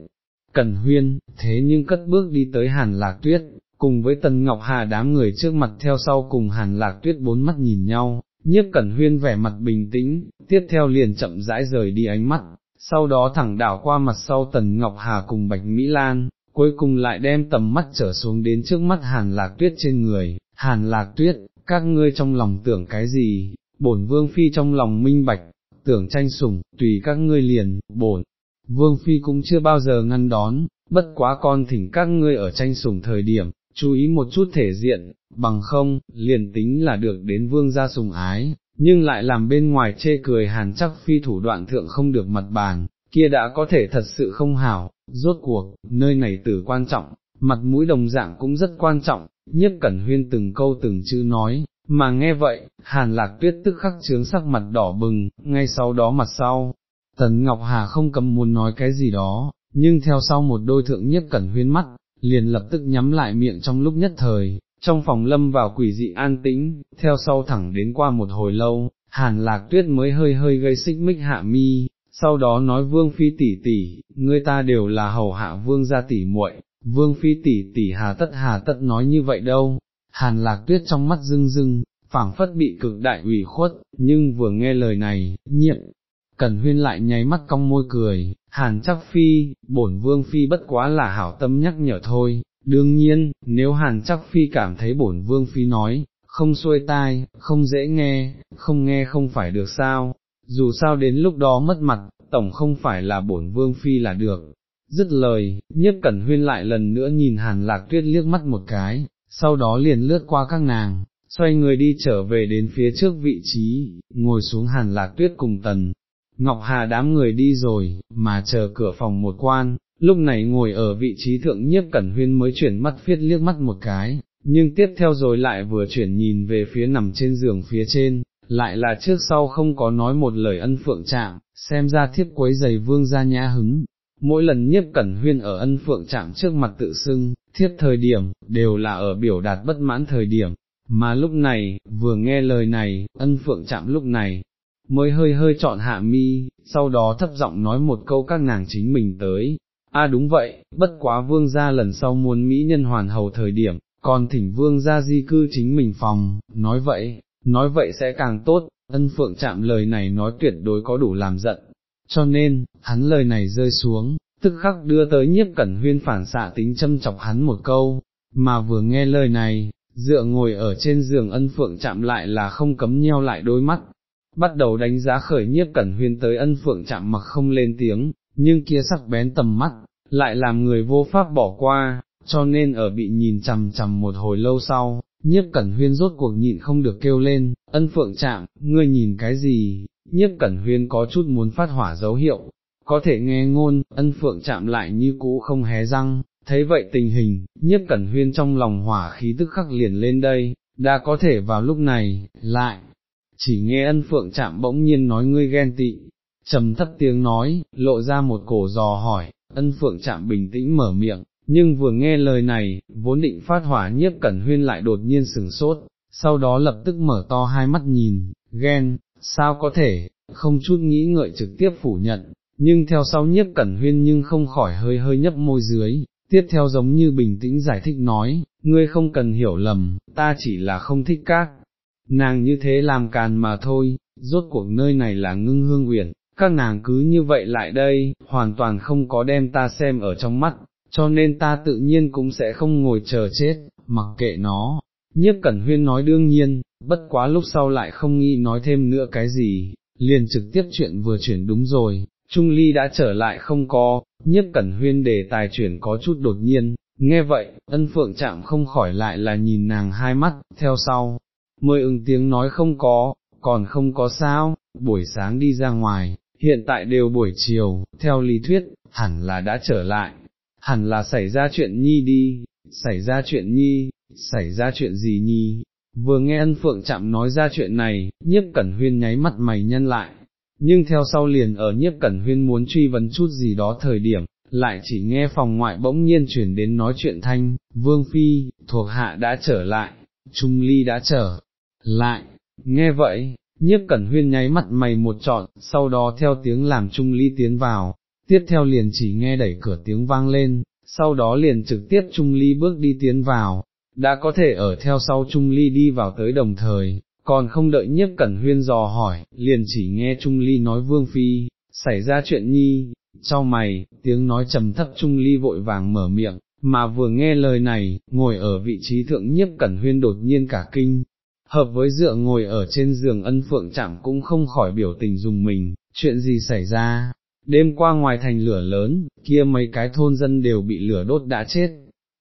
Cẩn huyên, thế nhưng cất bước đi tới hàn lạc tuyết, cùng với tần ngọc hà đám người trước mặt theo sau cùng hàn lạc tuyết bốn mắt nhìn nhau, nhiếp cẩn huyên vẻ mặt bình tĩnh, tiếp theo liền chậm rãi rời đi ánh mắt, sau đó thẳng đảo qua mặt sau tần ngọc hà cùng bạch Mỹ Lan, cuối cùng lại đem tầm mắt trở xuống đến trước mắt hàn lạc tuyết trên người, hàn lạc tuyết, các ngươi trong lòng tưởng cái gì, bổn vương phi trong lòng minh bạch, tưởng tranh sủng, tùy các ngươi liền, bổn, vương phi cũng chưa bao giờ ngăn đón, bất quá con thỉnh các ngươi ở tranh sủng thời điểm, chú ý một chút thể diện, bằng không, liền tính là được đến vương gia sùng ái, nhưng lại làm bên ngoài chê cười hàn chắc phi thủ đoạn thượng không được mặt bàn, kia đã có thể thật sự không hảo, rốt cuộc, nơi này tử quan trọng, mặt mũi đồng dạng cũng rất quan trọng, nhiếp cẩn huyên từng câu từng chữ nói, mà nghe vậy, hàn lạc tuyết tức khắc trướng sắc mặt đỏ bừng, ngay sau đó mặt sau, tần Ngọc Hà không cầm muốn nói cái gì đó, nhưng theo sau một đôi thượng nhiếp cẩn huyên mắt, liền lập tức nhắm lại miệng trong lúc nhất thời, trong phòng lâm vào quỷ dị an tĩnh, theo sau thẳng đến qua một hồi lâu, hàn lạc tuyết mới hơi hơi gây xích mích hạ mi, sau đó nói vương phi tỷ tỷ, ngươi ta đều là hầu hạ vương gia tỷ muội, vương phi tỷ tỷ hà tất hà tất nói như vậy đâu, hàn lạc tuyết trong mắt rưng rưng, phảng phất bị cực đại ủy khuất, nhưng vừa nghe lời này, nhiệm, cần huyên lại nháy mắt cong môi cười, hàn chắc phi, bổn vương phi bất quá là hảo tâm nhắc nhở thôi, đương nhiên, nếu hàn chắc phi cảm thấy bổn vương phi nói, không xuôi tai, không dễ nghe, không nghe không phải được sao, dù sao đến lúc đó mất mặt, tổng không phải là bổn vương phi là được. Dứt lời, nhiếp cẩn huyên lại lần nữa nhìn hàn lạc tuyết liếc mắt một cái, sau đó liền lướt qua các nàng, xoay người đi trở về đến phía trước vị trí, ngồi xuống hàn lạc tuyết cùng tần. Ngọc Hà đám người đi rồi, mà chờ cửa phòng một quan, lúc này ngồi ở vị trí thượng nhiếp cẩn huyên mới chuyển mắt phiết liếc mắt một cái, nhưng tiếp theo rồi lại vừa chuyển nhìn về phía nằm trên giường phía trên, lại là trước sau không có nói một lời ân phượng chạm, xem ra thiếp quấy giày vương ra nhã hứng. Mỗi lần nhiếp cẩn huyên ở ân phượng chạm trước mặt tự xưng, thiết thời điểm, đều là ở biểu đạt bất mãn thời điểm, mà lúc này, vừa nghe lời này, ân phượng chạm lúc này, mới hơi hơi chọn hạ mi, sau đó thấp giọng nói một câu các nàng chính mình tới. A à đúng vậy, bất quá vương gia lần sau muốn Mỹ nhân hoàn hầu thời điểm, còn thỉnh vương gia di cư chính mình phòng, nói vậy, nói vậy sẽ càng tốt, ân phượng chạm lời này nói tuyệt đối có đủ làm giận, cho nên, hắn lời này rơi xuống, tức khắc đưa tới nhiếp cẩn huyên phản xạ tính châm chọc hắn một câu, mà vừa nghe lời này, dựa ngồi ở trên giường ân phượng chạm lại là không cấm nheo lại đôi mắt, bắt đầu đánh giá khởi nhiếp cẩn huyên tới ân phượng chạm mặc không lên tiếng, nhưng kia sắc bén tầm mắt, lại làm người vô pháp bỏ qua, cho nên ở bị nhìn chằm chằm một hồi lâu sau, nhiếp cẩn huyên rốt cuộc nhịn không được kêu lên, ân phượng chạm, ngươi nhìn cái gì, nhiếp cẩn huyên có chút muốn phát hỏa dấu hiệu, có thể nghe ngôn, ân phượng chạm lại như cũ không hé răng, thấy vậy tình hình, nhiếp cẩn huyên trong lòng hỏa khí tức khắc liền lên đây, đã có thể vào lúc này, lại, chỉ nghe ân phượng chạm bỗng nhiên nói ngươi ghen tị, trầm thấp tiếng nói, lộ ra một cổ giò hỏi, ân phượng chạm bình tĩnh mở miệng, nhưng vừa nghe lời này, vốn định phát hỏa nhiếp cẩn huyên lại đột nhiên sừng sốt, sau đó lập tức mở to hai mắt nhìn, ghen, sao có thể, không chút nghĩ ngợi trực tiếp phủ nhận, nhưng theo sau nhiếp cẩn huyên nhưng không khỏi hơi hơi nhấp môi dưới, tiếp theo giống như bình tĩnh giải thích nói, ngươi không cần hiểu lầm, ta chỉ là không thích các, nàng như thế làm càn mà thôi, rốt cuộc nơi này là ngưng hương uyển, các nàng cứ như vậy lại đây, hoàn toàn không có đem ta xem ở trong mắt, cho nên ta tự nhiên cũng sẽ không ngồi chờ chết, mặc kệ nó. Nhiếp Cẩn Huyên nói đương nhiên, bất quá lúc sau lại không nghĩ nói thêm nữa cái gì, liền trực tiếp chuyện vừa chuyển đúng rồi, Trung Ly đã trở lại không có, nhiếp Cẩn Huyên đề tài chuyển có chút đột nhiên, nghe vậy, ân phượng chạm không khỏi lại là nhìn nàng hai mắt, theo sau, mới ứng tiếng nói không có, còn không có sao, buổi sáng đi ra ngoài, hiện tại đều buổi chiều, theo lý thuyết, hẳn là đã trở lại, hẳn là xảy ra chuyện nhi đi, xảy ra chuyện nhi, xảy ra chuyện gì nhi, vừa nghe ân phượng chạm nói ra chuyện này, nhiếp cẩn huyên nháy mặt mày nhân lại, nhưng theo sau liền ở nhiếp cẩn huyên muốn truy vấn chút gì đó thời điểm, lại chỉ nghe phòng ngoại bỗng nhiên chuyển đến nói chuyện thanh, vương phi, thuộc hạ đã trở lại, trung ly đã trở lại, nghe vậy, nhiếp cẩn huyên nháy mặt mày một trọn, sau đó theo tiếng làm trung ly tiến vào, tiếp theo liền chỉ nghe đẩy cửa tiếng vang lên, sau đó liền trực tiếp Trung Ly bước đi tiến vào, đã có thể ở theo sau Trung Ly đi vào tới đồng thời, còn không đợi nhiếp cẩn huyên dò hỏi, liền chỉ nghe Trung Ly nói Vương Phi, xảy ra chuyện nhi, cho mày, tiếng nói trầm thấp Trung Ly vội vàng mở miệng, mà vừa nghe lời này, ngồi ở vị trí thượng nhiếp cẩn huyên đột nhiên cả kinh, hợp với dựa ngồi ở trên giường ân phượng chạm cũng không khỏi biểu tình dùng mình, chuyện gì xảy ra, đêm qua ngoài thành lửa lớn, kia mấy cái thôn dân đều bị lửa đốt đã chết,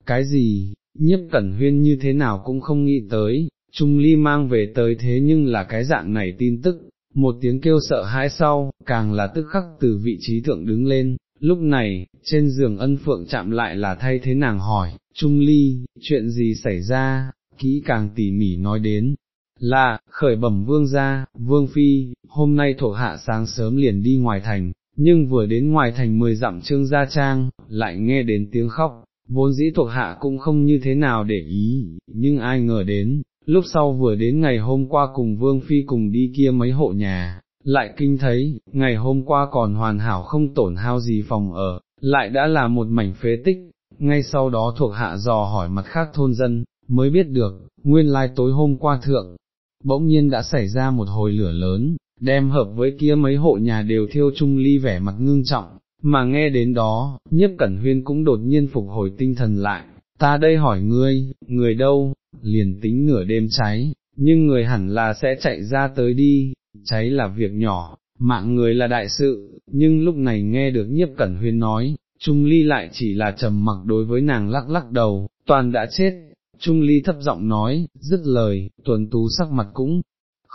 cái gì, nhiếp cẩn huyên như thế nào cũng không nghĩ tới, Trung Ly mang về tới thế nhưng là cái dạng này tin tức, một tiếng kêu sợ hãi sau, càng là tức khắc từ vị trí thượng đứng lên, lúc này, trên giường ân phượng chạm lại là thay thế nàng hỏi, Trung Ly, chuyện gì xảy ra, kỹ càng tỉ mỉ nói đến, là, khởi bẩm vương gia, vương phi, hôm nay thổ hạ sáng sớm liền đi ngoài thành, nhưng vừa đến ngoài thành mười dặm trương gia trang, lại nghe đến tiếng khóc, vốn dĩ thuộc hạ cũng không như thế nào để ý, nhưng ai ngờ đến, lúc sau vừa đến ngày hôm qua cùng Vương Phi cùng đi kia mấy hộ nhà, lại kinh thấy, ngày hôm qua còn hoàn hảo không tổn hao gì phòng ở, lại đã là một mảnh phế tích, ngay sau đó thuộc hạ dò hỏi mặt khác thôn dân, mới biết được, nguyên lai tối hôm qua thượng, bỗng nhiên đã xảy ra một hồi lửa lớn, đem hợp với kia mấy hộ nhà đều thiêu chung ly vẻ mặt ngưng trọng, mà nghe đến đó, nhiếp cẩn huyên cũng đột nhiên phục hồi tinh thần lại, ta đây hỏi ngươi, người đâu, liền tính nửa đêm cháy, nhưng người hẳn là sẽ chạy ra tới đi, cháy là việc nhỏ, mạng người là đại sự, nhưng lúc này nghe được nhiếp cẩn huyên nói, Trung Ly lại chỉ là trầm mặc đối với nàng lắc lắc đầu, toàn đã chết, Trung Ly thấp giọng nói, dứt lời, tuần tú sắc mặt cũng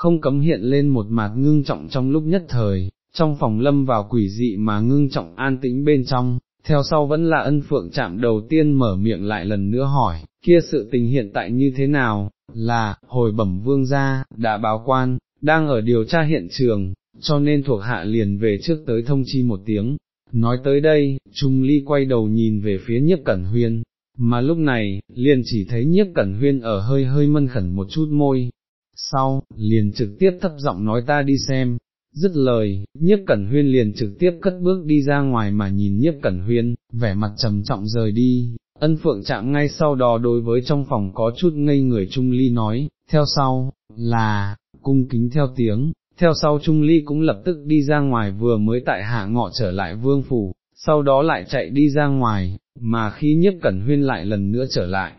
không cấm hiện lên một mặt ngưng trọng trong lúc nhất thời, trong phòng lâm vào quỷ dị mà ngưng trọng an tĩnh bên trong, theo sau vẫn là ân phượng chạm đầu tiên mở miệng lại lần nữa hỏi, kia sự tình hiện tại như thế nào, là, hồi bẩm vương gia, đã báo quan, đang ở điều tra hiện trường, cho nên thuộc hạ liền về trước tới thông chi một tiếng. Nói tới đây, Trung Ly quay đầu nhìn về phía nhiếp cẩn huyên, mà lúc này, liền chỉ thấy nhiếp cẩn huyên ở hơi hơi mân khẩn một chút môi. Sau, liền trực tiếp thấp giọng nói ta đi xem, dứt lời, nhiếp cẩn huyên liền trực tiếp cất bước đi ra ngoài mà nhìn nhiếp cẩn huyên, vẻ mặt trầm trọng rời đi, ân phượng chạm ngay sau đó đối với trong phòng có chút ngây người Trung Ly nói, theo sau, là, cung kính theo tiếng, theo sau Trung Ly cũng lập tức đi ra ngoài vừa mới tại hạ ngọ trở lại vương phủ, sau đó lại chạy đi ra ngoài, mà khi nhiếp cẩn huyên lại lần nữa trở lại.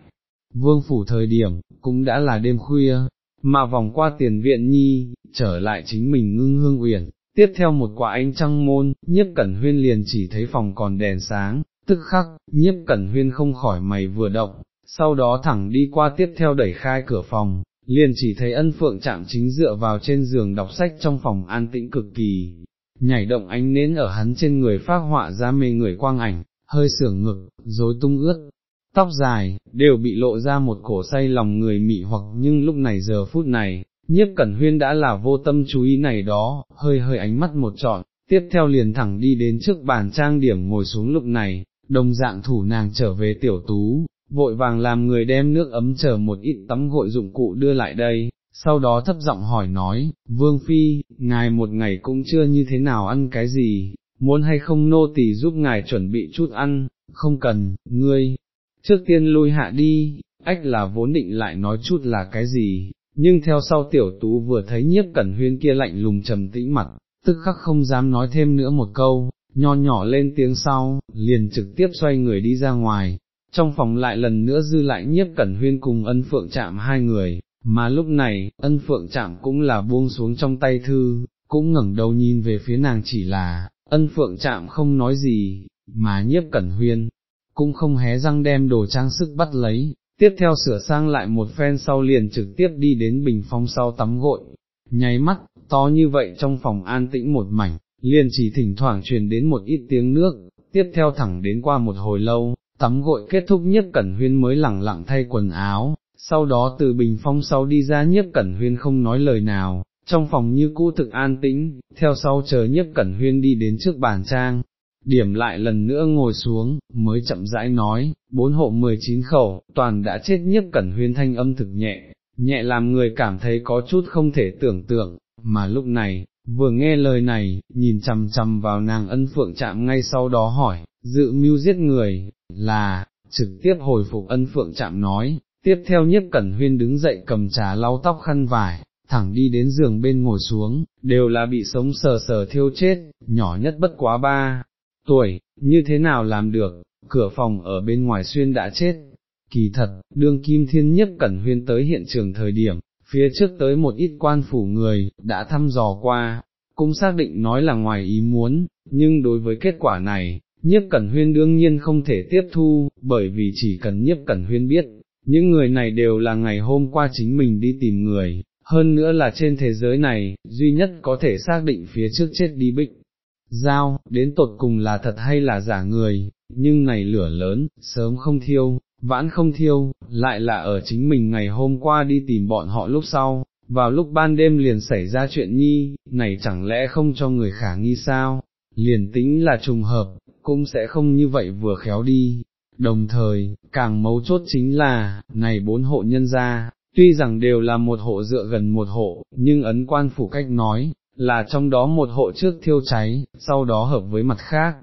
Vương phủ thời điểm, cũng đã là đêm khuya, mà vòng qua tiền viện nhi, trở lại chính mình ngưng hương uyển, tiếp theo một quả ánh trăng môn, nhiếp cẩn huyên liền chỉ thấy phòng còn đèn sáng, tức khắc, nhiếp cẩn huyên không khỏi mày vừa động, sau đó thẳng đi qua tiếp theo đẩy khai cửa phòng, liền chỉ thấy ân phượng chạm chính dựa vào trên giường đọc sách trong phòng an tĩnh cực kỳ, nhảy động ánh nến ở hắn trên người phát họa ra mê người quang ảnh, hơi sưởng ngực, rối tung ướt, tóc dài, đều bị lộ ra một cổ say lòng người mị hoặc nhưng lúc này giờ phút này, nhiếp cẩn huyên đã là vô tâm chú ý này đó, hơi hơi ánh mắt một trọn, tiếp theo liền thẳng đi đến trước bàn trang điểm ngồi xuống lúc này, đồng dạng thủ nàng trở về tiểu tú, vội vàng làm người đem nước ấm chờ một ít tắm gội dụng cụ đưa lại đây, sau đó thấp giọng hỏi nói, Vương Phi, ngài một ngày cũng chưa như thế nào ăn cái gì, muốn hay không nô tỳ giúp ngài chuẩn bị chút ăn, không cần, ngươi, trước tiên lui hạ đi, ách là vốn định lại nói chút là cái gì, nhưng theo sau tiểu tú vừa thấy nhiếp cẩn huyên kia lạnh lùng trầm tĩnh mặt, tức khắc không dám nói thêm nữa một câu, nho nhỏ lên tiếng sau, liền trực tiếp xoay người đi ra ngoài, trong phòng lại lần nữa dư lại nhiếp cẩn huyên cùng ân phượng chạm hai người, mà lúc này, ân phượng chạm cũng là buông xuống trong tay thư, cũng ngẩng đầu nhìn về phía nàng chỉ là, ân phượng chạm không nói gì, mà nhiếp cẩn huyên, cũng không hé răng đem đồ trang sức bắt lấy, tiếp theo sửa sang lại một phen sau liền trực tiếp đi đến bình phong sau tắm gội, nháy mắt, to như vậy trong phòng an tĩnh một mảnh, liền chỉ thỉnh thoảng truyền đến một ít tiếng nước, tiếp theo thẳng đến qua một hồi lâu, tắm gội kết thúc nhất cẩn huyên mới lẳng lặng thay quần áo, sau đó từ bình phong sau đi ra nhất cẩn huyên không nói lời nào, trong phòng như cũ thực an tĩnh, theo sau chờ nhất cẩn huyên đi đến trước bàn trang, điểm lại lần nữa ngồi xuống, mới chậm rãi nói, bốn hộ 19 khẩu, toàn đã chết nhất cẩn huyên thanh âm thực nhẹ, nhẹ làm người cảm thấy có chút không thể tưởng tượng, mà lúc này, vừa nghe lời này, nhìn chằm chằm vào nàng ân phượng chạm ngay sau đó hỏi, dự mưu giết người, là, trực tiếp hồi phục ân phượng chạm nói, tiếp theo nhiếp cẩn huyên đứng dậy cầm trà lau tóc khăn vải, thẳng đi đến giường bên ngồi xuống, đều là bị sống sờ sờ thiêu chết, nhỏ nhất bất quá ba tuổi, như thế nào làm được, cửa phòng ở bên ngoài xuyên đã chết. Kỳ thật, đương kim thiên nhất cẩn huyên tới hiện trường thời điểm, phía trước tới một ít quan phủ người, đã thăm dò qua, cũng xác định nói là ngoài ý muốn, nhưng đối với kết quả này, nhiếp cẩn huyên đương nhiên không thể tiếp thu, bởi vì chỉ cần nhiếp cẩn huyên biết, những người này đều là ngày hôm qua chính mình đi tìm người, hơn nữa là trên thế giới này, duy nhất có thể xác định phía trước chết đi bích. Giao, đến tột cùng là thật hay là giả người, nhưng này lửa lớn, sớm không thiêu, vãn không thiêu, lại là ở chính mình ngày hôm qua đi tìm bọn họ lúc sau, vào lúc ban đêm liền xảy ra chuyện nhi, này chẳng lẽ không cho người khả nghi sao, liền tính là trùng hợp, cũng sẽ không như vậy vừa khéo đi. Đồng thời, càng mấu chốt chính là, này bốn hộ nhân gia, tuy rằng đều là một hộ dựa gần một hộ, nhưng ấn quan phủ cách nói, là trong đó một hộ trước thiêu cháy, sau đó hợp với mặt khác,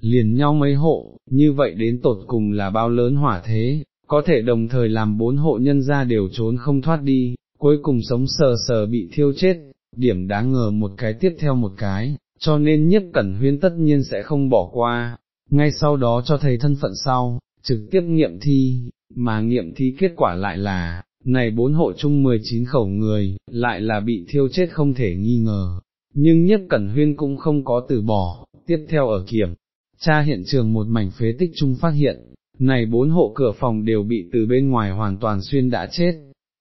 liền nhau mấy hộ, như vậy đến tột cùng là bao lớn hỏa thế, có thể đồng thời làm bốn hộ nhân gia đều trốn không thoát đi, cuối cùng sống sờ sờ bị thiêu chết, điểm đáng ngờ một cái tiếp theo một cái, cho nên nhất cẩn huyên tất nhiên sẽ không bỏ qua, ngay sau đó cho thầy thân phận sau, trực tiếp nghiệm thi, mà nghiệm thi kết quả lại là, này bốn hộ chung 19 khẩu người, lại là bị thiêu chết không thể nghi ngờ, nhưng nhất cẩn huyên cũng không có từ bỏ, tiếp theo ở kiểm, tra hiện trường một mảnh phế tích chung phát hiện, này bốn hộ cửa phòng đều bị từ bên ngoài hoàn toàn xuyên đã chết.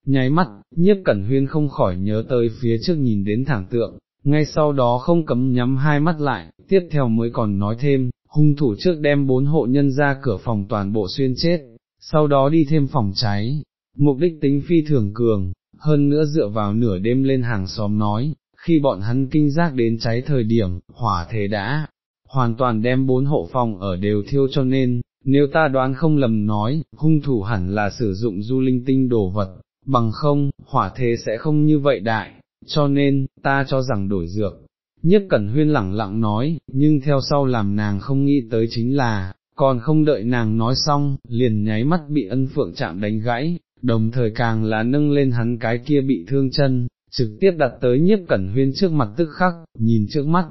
Nháy mắt, nhiếp cẩn huyên không khỏi nhớ tới phía trước nhìn đến thẳng tượng, ngay sau đó không cấm nhắm hai mắt lại, tiếp theo mới còn nói thêm, hung thủ trước đem bốn hộ nhân ra cửa phòng toàn bộ xuyên chết, sau đó đi thêm phòng cháy, mục đích tính phi thường cường, hơn nữa dựa vào nửa đêm lên hàng xóm nói, khi bọn hắn kinh giác đến cháy thời điểm, hỏa thế đã, hoàn toàn đem bốn hộ phòng ở đều thiêu cho nên, nếu ta đoán không lầm nói, hung thủ hẳn là sử dụng du linh tinh đồ vật, bằng không, hỏa thế sẽ không như vậy đại, cho nên, ta cho rằng đổi dược. Nhất Cẩn Huyên lẳng lặng nói, nhưng theo sau làm nàng không nghĩ tới chính là, còn không đợi nàng nói xong, liền nháy mắt bị ân phượng chạm đánh gãy, đồng thời càng là nâng lên hắn cái kia bị thương chân, trực tiếp đặt tới nhiếp cẩn huyên trước mặt tức khắc, nhìn trước mắt,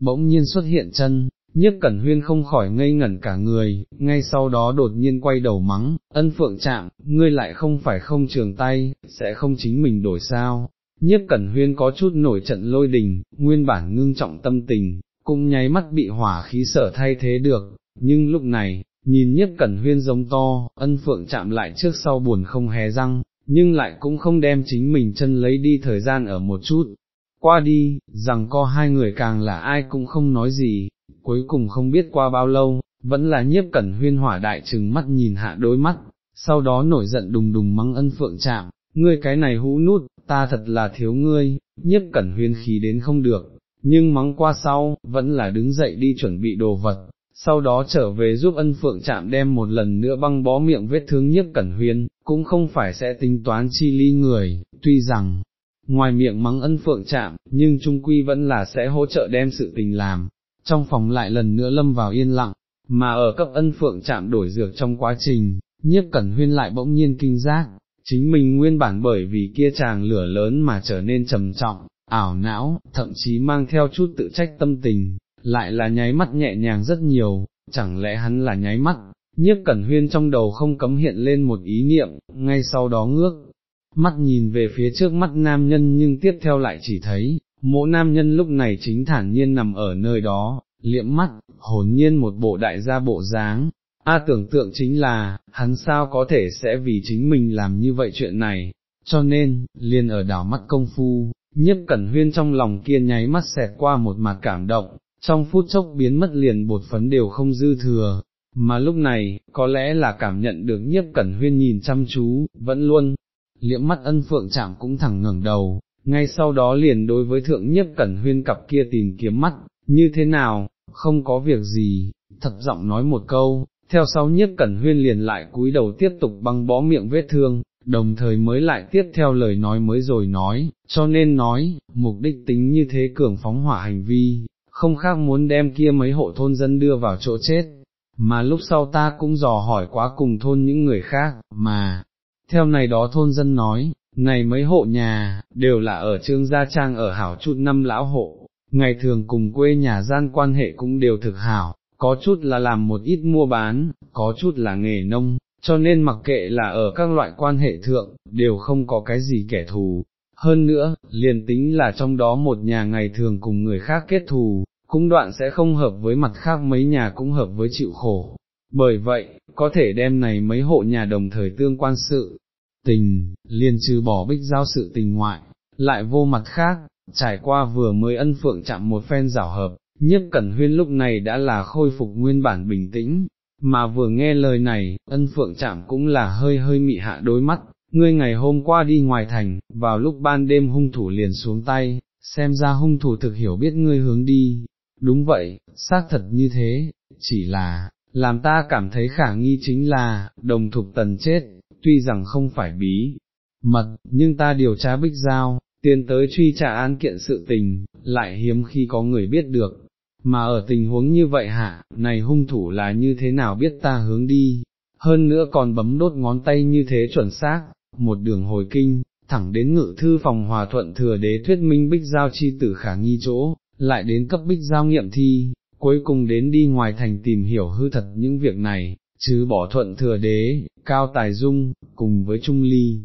bỗng nhiên xuất hiện chân, nhiếp cẩn huyên không khỏi ngây ngẩn cả người, ngay sau đó đột nhiên quay đầu mắng, ân phượng chạm, ngươi lại không phải không trường tay, sẽ không chính mình đổi sao. Nhiếp cẩn huyên có chút nổi trận lôi đình, nguyên bản ngưng trọng tâm tình, cũng nháy mắt bị hỏa khí sở thay thế được, nhưng lúc này, nhìn nhất cẩn huyên giống to, ân phượng chạm lại trước sau buồn không hé răng, nhưng lại cũng không đem chính mình chân lấy đi thời gian ở một chút. Qua đi, rằng co hai người càng là ai cũng không nói gì, cuối cùng không biết qua bao lâu, vẫn là nhiếp cẩn huyên hỏa đại trừng mắt nhìn hạ đôi mắt, sau đó nổi giận đùng đùng mắng ân phượng chạm, ngươi cái này hũ nút, ta thật là thiếu ngươi, nhiếp cẩn huyên khí đến không được, nhưng mắng qua sau, vẫn là đứng dậy đi chuẩn bị đồ vật, sau đó trở về giúp ân phượng chạm đem một lần nữa băng bó miệng vết thương nhiếp cẩn huyên, cũng không phải sẽ tính toán chi ly người, tuy rằng, ngoài miệng mắng ân phượng chạm, nhưng trung quy vẫn là sẽ hỗ trợ đem sự tình làm, trong phòng lại lần nữa lâm vào yên lặng, mà ở cấp ân phượng chạm đổi dược trong quá trình, nhiếp cẩn huyên lại bỗng nhiên kinh giác, chính mình nguyên bản bởi vì kia chàng lửa lớn mà trở nên trầm trọng, ảo não, thậm chí mang theo chút tự trách tâm tình, lại là nháy mắt nhẹ nhàng rất nhiều, chẳng lẽ hắn là nháy mắt, nhiếp cẩn huyên trong đầu không cấm hiện lên một ý niệm, ngay sau đó ngước, mắt nhìn về phía trước mắt nam nhân nhưng tiếp theo lại chỉ thấy, mộ nam nhân lúc này chính thản nhiên nằm ở nơi đó, liệm mắt, hồn nhiên một bộ đại gia bộ dáng. A à, tưởng tượng chính là, hắn sao có thể sẽ vì chính mình làm như vậy chuyện này, cho nên, liền ở đảo mắt công phu, nhất cẩn huyên trong lòng kia nháy mắt xẹt qua một mặt cảm động, trong phút chốc biến mất liền bột phấn đều không dư thừa, mà lúc này, có lẽ là cảm nhận được nhiếp cẩn huyên nhìn chăm chú, vẫn luôn, liễm mắt ân phượng chạm cũng thẳng ngẩng đầu, ngay sau đó liền đối với thượng nhiếp cẩn huyên cặp kia tìm kiếm mắt, như thế nào, không có việc gì, thật giọng nói một câu, theo sau nhiếp cẩn huyên liền lại cúi đầu tiếp tục băng bó miệng vết thương, đồng thời mới lại tiếp theo lời nói mới rồi nói, cho nên nói, mục đích tính như thế cường phóng hỏa hành vi, không khác muốn đem kia mấy hộ thôn dân đưa vào chỗ chết, mà lúc sau ta cũng dò hỏi quá cùng thôn những người khác, mà, theo này đó thôn dân nói, này mấy hộ nhà, đều là ở trương gia trang ở hảo chút năm lão hộ, ngày thường cùng quê nhà gian quan hệ cũng đều thực hảo, có chút là làm một ít mua bán, có chút là nghề nông, cho nên mặc kệ là ở các loại quan hệ thượng, đều không có cái gì kẻ thù, hơn nữa, liền tính là trong đó một nhà ngày thường cùng người khác kết thù, cũng đoạn sẽ không hợp với mặt khác mấy nhà cũng hợp với chịu khổ. Bởi vậy, có thể đem này mấy hộ nhà đồng thời tương quan sự, tình, liền trừ bỏ bích giao sự tình ngoại, lại vô mặt khác, trải qua vừa mới ân phượng chạm một phen rảo hợp, nhiếp cẩn huyên lúc này đã là khôi phục nguyên bản bình tĩnh, mà vừa nghe lời này, ân phượng chạm cũng là hơi hơi mị hạ đôi mắt, ngươi ngày hôm qua đi ngoài thành, vào lúc ban đêm hung thủ liền xuống tay, xem ra hung thủ thực hiểu biết ngươi hướng đi, đúng vậy, xác thật như thế, chỉ là, làm ta cảm thấy khả nghi chính là, đồng thục tần chết, tuy rằng không phải bí, mật, nhưng ta điều tra bích giao, tiến tới truy trả án kiện sự tình, lại hiếm khi có người biết được, mà ở tình huống như vậy hả, này hung thủ là như thế nào biết ta hướng đi, hơn nữa còn bấm đốt ngón tay như thế chuẩn xác, một đường hồi kinh, thẳng đến ngự thư phòng hòa thuận thừa đế thuyết minh bích giao chi tử khả nghi chỗ, lại đến cấp bích giao nghiệm thi, cuối cùng đến đi ngoài thành tìm hiểu hư thật những việc này, chứ bỏ thuận thừa đế, cao tài dung, cùng với trung ly.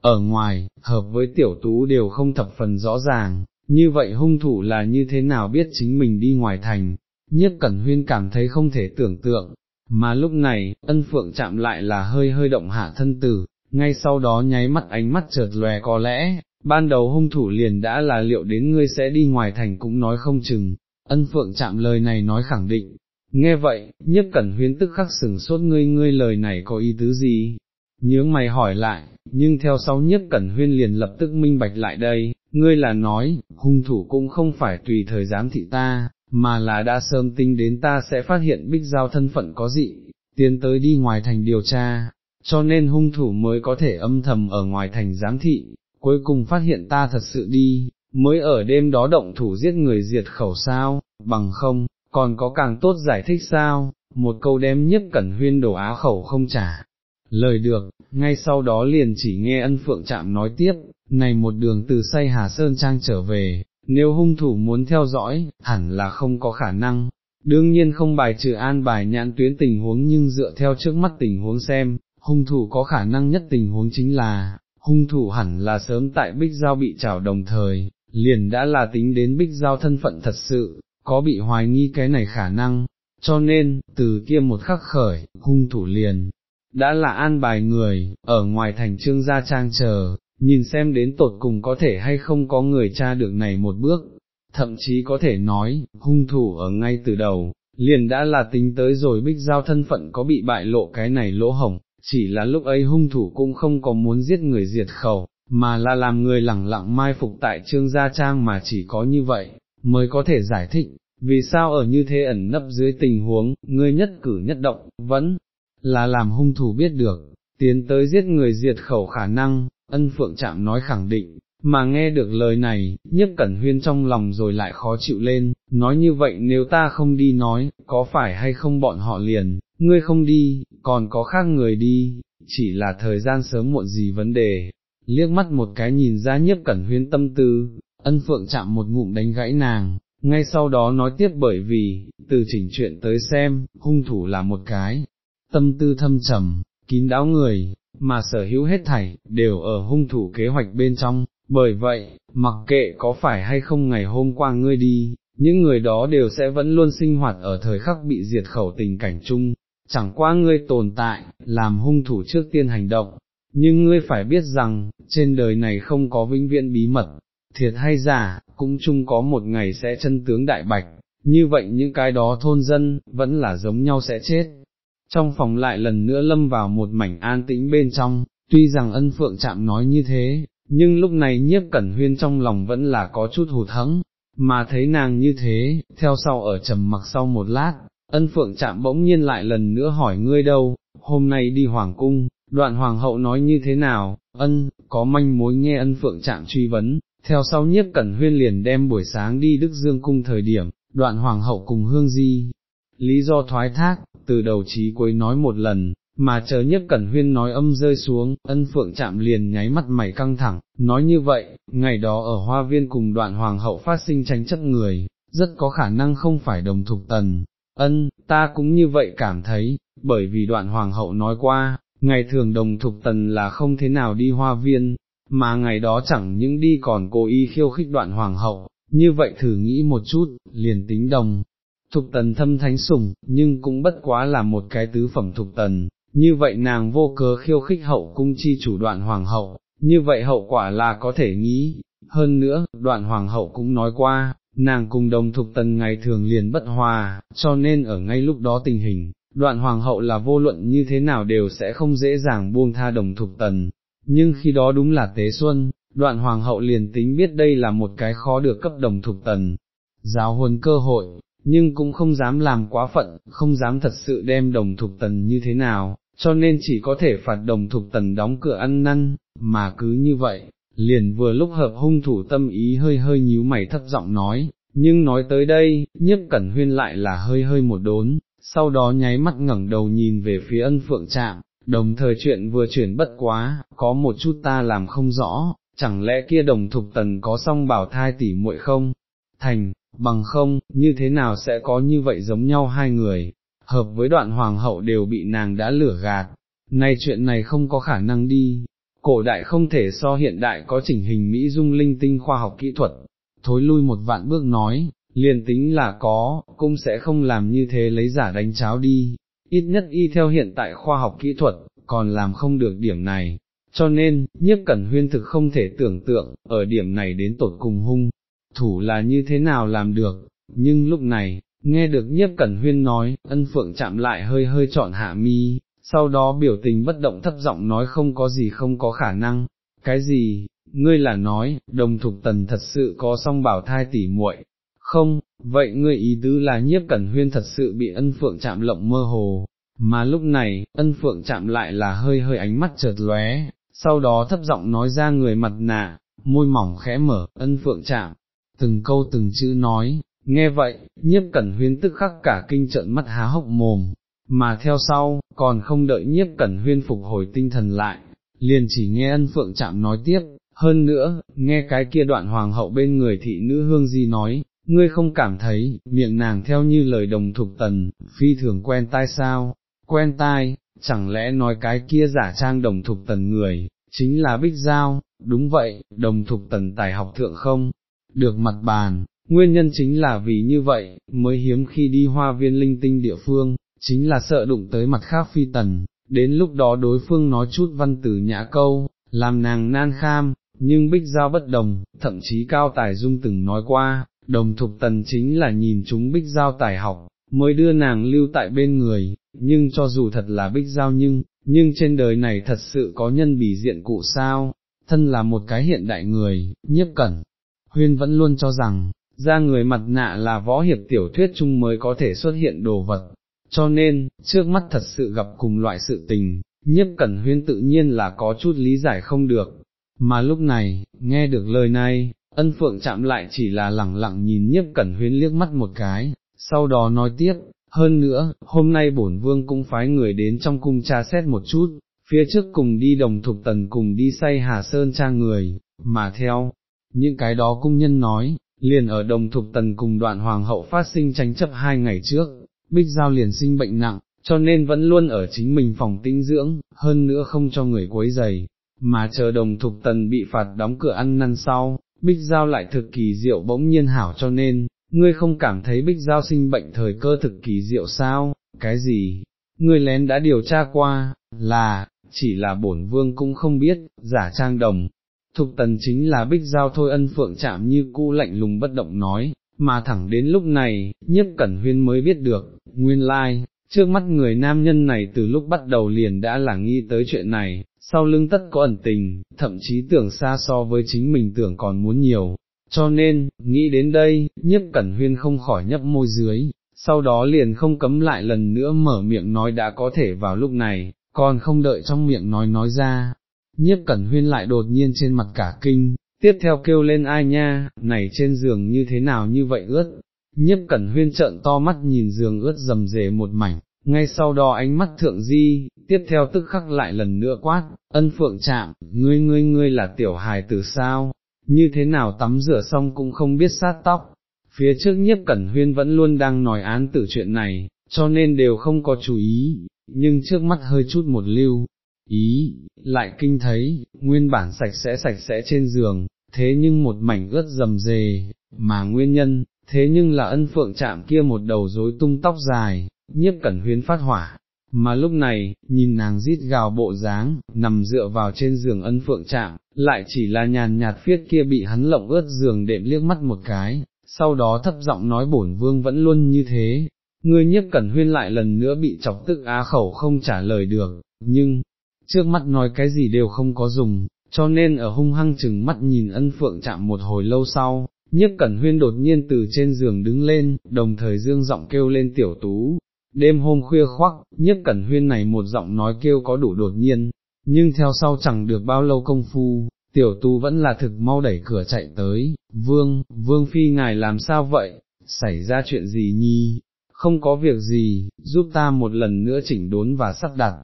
Ở ngoài, hợp với tiểu tú đều không thập phần rõ ràng, như vậy hung thủ là như thế nào biết chính mình đi ngoài thành, nhiếp cẩn huyên cảm thấy không thể tưởng tượng, mà lúc này, ân phượng chạm lại là hơi hơi động hạ thân tử, ngay sau đó nháy mắt ánh mắt chợt lòe có lẽ, ban đầu hung thủ liền đã là liệu đến ngươi sẽ đi ngoài thành cũng nói không chừng, ân phượng chạm lời này nói khẳng định, nghe vậy, nhất cẩn huyến tức khắc sừng sốt ngươi ngươi lời này có ý tứ gì, nhướng mày hỏi lại, nhưng theo sau nhất cẩn huyên liền lập tức minh bạch lại đây, ngươi là nói, hung thủ cũng không phải tùy thời giám thị ta, mà là đã sớm tính đến ta sẽ phát hiện bích giao thân phận có dị, tiến tới đi ngoài thành điều tra, cho nên hung thủ mới có thể âm thầm ở ngoài thành giám thị, cuối cùng phát hiện ta thật sự đi, mới ở đêm đó động thủ giết người diệt khẩu sao, bằng không, còn có càng tốt giải thích sao, một câu đem nhất cẩn huyên đổ á khẩu không trả. Lời được, ngay sau đó liền chỉ nghe ân phượng chạm nói tiếp, này một đường từ say Hà Sơn Trang trở về, nếu hung thủ muốn theo dõi, hẳn là không có khả năng. Đương nhiên không bài trừ an bài nhãn tuyến tình huống nhưng dựa theo trước mắt tình huống xem, hung thủ có khả năng nhất tình huống chính là, hung thủ hẳn là sớm tại Bích Giao bị trảo đồng thời, liền đã là tính đến Bích Giao thân phận thật sự, có bị hoài nghi cái này khả năng, cho nên, từ kia một khắc khởi, hung thủ liền, đã là an bài người, ở ngoài thành trương gia trang chờ, nhìn xem đến tột cùng có thể hay không có người tra được này một bước, thậm chí có thể nói, hung thủ ở ngay từ đầu, liền đã là tính tới rồi bích giao thân phận có bị bại lộ cái này lỗ hổng, chỉ là lúc ấy hung thủ cũng không có muốn giết người diệt khẩu, mà là làm người lẳng lặng mai phục tại trương gia trang mà chỉ có như vậy, mới có thể giải thích, vì sao ở như thế ẩn nấp dưới tình huống, ngươi nhất cử nhất động, vẫn là làm hung thủ biết được, tiến tới giết người diệt khẩu khả năng, ân phượng chạm nói khẳng định, mà nghe được lời này, nhất cẩn huyên trong lòng rồi lại khó chịu lên, nói như vậy nếu ta không đi nói, có phải hay không bọn họ liền, ngươi không đi, còn có khác người đi, chỉ là thời gian sớm muộn gì vấn đề, liếc mắt một cái nhìn ra nhiếp cẩn huyên tâm tư, ân phượng chạm một ngụm đánh gãy nàng, ngay sau đó nói tiếp bởi vì, từ chỉnh chuyện tới xem, hung thủ là một cái, tâm tư thâm trầm, kín đáo người, mà sở hữu hết thảy, đều ở hung thủ kế hoạch bên trong, bởi vậy, mặc kệ có phải hay không ngày hôm qua ngươi đi, những người đó đều sẽ vẫn luôn sinh hoạt ở thời khắc bị diệt khẩu tình cảnh chung, chẳng qua ngươi tồn tại, làm hung thủ trước tiên hành động, nhưng ngươi phải biết rằng, trên đời này không có vĩnh viễn bí mật, thiệt hay giả, cũng chung có một ngày sẽ chân tướng đại bạch, như vậy những cái đó thôn dân, vẫn là giống nhau sẽ chết. Trong phòng lại lần nữa lâm vào một mảnh an tĩnh bên trong, tuy rằng ân phượng chạm nói như thế, nhưng lúc này nhiếp cẩn huyên trong lòng vẫn là có chút hụt hẫng, mà thấy nàng như thế, theo sau ở trầm mặc sau một lát, ân phượng chạm bỗng nhiên lại lần nữa hỏi ngươi đâu, hôm nay đi hoàng cung, đoạn hoàng hậu nói như thế nào, ân, có manh mối nghe ân phượng chạm truy vấn, theo sau nhiếp cẩn huyên liền đem buổi sáng đi Đức Dương cung thời điểm, đoạn hoàng hậu cùng hương di, lý do thoái thác, từ đầu chí cuối nói một lần, mà chờ nhất cẩn huyên nói âm rơi xuống, ân phượng chạm liền nháy mắt mày căng thẳng, nói như vậy, ngày đó ở hoa viên cùng đoạn hoàng hậu phát sinh tranh chấp người, rất có khả năng không phải đồng thục tần, ân, ta cũng như vậy cảm thấy, bởi vì đoạn hoàng hậu nói qua, ngày thường đồng thục tần là không thế nào đi hoa viên, mà ngày đó chẳng những đi còn cố ý khiêu khích đoạn hoàng hậu, như vậy thử nghĩ một chút, liền tính đồng. Thục tần thâm thánh sủng, nhưng cũng bất quá là một cái tứ phẩm thục tần, như vậy nàng vô cớ khiêu khích hậu cung chi chủ đoạn hoàng hậu, như vậy hậu quả là có thể nghĩ, hơn nữa, đoạn hoàng hậu cũng nói qua, nàng cùng đồng thục tần ngày thường liền bất hòa, cho nên ở ngay lúc đó tình hình, đoạn hoàng hậu là vô luận như thế nào đều sẽ không dễ dàng buông tha đồng thục tần, nhưng khi đó đúng là tế xuân, đoạn hoàng hậu liền tính biết đây là một cái khó được cấp đồng thục tần, giáo huấn cơ hội, nhưng cũng không dám làm quá phận, không dám thật sự đem đồng thục tần như thế nào, cho nên chỉ có thể phạt đồng thục tần đóng cửa ăn năn, mà cứ như vậy, liền vừa lúc hợp hung thủ tâm ý hơi hơi nhíu mày thấp giọng nói, nhưng nói tới đây, nhiếp cẩn huyên lại là hơi hơi một đốn, sau đó nháy mắt ngẩng đầu nhìn về phía ân phượng trạm, đồng thời chuyện vừa chuyển bất quá, có một chút ta làm không rõ, chẳng lẽ kia đồng thục tần có song bảo thai tỉ muội không? Thành, bằng không, như thế nào sẽ có như vậy giống nhau hai người, hợp với đoạn hoàng hậu đều bị nàng đã lửa gạt, nay chuyện này không có khả năng đi, cổ đại không thể so hiện đại có chỉnh hình Mỹ dung linh tinh khoa học kỹ thuật, thối lui một vạn bước nói, liền tính là có, cũng sẽ không làm như thế lấy giả đánh cháo đi, ít nhất y theo hiện tại khoa học kỹ thuật, còn làm không được điểm này, cho nên, nhiếp cẩn huyên thực không thể tưởng tượng, ở điểm này đến tột cùng hung, thủ là như thế nào làm được, nhưng lúc này, nghe được nhiếp cẩn huyên nói, ân phượng chạm lại hơi hơi chọn hạ mi, sau đó biểu tình bất động thấp giọng nói không có gì không có khả năng, cái gì, ngươi là nói, đồng thục tần thật sự có song bảo thai tỉ muội, không, vậy ngươi ý tứ là nhiếp cẩn huyên thật sự bị ân phượng chạm lộng mơ hồ, mà lúc này, ân phượng chạm lại là hơi hơi ánh mắt chợt lóe, sau đó thấp giọng nói ra người mặt nạ, môi mỏng khẽ mở, ân phượng chạm, từng câu từng chữ nói, nghe vậy, nhiếp cẩn huyên tức khắc cả kinh trợn mắt há hốc mồm, mà theo sau, còn không đợi nhiếp cẩn huyên phục hồi tinh thần lại, liền chỉ nghe ân phượng chạm nói tiếp, hơn nữa, nghe cái kia đoạn hoàng hậu bên người thị nữ hương di nói, ngươi không cảm thấy, miệng nàng theo như lời đồng thục tần, phi thường quen tai sao, quen tai, chẳng lẽ nói cái kia giả trang đồng thục tần người, chính là Bích Giao, đúng vậy, đồng thục tần tài học thượng không, được mặt bàn, nguyên nhân chính là vì như vậy, mới hiếm khi đi hoa viên linh tinh địa phương, chính là sợ đụng tới mặt khác phi tần, đến lúc đó đối phương nói chút văn tử nhã câu, làm nàng nan kham, nhưng Bích Giao bất đồng, thậm chí Cao Tài Dung từng nói qua, đồng thục tần chính là nhìn chúng Bích Giao tài học, mới đưa nàng lưu tại bên người, nhưng cho dù thật là Bích Giao nhưng, nhưng trên đời này thật sự có nhân bỉ diện cụ sao, thân là một cái hiện đại người, nhiếp cẩn. Huyên vẫn luôn cho rằng, ra người mặt nạ là võ hiệp tiểu thuyết chung mới có thể xuất hiện đồ vật, cho nên, trước mắt thật sự gặp cùng loại sự tình, nhiếp cẩn huyên tự nhiên là có chút lý giải không được, mà lúc này, nghe được lời này, ân phượng chạm lại chỉ là lẳng lặng nhìn nhiếp cẩn huyên liếc mắt một cái, sau đó nói tiếp, hơn nữa, hôm nay bổn vương cũng phái người đến trong cung tra xét một chút, phía trước cùng đi đồng thục tần cùng đi say Hà Sơn tra người, mà theo, những cái đó cung nhân nói, liền ở đồng thục tần cùng đoạn hoàng hậu phát sinh tranh chấp hai ngày trước, Bích Giao liền sinh bệnh nặng, cho nên vẫn luôn ở chính mình phòng tinh dưỡng, hơn nữa không cho người quấy giày, mà chờ đồng thục tần bị phạt đóng cửa ăn năn sau, Bích Giao lại thực kỳ diệu bỗng nhiên hảo cho nên, ngươi không cảm thấy Bích Giao sinh bệnh thời cơ thực kỳ diệu sao, cái gì, ngươi lén đã điều tra qua, là, chỉ là bổn vương cũng không biết, giả trang đồng. Thục tần chính là bích giao thôi ân phượng chạm như cu lạnh lùng bất động nói, mà thẳng đến lúc này, nhiếp cẩn huyên mới biết được, nguyên lai, like, trước mắt người nam nhân này từ lúc bắt đầu liền đã là nghi tới chuyện này, sau lưng tất có ẩn tình, thậm chí tưởng xa so với chính mình tưởng còn muốn nhiều, cho nên, nghĩ đến đây, nhiếp cẩn huyên không khỏi nhấp môi dưới, sau đó liền không cấm lại lần nữa mở miệng nói đã có thể vào lúc này, còn không đợi trong miệng nói nói ra, nhiếp cẩn huyên lại đột nhiên trên mặt cả kinh, tiếp theo kêu lên ai nha, này trên giường như thế nào như vậy ướt, nhiếp cẩn huyên trợn to mắt nhìn giường ướt rầm rề một mảnh, ngay sau đó ánh mắt thượng di, tiếp theo tức khắc lại lần nữa quát, ân phượng chạm, ngươi ngươi ngươi là tiểu hài từ sao, như thế nào tắm rửa xong cũng không biết sát tóc, phía trước nhiếp cẩn huyên vẫn luôn đang nói án tử chuyện này, cho nên đều không có chú ý, nhưng trước mắt hơi chút một lưu, ý, lại kinh thấy, nguyên bản sạch sẽ sạch sẽ trên giường, thế nhưng một mảnh ướt rầm rề, mà nguyên nhân, thế nhưng là ân phượng chạm kia một đầu rối tung tóc dài, nhiếp cẩn huyên phát hỏa. Mà lúc này, nhìn nàng rít gào bộ dáng, nằm dựa vào trên giường ân phượng chạm, lại chỉ là nhàn nhạt phiết kia bị hắn lộng ướt giường đệm liếc mắt một cái, sau đó thấp giọng nói bổn vương vẫn luôn như thế, ngươi nhiếp cẩn huyên lại lần nữa bị chọc tức á khẩu không trả lời được, nhưng, trước mắt nói cái gì đều không có dùng, cho nên ở hung hăng chừng mắt nhìn ân phượng chạm một hồi lâu sau, nhiếp cẩn huyên đột nhiên từ trên giường đứng lên, đồng thời dương giọng kêu lên tiểu tú. Đêm hôm khuya khoắc, nhiếp cẩn huyên này một giọng nói kêu có đủ đột nhiên, nhưng theo sau chẳng được bao lâu công phu, tiểu tú vẫn là thực mau đẩy cửa chạy tới, vương, vương phi ngài làm sao vậy, xảy ra chuyện gì nhi, không có việc gì, giúp ta một lần nữa chỉnh đốn và sắp đặt,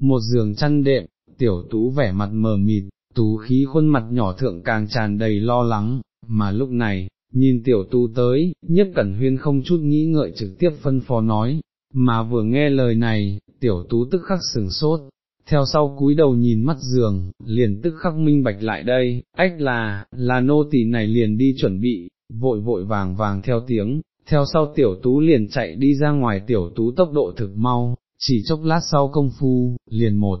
một giường chăn đệm, tiểu tú vẻ mặt mờ mịt, tú khí khuôn mặt nhỏ thượng càng tràn đầy lo lắng, mà lúc này, nhìn tiểu tú tới, nhất cẩn huyên không chút nghĩ ngợi trực tiếp phân phó nói, mà vừa nghe lời này, tiểu tú tức khắc sừng sốt, theo sau cúi đầu nhìn mắt giường, liền tức khắc minh bạch lại đây, ách là, là nô tỳ này liền đi chuẩn bị, vội vội vàng vàng theo tiếng, theo sau tiểu tú liền chạy đi ra ngoài tiểu tú tốc độ thực mau, chỉ chốc lát sau công phu, liền một,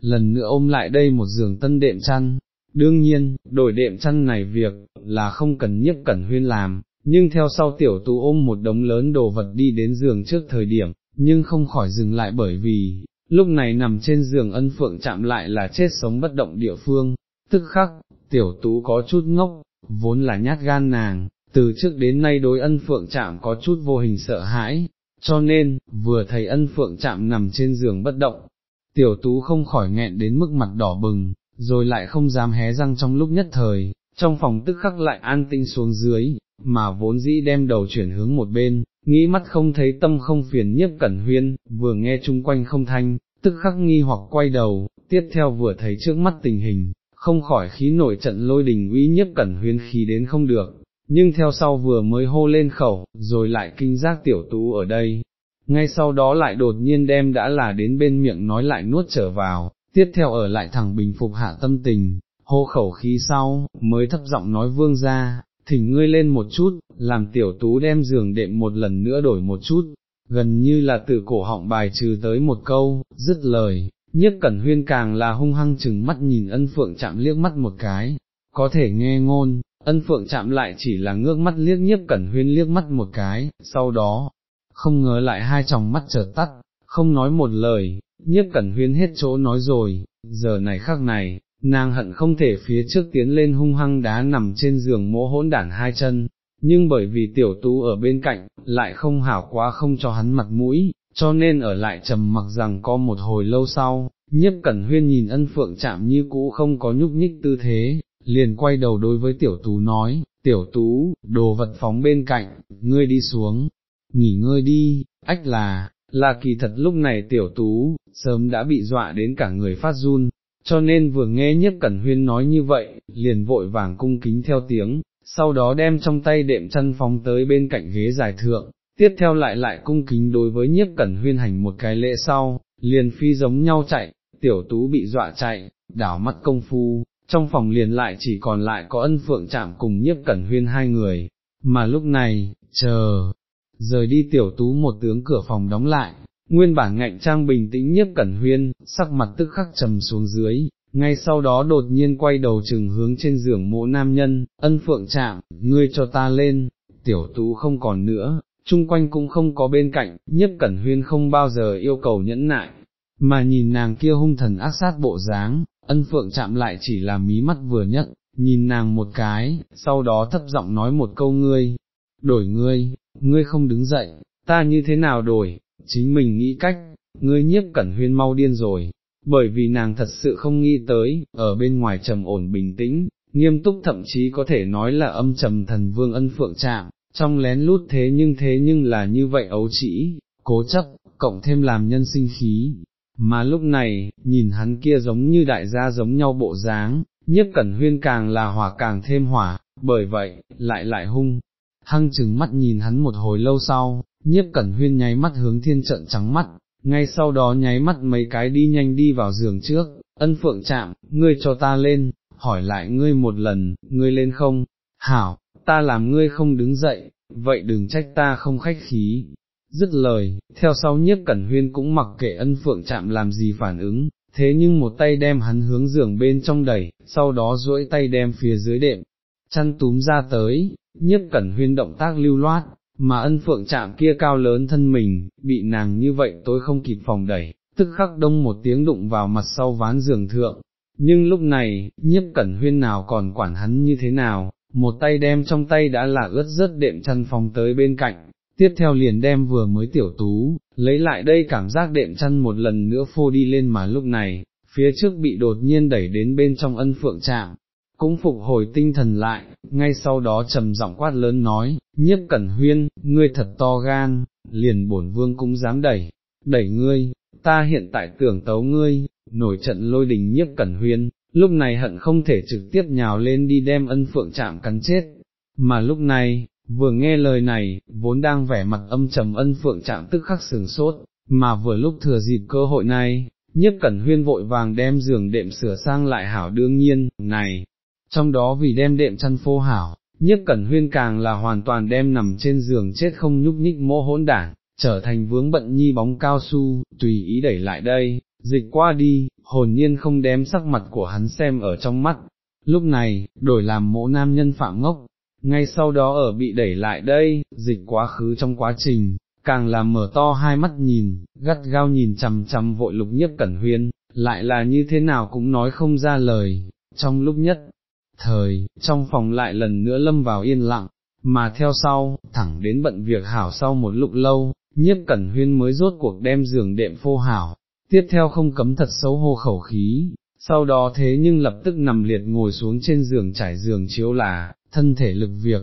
lần nữa ôm lại đây một giường tân đệm chăn, đương nhiên, đổi đệm chăn này việc, là không cần nhất cẩn huyên làm, nhưng theo sau tiểu tú ôm một đống lớn đồ vật đi đến giường trước thời điểm, nhưng không khỏi dừng lại bởi vì, lúc này nằm trên giường ân phượng chạm lại là chết sống bất động địa phương, tức khắc, tiểu tú có chút ngốc, vốn là nhát gan nàng, từ trước đến nay đối ân phượng chạm có chút vô hình sợ hãi, cho nên, vừa thấy ân phượng chạm nằm trên giường bất động, tiểu tú không khỏi nghẹn đến mức mặt đỏ bừng, rồi lại không dám hé răng trong lúc nhất thời, trong phòng tức khắc lại an tinh xuống dưới, mà vốn dĩ đem đầu chuyển hướng một bên, nghĩ mắt không thấy tâm không phiền nhiếp cẩn huyên, vừa nghe chung quanh không thanh, tức khắc nghi hoặc quay đầu, tiếp theo vừa thấy trước mắt tình hình, không khỏi khí nổi trận lôi đình uy nhiếp cẩn huyên khí đến không được, nhưng theo sau vừa mới hô lên khẩu, rồi lại kinh giác tiểu tú ở đây, ngay sau đó lại đột nhiên đem đã là đến bên miệng nói lại nuốt trở vào, tiếp theo ở lại thẳng bình phục hạ tâm tình, hô khẩu khí sau, mới thấp giọng nói vương ra, thỉnh ngươi lên một chút, làm tiểu tú đem giường đệm một lần nữa đổi một chút, gần như là từ cổ họng bài trừ tới một câu, dứt lời, nhiếp cẩn huyên càng là hung hăng chừng mắt nhìn ân phượng chạm liếc mắt một cái, có thể nghe ngôn, ân phượng chạm lại chỉ là ngước mắt liếc nhiếp cẩn huyên liếc mắt một cái, sau đó, không ngờ lại hai tròng mắt chợt tắt, không nói một lời, nhiếp cẩn huyên hết chỗ nói rồi, giờ này khắc này, nàng hận không thể phía trước tiến lên hung hăng đá nằm trên giường mỗ hỗn đản hai chân, nhưng bởi vì tiểu tú ở bên cạnh, lại không hảo quá không cho hắn mặt mũi, cho nên ở lại trầm mặc rằng có một hồi lâu sau, nhiếp cẩn huyên nhìn ân phượng chạm như cũ không có nhúc nhích tư thế, liền quay đầu đối với tiểu tú nói, tiểu tú, đồ vật phóng bên cạnh, ngươi đi xuống, nghỉ ngơi đi, ách là, là kỳ thật lúc này tiểu tú, sớm đã bị dọa đến cả người phát run, cho nên vừa nghe nhiếp cẩn huyên nói như vậy, liền vội vàng cung kính theo tiếng, sau đó đem trong tay đệm chân phóng tới bên cạnh ghế giải thượng, tiếp theo lại lại cung kính đối với nhiếp cẩn huyên hành một cái lễ sau, liền phi giống nhau chạy, tiểu tú bị dọa chạy, đảo mắt công phu, trong phòng liền lại chỉ còn lại có ân phượng chạm cùng nhiếp cẩn huyên hai người, mà lúc này, chờ, rời đi tiểu tú một tướng cửa phòng đóng lại, nguyên bản ngạnh trang bình tĩnh nhiếp cẩn huyên, sắc mặt tức khắc trầm xuống dưới, ngay sau đó đột nhiên quay đầu chừng hướng trên giường mộ nam nhân, ân phượng chạm, ngươi cho ta lên, tiểu tú không còn nữa, chung quanh cũng không có bên cạnh, nhiếp cẩn huyên không bao giờ yêu cầu nhẫn nại, mà nhìn nàng kia hung thần ác sát bộ dáng, ân phượng chạm lại chỉ là mí mắt vừa nhất, nhìn nàng một cái, sau đó thấp giọng nói một câu ngươi, đổi ngươi, ngươi không đứng dậy, ta như thế nào đổi, chính mình nghĩ cách, ngươi nhiếp cẩn huyên mau điên rồi, bởi vì nàng thật sự không nghĩ tới, ở bên ngoài trầm ổn bình tĩnh, nghiêm túc thậm chí có thể nói là âm trầm thần vương ân phượng chạm, trong lén lút thế nhưng thế nhưng là như vậy ấu trĩ, cố chấp, cộng thêm làm nhân sinh khí. Mà lúc này, nhìn hắn kia giống như đại gia giống nhau bộ dáng, nhiếp cẩn huyên càng là hỏa càng thêm hỏa, bởi vậy, lại lại hung, hăng chừng mắt nhìn hắn một hồi lâu sau, nhiếp cẩn huyên nháy mắt hướng thiên trận trắng mắt, ngay sau đó nháy mắt mấy cái đi nhanh đi vào giường trước, ân phượng chạm, ngươi cho ta lên, hỏi lại ngươi một lần, ngươi lên không, hảo, ta làm ngươi không đứng dậy, vậy đừng trách ta không khách khí. Dứt lời, theo sau nhiếp cẩn huyên cũng mặc kệ ân phượng chạm làm gì phản ứng, thế nhưng một tay đem hắn hướng giường bên trong đẩy, sau đó duỗi tay đem phía dưới đệm, chăn túm ra tới, nhiếp cẩn huyên động tác lưu loát, mà ân phượng chạm kia cao lớn thân mình, bị nàng như vậy tôi không kịp phòng đẩy, tức khắc đông một tiếng đụng vào mặt sau ván giường thượng, nhưng lúc này, nhiếp cẩn huyên nào còn quản hắn như thế nào, một tay đem trong tay đã là ướt rớt đệm chăn phòng tới bên cạnh, tiếp theo liền đem vừa mới tiểu tú, lấy lại đây cảm giác đệm chăn một lần nữa phô đi lên mà lúc này, phía trước bị đột nhiên đẩy đến bên trong ân phượng trạm, cũng phục hồi tinh thần lại, ngay sau đó trầm giọng quát lớn nói, nhiếp cẩn huyên, ngươi thật to gan, liền bổn vương cũng dám đẩy, đẩy ngươi, ta hiện tại tưởng tấu ngươi, nổi trận lôi đình nhiếp cẩn huyên, lúc này hận không thể trực tiếp nhào lên đi đem ân phượng chạm cắn chết, mà lúc này, vừa nghe lời này, vốn đang vẻ mặt âm trầm ân phượng chạm tức khắc sừng sốt, mà vừa lúc thừa dịp cơ hội này, nhất cẩn huyên vội vàng đem giường đệm sửa sang lại hảo đương nhiên, này, trong đó vì đem đệm chăn phô hảo, nhất cẩn huyên càng là hoàn toàn đem nằm trên giường chết không nhúc nhích mô hỗn đảng, trở thành vướng bận nhi bóng cao su, tùy ý đẩy lại đây, dịch qua đi, hồn nhiên không đem sắc mặt của hắn xem ở trong mắt. Lúc này, đổi làm mỗ nam nhân phạm ngốc, ngay sau đó ở bị đẩy lại đây, dịch quá khứ trong quá trình, càng là mở to hai mắt nhìn, gắt gao nhìn chằm chằm vội lục nhiếp cẩn huyên, lại là như thế nào cũng nói không ra lời, trong lúc nhất, thời, trong phòng lại lần nữa lâm vào yên lặng, mà theo sau, thẳng đến bận việc hảo sau một lúc lâu, nhiếp cẩn huyên mới rốt cuộc đem giường đệm phô hảo, tiếp theo không cấm thật xấu hô khẩu khí, sau đó thế nhưng lập tức nằm liệt ngồi xuống trên giường trải giường chiếu là, thân thể lực việc,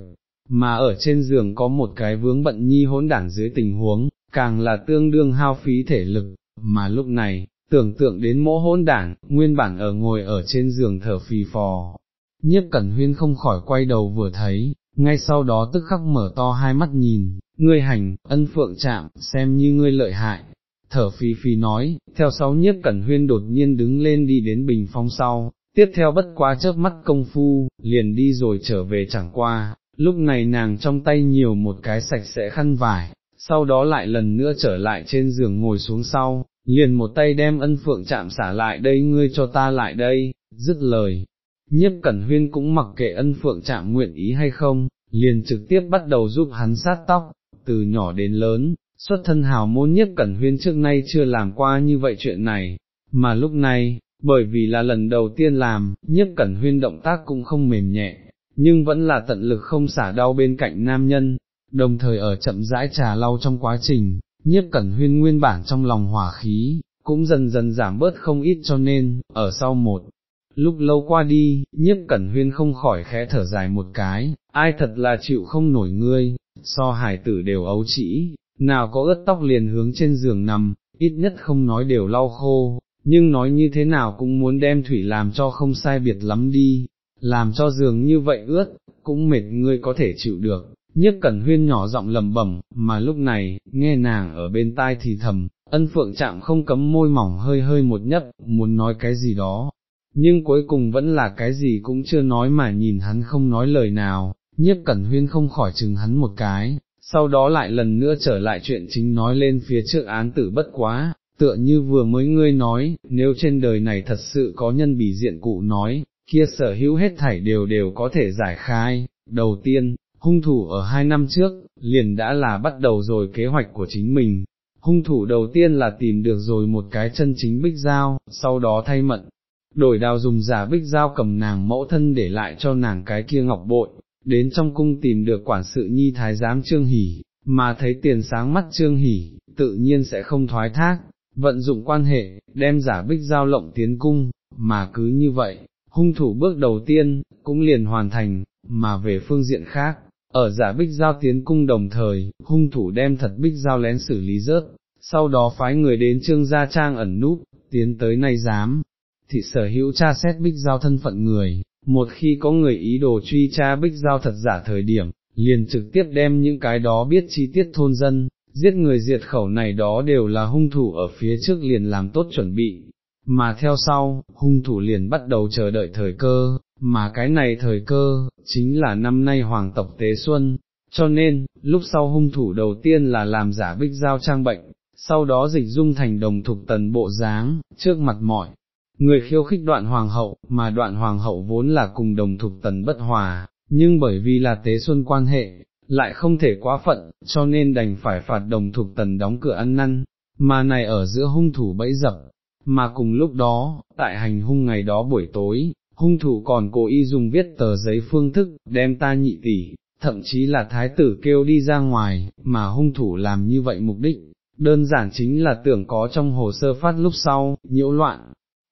mà ở trên giường có một cái vướng bận nhi hỗn đản dưới tình huống, càng là tương đương hao phí thể lực, mà lúc này, tưởng tượng đến mỗ hỗn đản, nguyên bản ở ngồi ở trên giường thở phì phò. nhất Cẩn Huyên không khỏi quay đầu vừa thấy, ngay sau đó tức khắc mở to hai mắt nhìn, ngươi hành, ân phượng chạm, xem như ngươi lợi hại, thở phì phì nói, theo sau nhiếp cẩn huyên đột nhiên đứng lên đi đến bình phong sau, tiếp theo bất quá chớp mắt công phu, liền đi rồi trở về chẳng qua, lúc này nàng trong tay nhiều một cái sạch sẽ khăn vải, sau đó lại lần nữa trở lại trên giường ngồi xuống sau, liền một tay đem ân phượng chạm xả lại đây ngươi cho ta lại đây, dứt lời. Nhếp Cẩn Huyên cũng mặc kệ ân phượng chạm nguyện ý hay không, liền trực tiếp bắt đầu giúp hắn sát tóc, từ nhỏ đến lớn, xuất thân hào môn nhất cẩn huyên trước nay chưa làm qua như vậy chuyện này, mà lúc này, bởi vì là lần đầu tiên làm, nhất cẩn huyên động tác cũng không mềm nhẹ, nhưng vẫn là tận lực không xả đau bên cạnh nam nhân, đồng thời ở chậm rãi trà lau trong quá trình, nhất cẩn huyên nguyên bản trong lòng hỏa khí, cũng dần dần giảm bớt không ít cho nên, ở sau một lúc lâu qua đi, nhiếp cẩn huyên không khỏi khẽ thở dài một cái, ai thật là chịu không nổi ngươi, so hải tử đều ấu trĩ, nào có ướt tóc liền hướng trên giường nằm, ít nhất không nói đều lau khô, nhưng nói như thế nào cũng muốn đem thủy làm cho không sai biệt lắm đi, làm cho giường như vậy ướt, cũng mệt ngươi có thể chịu được. Nhất cẩn huyên nhỏ giọng lầm bẩm, mà lúc này, nghe nàng ở bên tai thì thầm, ân phượng chạm không cấm môi mỏng hơi hơi một nhấp, muốn nói cái gì đó, nhưng cuối cùng vẫn là cái gì cũng chưa nói mà nhìn hắn không nói lời nào, nhiếp cẩn huyên không khỏi chừng hắn một cái, sau đó lại lần nữa trở lại chuyện chính nói lên phía trước án tử bất quá, tựa như vừa mới ngươi nói, nếu trên đời này thật sự có nhân bỉ diện cụ nói, kia sở hữu hết thảy đều đều có thể giải khai, đầu tiên, hung thủ ở hai năm trước, liền đã là bắt đầu rồi kế hoạch của chính mình. Hung thủ đầu tiên là tìm được rồi một cái chân chính bích dao, sau đó thay mận, đổi đào dùng giả bích dao cầm nàng mẫu thân để lại cho nàng cái kia ngọc bội, đến trong cung tìm được quản sự nhi thái giám Trương Hỷ, mà thấy tiền sáng mắt Trương Hỷ, tự nhiên sẽ không thoái thác, vận dụng quan hệ, đem giả bích giao lộng tiến cung, mà cứ như vậy, hung thủ bước đầu tiên, cũng liền hoàn thành, mà về phương diện khác, ở giả bích giao tiến cung đồng thời, hung thủ đem thật bích giao lén xử lý rớt, sau đó phái người đến trương gia trang ẩn núp, tiến tới nay dám, thị sở hữu tra xét bích giao thân phận người, một khi có người ý đồ truy tra bích giao thật giả thời điểm, liền trực tiếp đem những cái đó biết chi tiết thôn dân, giết người diệt khẩu này đó đều là hung thủ ở phía trước liền làm tốt chuẩn bị, mà theo sau, hung thủ liền bắt đầu chờ đợi thời cơ, mà cái này thời cơ, chính là năm nay hoàng tộc Tế Xuân, cho nên, lúc sau hung thủ đầu tiên là làm giả bích giao trang bệnh, sau đó dịch dung thành đồng thục tần bộ dáng, trước mặt mọi người khiêu khích đoạn hoàng hậu, mà đoạn hoàng hậu vốn là cùng đồng thục tần bất hòa, nhưng bởi vì là tế xuân quan hệ, lại không thể quá phận, cho nên đành phải phạt đồng thuộc tần đóng cửa ăn năn, mà này ở giữa hung thủ bẫy dập, mà cùng lúc đó, tại hành hung ngày đó buổi tối, hung thủ còn cố ý dùng viết tờ giấy phương thức, đem ta nhị tỷ, thậm chí là thái tử kêu đi ra ngoài, mà hung thủ làm như vậy mục đích, đơn giản chính là tưởng có trong hồ sơ phát lúc sau, nhiễu loạn,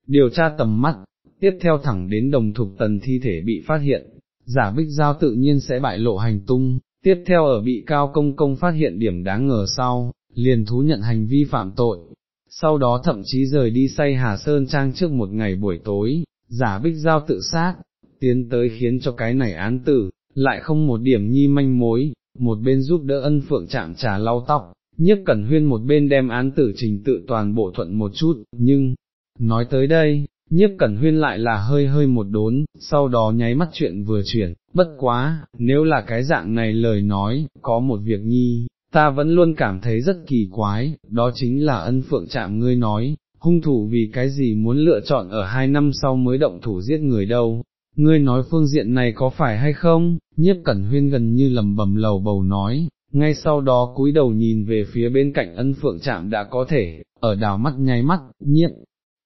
điều tra tầm mắt, tiếp theo thẳng đến đồng thục tần thi thể bị phát hiện, giả bích giao tự nhiên sẽ bại lộ hành tung, tiếp theo ở bị cao công công phát hiện điểm đáng ngờ sau, liền thú nhận hành vi phạm tội, sau đó thậm chí rời đi say Hà Sơn Trang trước một ngày buổi tối, giả bích giao tự sát, tiến tới khiến cho cái này án tử, lại không một điểm nhi manh mối, một bên giúp đỡ ân phượng chạm trà lau tóc, nhất cẩn huyên một bên đem án tử trình tự toàn bộ thuận một chút, nhưng, Nói tới đây, nhiếp cẩn huyên lại là hơi hơi một đốn, sau đó nháy mắt chuyện vừa chuyển, bất quá, nếu là cái dạng này lời nói, có một việc nhi, ta vẫn luôn cảm thấy rất kỳ quái, đó chính là ân phượng chạm ngươi nói, hung thủ vì cái gì muốn lựa chọn ở hai năm sau mới động thủ giết người đâu, ngươi nói phương diện này có phải hay không, nhiếp cẩn huyên gần như lầm bầm lầu bầu nói, ngay sau đó cúi đầu nhìn về phía bên cạnh ân phượng chạm đã có thể, ở đào mắt nháy mắt, nhiếp.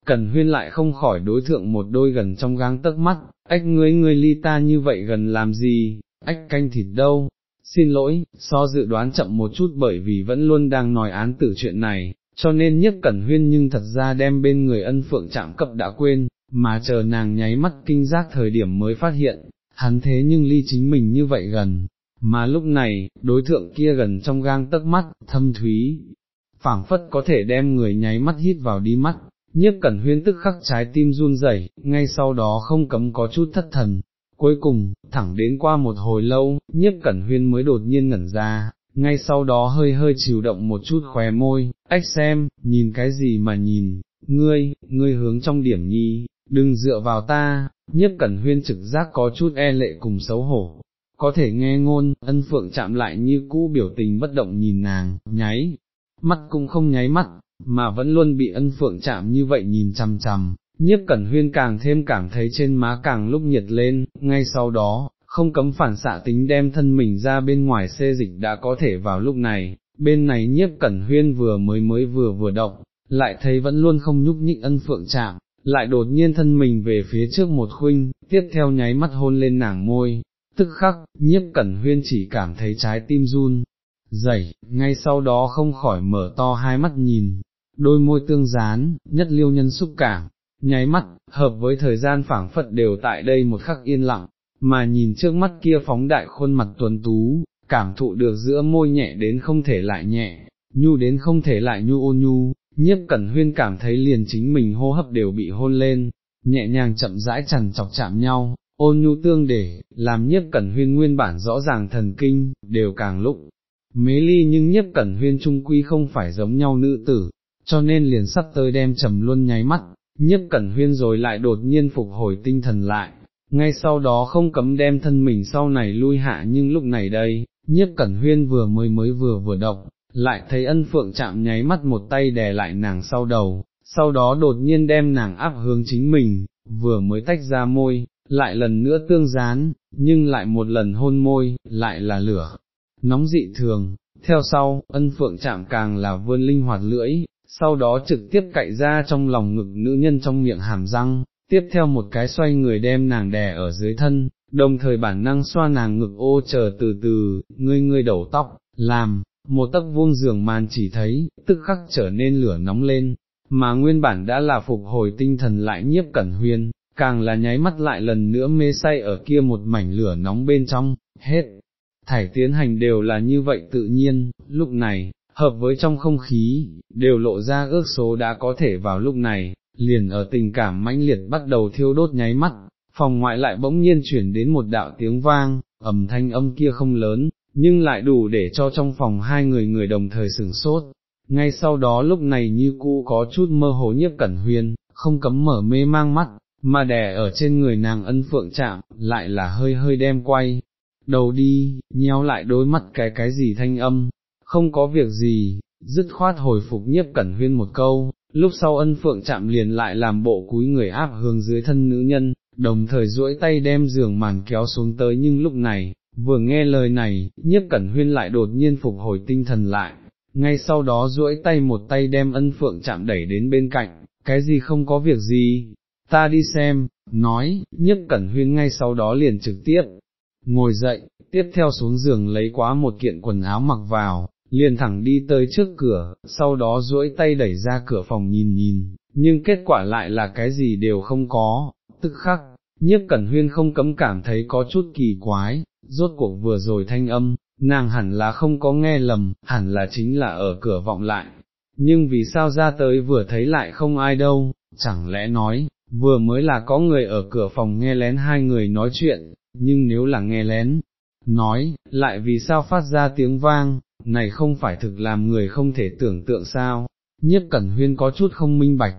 Cần huyên lại không khỏi đối thượng một đôi gần trong gang tấc mắt, ách ngươi ngươi ly ta như vậy gần làm gì, ách canh thịt đâu, xin lỗi, so dự đoán chậm một chút bởi vì vẫn luôn đang nói án tử chuyện này, cho nên nhất cẩn huyên nhưng thật ra đem bên người ân phượng chạm cập đã quên, mà chờ nàng nháy mắt kinh giác thời điểm mới phát hiện, hắn thế nhưng ly chính mình như vậy gần, mà lúc này, đối thượng kia gần trong gang tấc mắt, thâm thúy, phảng phất có thể đem người nháy mắt hít vào đi mắt, nhiếp cẩn huyên tức khắc trái tim run rẩy, ngay sau đó không cấm có chút thất thần. Cuối cùng, thẳng đến qua một hồi lâu, nhiếp cẩn huyên mới đột nhiên ngẩn ra, ngay sau đó hơi hơi chịu động một chút khóe môi, ách xem, nhìn cái gì mà nhìn, ngươi, ngươi hướng trong điểm nhi, đừng dựa vào ta, nhiếp cẩn huyên trực giác có chút e lệ cùng xấu hổ, có thể nghe ngôn, ân phượng chạm lại như cũ biểu tình bất động nhìn nàng, nháy, mắt cũng không nháy mắt, mà vẫn luôn bị ân phượng chạm như vậy nhìn chằm chằm, nhiếp cẩn huyên càng thêm cảm thấy trên má càng lúc nhiệt lên, ngay sau đó, không cấm phản xạ tính đem thân mình ra bên ngoài xê dịch đã có thể vào lúc này, bên này nhiếp cẩn huyên vừa mới mới vừa vừa động, lại thấy vẫn luôn không nhúc nhích ân phượng chạm, lại đột nhiên thân mình về phía trước một khuynh, tiếp theo nháy mắt hôn lên nàng môi, tức khắc, nhiếp cẩn huyên chỉ cảm thấy trái tim run, dậy, ngay sau đó không khỏi mở to hai mắt nhìn, đôi môi tương dán, nhất liêu nhân xúc cảm, nháy mắt, hợp với thời gian phảng phật đều tại đây một khắc yên lặng, mà nhìn trước mắt kia phóng đại khuôn mặt tuấn tú, cảm thụ được giữa môi nhẹ đến không thể lại nhẹ, nhu đến không thể lại nhu ô nhu, nhiếp cẩn huyên cảm thấy liền chính mình hô hấp đều bị hôn lên, nhẹ nhàng chậm rãi chằn chọc chạm nhau, ôn nhu tương để, làm nhiếp cẩn huyên nguyên bản rõ ràng thần kinh, đều càng lúc. Mế ly nhưng nhiếp cẩn huyên trung quy không phải giống nhau nữ tử, cho nên liền sắp tới đem trầm luôn nháy mắt, nhiếp cẩn huyên rồi lại đột nhiên phục hồi tinh thần lại, ngay sau đó không cấm đem thân mình sau này lui hạ nhưng lúc này đây, nhiếp cẩn huyên vừa mới mới vừa vừa động, lại thấy ân phượng chạm nháy mắt một tay đè lại nàng sau đầu, sau đó đột nhiên đem nàng áp hướng chính mình, vừa mới tách ra môi, lại lần nữa tương gián, nhưng lại một lần hôn môi, lại là lửa, nóng dị thường, theo sau, ân phượng chạm càng là vươn linh hoạt lưỡi, sau đó trực tiếp cậy ra trong lòng ngực nữ nhân trong miệng hàm răng, tiếp theo một cái xoay người đem nàng đè ở dưới thân, đồng thời bản năng xoa nàng ngực ô chờ từ từ, ngươi ngươi đầu tóc, làm, một tấc vuông giường màn chỉ thấy, tức khắc trở nên lửa nóng lên, mà nguyên bản đã là phục hồi tinh thần lại nhiếp cẩn huyên, càng là nháy mắt lại lần nữa mê say ở kia một mảnh lửa nóng bên trong, hết. Thải tiến hành đều là như vậy tự nhiên, lúc này, hợp với trong không khí, đều lộ ra ước số đã có thể vào lúc này, liền ở tình cảm mãnh liệt bắt đầu thiêu đốt nháy mắt, phòng ngoại lại bỗng nhiên chuyển đến một đạo tiếng vang, ầm thanh âm kia không lớn, nhưng lại đủ để cho trong phòng hai người người đồng thời sửng sốt. Ngay sau đó lúc này như cũ có chút mơ hồ nhiếp cẩn huyên, không cấm mở mê mang mắt, mà đè ở trên người nàng ân phượng chạm, lại là hơi hơi đem quay, đầu đi, nheo lại đôi mắt cái cái gì thanh âm, không có việc gì, dứt khoát hồi phục nhiếp cẩn huyên một câu, lúc sau ân phượng chạm liền lại làm bộ cúi người áp hướng dưới thân nữ nhân, đồng thời duỗi tay đem giường màn kéo xuống tới nhưng lúc này, vừa nghe lời này, nhiếp cẩn huyên lại đột nhiên phục hồi tinh thần lại, ngay sau đó duỗi tay một tay đem ân phượng chạm đẩy đến bên cạnh, cái gì không có việc gì, ta đi xem, nói, nhiếp cẩn huyên ngay sau đó liền trực tiếp, ngồi dậy, tiếp theo xuống giường lấy quá một kiện quần áo mặc vào, liền thẳng đi tới trước cửa, sau đó duỗi tay đẩy ra cửa phòng nhìn nhìn, nhưng kết quả lại là cái gì đều không có, tức khắc, nhiếp cẩn huyên không cấm cảm thấy có chút kỳ quái, rốt cuộc vừa rồi thanh âm, nàng hẳn là không có nghe lầm, hẳn là chính là ở cửa vọng lại, nhưng vì sao ra tới vừa thấy lại không ai đâu, chẳng lẽ nói, vừa mới là có người ở cửa phòng nghe lén hai người nói chuyện, nhưng nếu là nghe lén, nói, lại vì sao phát ra tiếng vang, này không phải thực làm người không thể tưởng tượng sao, nhiếp cẩn huyên có chút không minh bạch,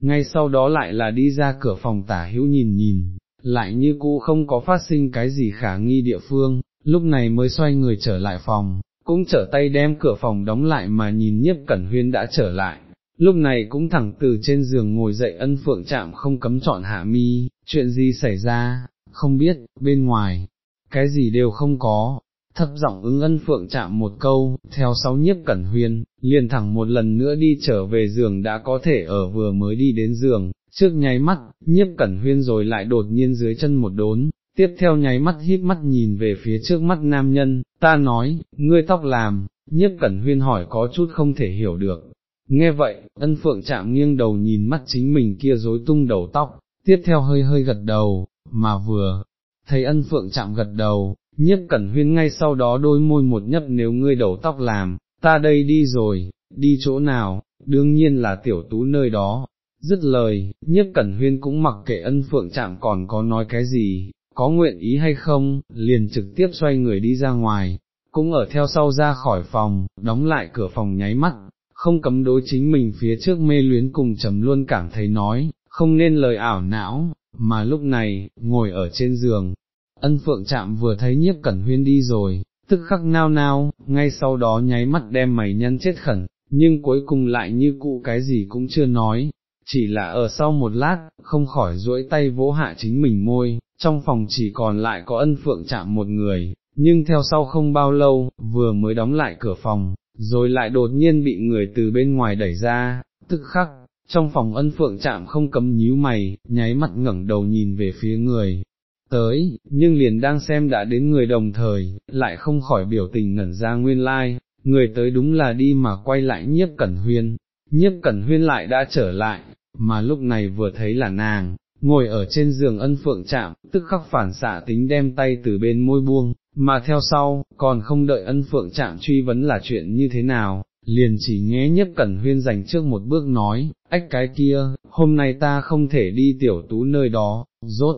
ngay sau đó lại là đi ra cửa phòng tả hữu nhìn nhìn, lại như cũ không có phát sinh cái gì khả nghi địa phương, lúc này mới xoay người trở lại phòng, cũng trở tay đem cửa phòng đóng lại mà nhìn nhiếp cẩn huyên đã trở lại. Lúc này cũng thẳng từ trên giường ngồi dậy ân phượng chạm không cấm chọn hạ mi, chuyện gì xảy ra, không biết, bên ngoài, cái gì đều không có, thấp giọng ứng ân phượng chạm một câu, theo sau nhiếp cẩn huyên, liền thẳng một lần nữa đi trở về giường đã có thể ở vừa mới đi đến giường, trước nháy mắt, nhiếp cẩn huyên rồi lại đột nhiên dưới chân một đốn, tiếp theo nháy mắt híp mắt nhìn về phía trước mắt nam nhân, ta nói, ngươi tóc làm, nhiếp cẩn huyên hỏi có chút không thể hiểu được. Nghe vậy, ân phượng chạm nghiêng đầu nhìn mắt chính mình kia rối tung đầu tóc, tiếp theo hơi hơi gật đầu, mà vừa, thấy ân phượng chạm gật đầu, nhiếp cẩn huyên ngay sau đó đôi môi một nhấp nếu ngươi đầu tóc làm, ta đây đi rồi, đi chỗ nào, đương nhiên là tiểu tú nơi đó. Dứt lời, nhiếp cẩn huyên cũng mặc kệ ân phượng chạm còn có nói cái gì, có nguyện ý hay không, liền trực tiếp xoay người đi ra ngoài, cũng ở theo sau ra khỏi phòng, đóng lại cửa phòng nháy mắt, không cấm đối chính mình phía trước mê luyến cùng trầm luôn cảm thấy nói, không nên lời ảo não, mà lúc này, ngồi ở trên giường, ân phượng chạm vừa thấy nhiếp cẩn huyên đi rồi, tức khắc nao nao, ngay sau đó nháy mắt đem mày nhân chết khẩn, nhưng cuối cùng lại như cụ cái gì cũng chưa nói, chỉ là ở sau một lát, không khỏi duỗi tay vỗ hạ chính mình môi, trong phòng chỉ còn lại có ân phượng chạm một người, nhưng theo sau không bao lâu, vừa mới đóng lại cửa phòng, rồi lại đột nhiên bị người từ bên ngoài đẩy ra, tức khắc, trong phòng ân phượng chạm không cấm nhíu mày, nháy mặt ngẩng đầu nhìn về phía người. Tới, nhưng liền đang xem đã đến người đồng thời, lại không khỏi biểu tình ngẩn ra nguyên lai, like. người tới đúng là đi mà quay lại nhiếp cẩn huyên, nhiếp cẩn huyên lại đã trở lại, mà lúc này vừa thấy là nàng, ngồi ở trên giường ân phượng chạm, tức khắc phản xạ tính đem tay từ bên môi buông, mà theo sau, còn không đợi ân phượng chạm truy vấn là chuyện như thế nào, liền chỉ nghe nhất cẩn huyên dành trước một bước nói, ách cái kia, hôm nay ta không thể đi tiểu tú nơi đó, rốt.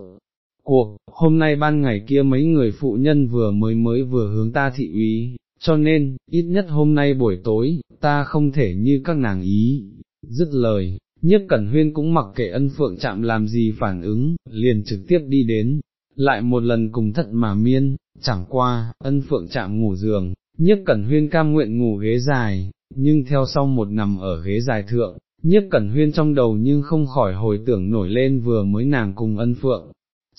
Cuộc, hôm nay ban ngày kia mấy người phụ nhân vừa mới mới vừa hướng ta thị úy, cho nên, ít nhất hôm nay buổi tối, ta không thể như các nàng ý, dứt lời, nhiếp cẩn huyên cũng mặc kệ ân phượng chạm làm gì phản ứng, liền trực tiếp đi đến, lại một lần cùng thận mà miên, chẳng qua, ân phượng chạm ngủ giường, nhiếp cẩn huyên cam nguyện ngủ ghế dài, nhưng theo sau một nằm ở ghế dài thượng, nhiếp cẩn huyên trong đầu nhưng không khỏi hồi tưởng nổi lên vừa mới nàng cùng ân phượng,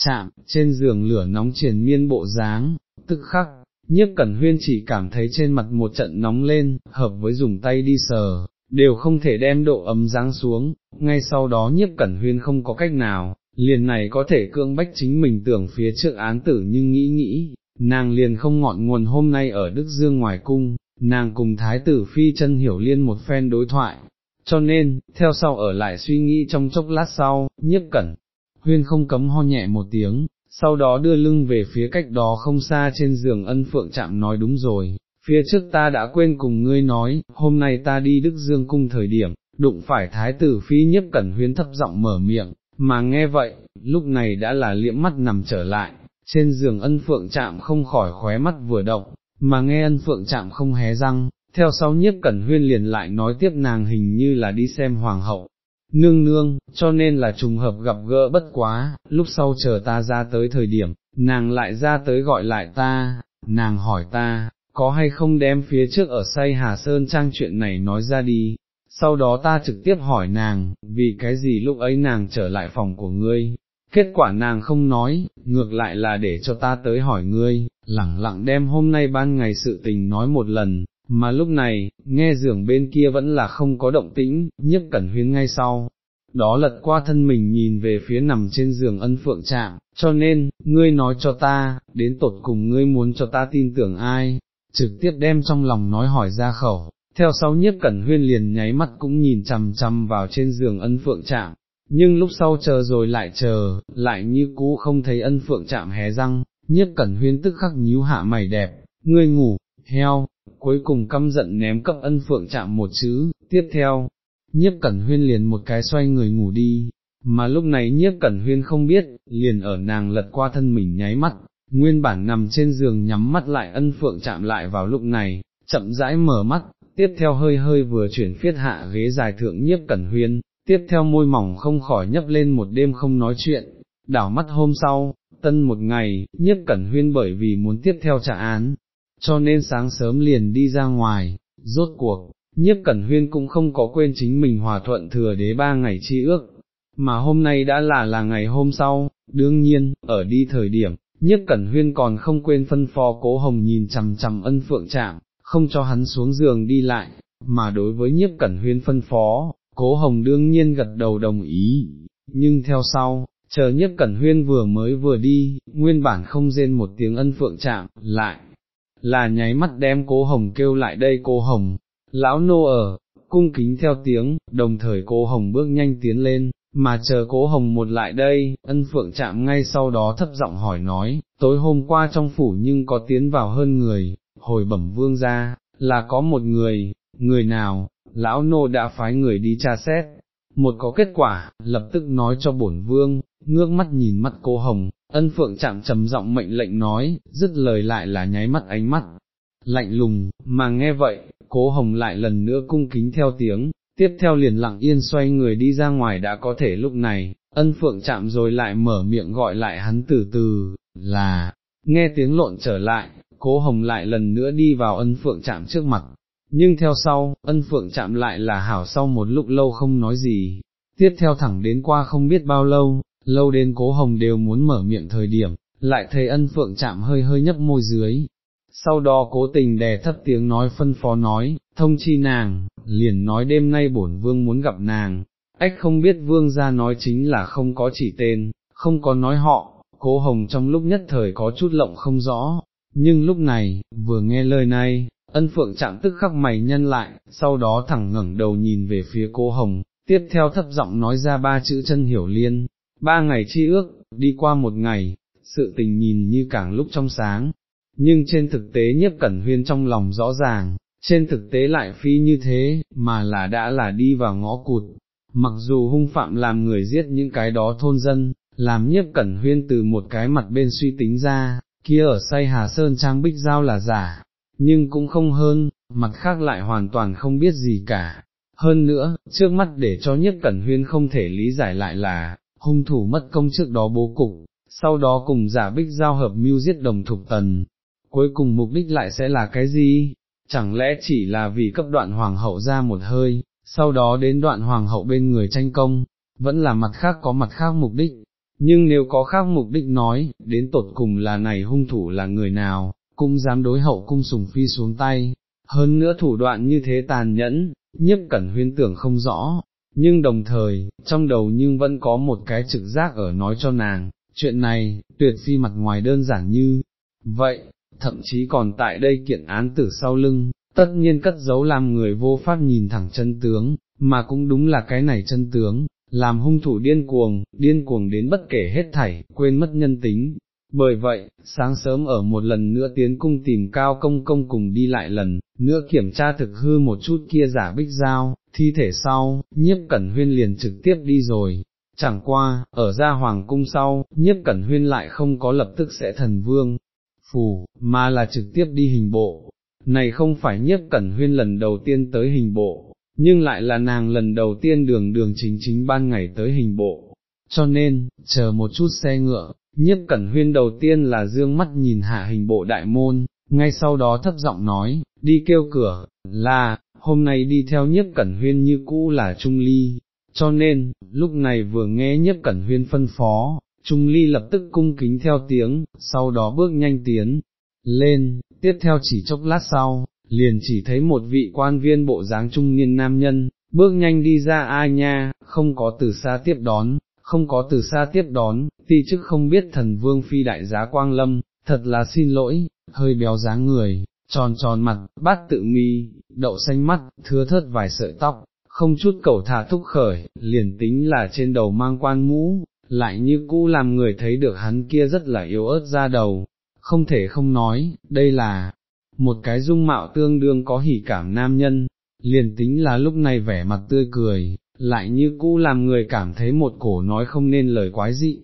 chạm, trên giường lửa nóng triền miên bộ dáng, tức khắc, nhiếp cẩn huyên chỉ cảm thấy trên mặt một trận nóng lên, hợp với dùng tay đi sờ, đều không thể đem độ ấm giáng xuống, ngay sau đó nhiếp cẩn huyên không có cách nào, liền này có thể cưỡng bách chính mình tưởng phía trước án tử nhưng nghĩ nghĩ, nàng liền không ngọn nguồn hôm nay ở Đức Dương ngoài cung, nàng cùng Thái tử Phi chân hiểu liên một phen đối thoại, cho nên, theo sau ở lại suy nghĩ trong chốc lát sau, nhiếp cẩn, huyên không cấm ho nhẹ một tiếng, sau đó đưa lưng về phía cách đó không xa trên giường ân phượng chạm nói đúng rồi, phía trước ta đã quên cùng ngươi nói, hôm nay ta đi Đức Dương cung thời điểm, đụng phải Thái tử Phi nhiếp cẩn huyên thấp giọng mở miệng, mà nghe vậy, lúc này đã là liễm mắt nằm trở lại, trên giường ân phượng chạm không khỏi khóe mắt vừa động, mà nghe ân phượng chạm không hé răng, theo sau nhiếp cẩn huyên liền lại nói tiếp nàng hình như là đi xem hoàng hậu, nương nương, cho nên là trùng hợp gặp gỡ bất quá, lúc sau chờ ta ra tới thời điểm, nàng lại ra tới gọi lại ta, nàng hỏi ta, có hay không đem phía trước ở say Hà Sơn Trang chuyện này nói ra đi, sau đó ta trực tiếp hỏi nàng, vì cái gì lúc ấy nàng trở lại phòng của ngươi, kết quả nàng không nói, ngược lại là để cho ta tới hỏi ngươi, lẳng lặng đem hôm nay ban ngày sự tình nói một lần, mà lúc này, nghe giường bên kia vẫn là không có động tĩnh, nhất cẩn huyên ngay sau. Đó lật qua thân mình nhìn về phía nằm trên giường ân phượng trạng, cho nên, ngươi nói cho ta, đến tột cùng ngươi muốn cho ta tin tưởng ai, trực tiếp đem trong lòng nói hỏi ra khẩu, theo sau nhiếp cẩn huyên liền nháy mắt cũng nhìn chằm chằm vào trên giường ân phượng chạm, nhưng lúc sau chờ rồi lại chờ, lại như cũ không thấy ân phượng chạm hé răng, nhiếp cẩn huyên tức khắc nhíu hạ mày đẹp, ngươi ngủ, heo, cuối cùng căm giận ném cấp ân phượng chạm một chữ, tiếp theo, nhiếp cẩn huyên liền một cái xoay người ngủ đi, mà lúc này nhiếp cẩn huyên không biết, liền ở nàng lật qua thân mình nháy mắt, nguyên bản nằm trên giường nhắm mắt lại ân phượng chạm lại vào lúc này, chậm rãi mở mắt, tiếp theo hơi hơi vừa chuyển phiết hạ ghế dài thượng nhiếp cẩn huyên, tiếp theo môi mỏng không khỏi nhấp lên một đêm không nói chuyện, đảo mắt hôm sau, tân một ngày, nhiếp cẩn huyên bởi vì muốn tiếp theo trả án, cho nên sáng sớm liền đi ra ngoài, rốt cuộc, nhiếp cẩn huyên cũng không có quên chính mình hòa thuận thừa đế ba ngày chi ước, mà hôm nay đã là là ngày hôm sau, đương nhiên, ở đi thời điểm, nhiếp cẩn huyên còn không quên phân phó cố hồng nhìn chằm chằm ân phượng chạm, không cho hắn xuống giường đi lại, mà đối với nhiếp cẩn huyên phân phó, cố hồng đương nhiên gật đầu đồng ý, nhưng theo sau, chờ nhiếp cẩn huyên vừa mới vừa đi, nguyên bản không rên một tiếng ân phượng chạm, lại, là nháy mắt đem cố hồng kêu lại đây cố hồng, lão nô ở, cung kính theo tiếng, đồng thời cố hồng bước nhanh tiến lên, mà chờ cố hồng một lại đây, ân phượng chạm ngay sau đó thấp giọng hỏi nói, tối hôm qua trong phủ nhưng có tiến vào hơn người, hồi bẩm vương ra, là có một người, người nào, lão nô đã phái người đi tra xét, một có kết quả, lập tức nói cho bổn vương, ngước mắt nhìn mắt cô hồng, ân phượng chạm trầm giọng mệnh lệnh nói, dứt lời lại là nháy mắt ánh mắt, lạnh lùng, mà nghe vậy, cố hồng lại lần nữa cung kính theo tiếng, tiếp theo liền lặng yên xoay người đi ra ngoài đã có thể lúc này, ân phượng chạm rồi lại mở miệng gọi lại hắn từ từ, là, nghe tiếng lộn trở lại, cố hồng lại lần nữa đi vào ân phượng chạm trước mặt, nhưng theo sau, ân phượng chạm lại là hảo sau một lúc lâu không nói gì, tiếp theo thẳng đến qua không biết bao lâu, lâu đến cố hồng đều muốn mở miệng thời điểm, lại thấy ân phượng chạm hơi hơi nhấp môi dưới. Sau đó cố tình đè thấp tiếng nói phân phó nói, thông chi nàng, liền nói đêm nay bổn vương muốn gặp nàng, ách không biết vương ra nói chính là không có chỉ tên, không có nói họ, cố hồng trong lúc nhất thời có chút lộng không rõ, nhưng lúc này, vừa nghe lời này, ân phượng chạm tức khắc mày nhân lại, sau đó thẳng ngẩng đầu nhìn về phía cô hồng, tiếp theo thấp giọng nói ra ba chữ chân hiểu liên, ba ngày chi ước, đi qua một ngày, sự tình nhìn như càng lúc trong sáng, nhưng trên thực tế nhiếp cẩn huyên trong lòng rõ ràng, trên thực tế lại phi như thế, mà là đã là đi vào ngõ cụt, mặc dù hung phạm làm người giết những cái đó thôn dân, làm nhiếp cẩn huyên từ một cái mặt bên suy tính ra, kia ở say Hà Sơn Trang Bích Giao là giả, nhưng cũng không hơn, mặt khác lại hoàn toàn không biết gì cả. Hơn nữa, trước mắt để cho nhất cẩn huyên không thể lý giải lại là, hung thủ mất công trước đó bố cục, sau đó cùng giả bích giao hợp mưu giết đồng thục tần. Cuối cùng mục đích lại sẽ là cái gì? Chẳng lẽ chỉ là vì cấp đoạn hoàng hậu ra một hơi, sau đó đến đoạn hoàng hậu bên người tranh công, vẫn là mặt khác có mặt khác mục đích. Nhưng nếu có khác mục đích nói, đến tột cùng là này hung thủ là người nào, cũng dám đối hậu cung sùng phi xuống tay, hơn nữa thủ đoạn như thế tàn nhẫn, nhiếp cẩn huyên tưởng không rõ, nhưng đồng thời, trong đầu nhưng vẫn có một cái trực giác ở nói cho nàng, chuyện này, tuyệt phi mặt ngoài đơn giản như, vậy, thậm chí còn tại đây kiện án tử sau lưng, tất nhiên cất giấu làm người vô pháp nhìn thẳng chân tướng, mà cũng đúng là cái này chân tướng, làm hung thủ điên cuồng, điên cuồng đến bất kể hết thảy, quên mất nhân tính, bởi vậy, sáng sớm ở một lần nữa tiến cung tìm cao công công cùng đi lại lần, nữa kiểm tra thực hư một chút kia giả bích giao, thi thể sau, nhiếp cẩn huyên liền trực tiếp đi rồi. Chẳng qua, ở ra hoàng cung sau, nhiếp cẩn huyên lại không có lập tức sẽ thần vương, phù, mà là trực tiếp đi hình bộ. Này không phải nhiếp cẩn huyên lần đầu tiên tới hình bộ, nhưng lại là nàng lần đầu tiên đường đường chính chính ban ngày tới hình bộ. Cho nên, chờ một chút xe ngựa, nhiếp cẩn huyên đầu tiên là dương mắt nhìn hạ hình bộ đại môn, ngay sau đó thấp giọng nói, đi kêu cửa, là, hôm nay đi theo nhiếp cẩn huyên như cũ là Trung Ly, cho nên, lúc này vừa nghe nhiếp cẩn huyên phân phó, Trung Ly lập tức cung kính theo tiếng, sau đó bước nhanh tiến, lên, tiếp theo chỉ chốc lát sau, liền chỉ thấy một vị quan viên bộ dáng trung niên nam nhân, bước nhanh đi ra ai nha, không có từ xa tiếp đón, không có từ xa tiếp đón, ti chức không biết thần vương phi đại giá quang lâm, thật là xin lỗi, hơi béo dáng người, tròn tròn mặt, bát tự mi, đậu xanh mắt, thưa thớt vài sợi tóc, không chút cầu thả thúc khởi, liền tính là trên đầu mang quan mũ, lại như cũ làm người thấy được hắn kia rất là yếu ớt ra đầu, không thể không nói, đây là một cái dung mạo tương đương có hỉ cảm nam nhân, liền tính là lúc này vẻ mặt tươi cười, lại như cũ làm người cảm thấy một cổ nói không nên lời quái dị,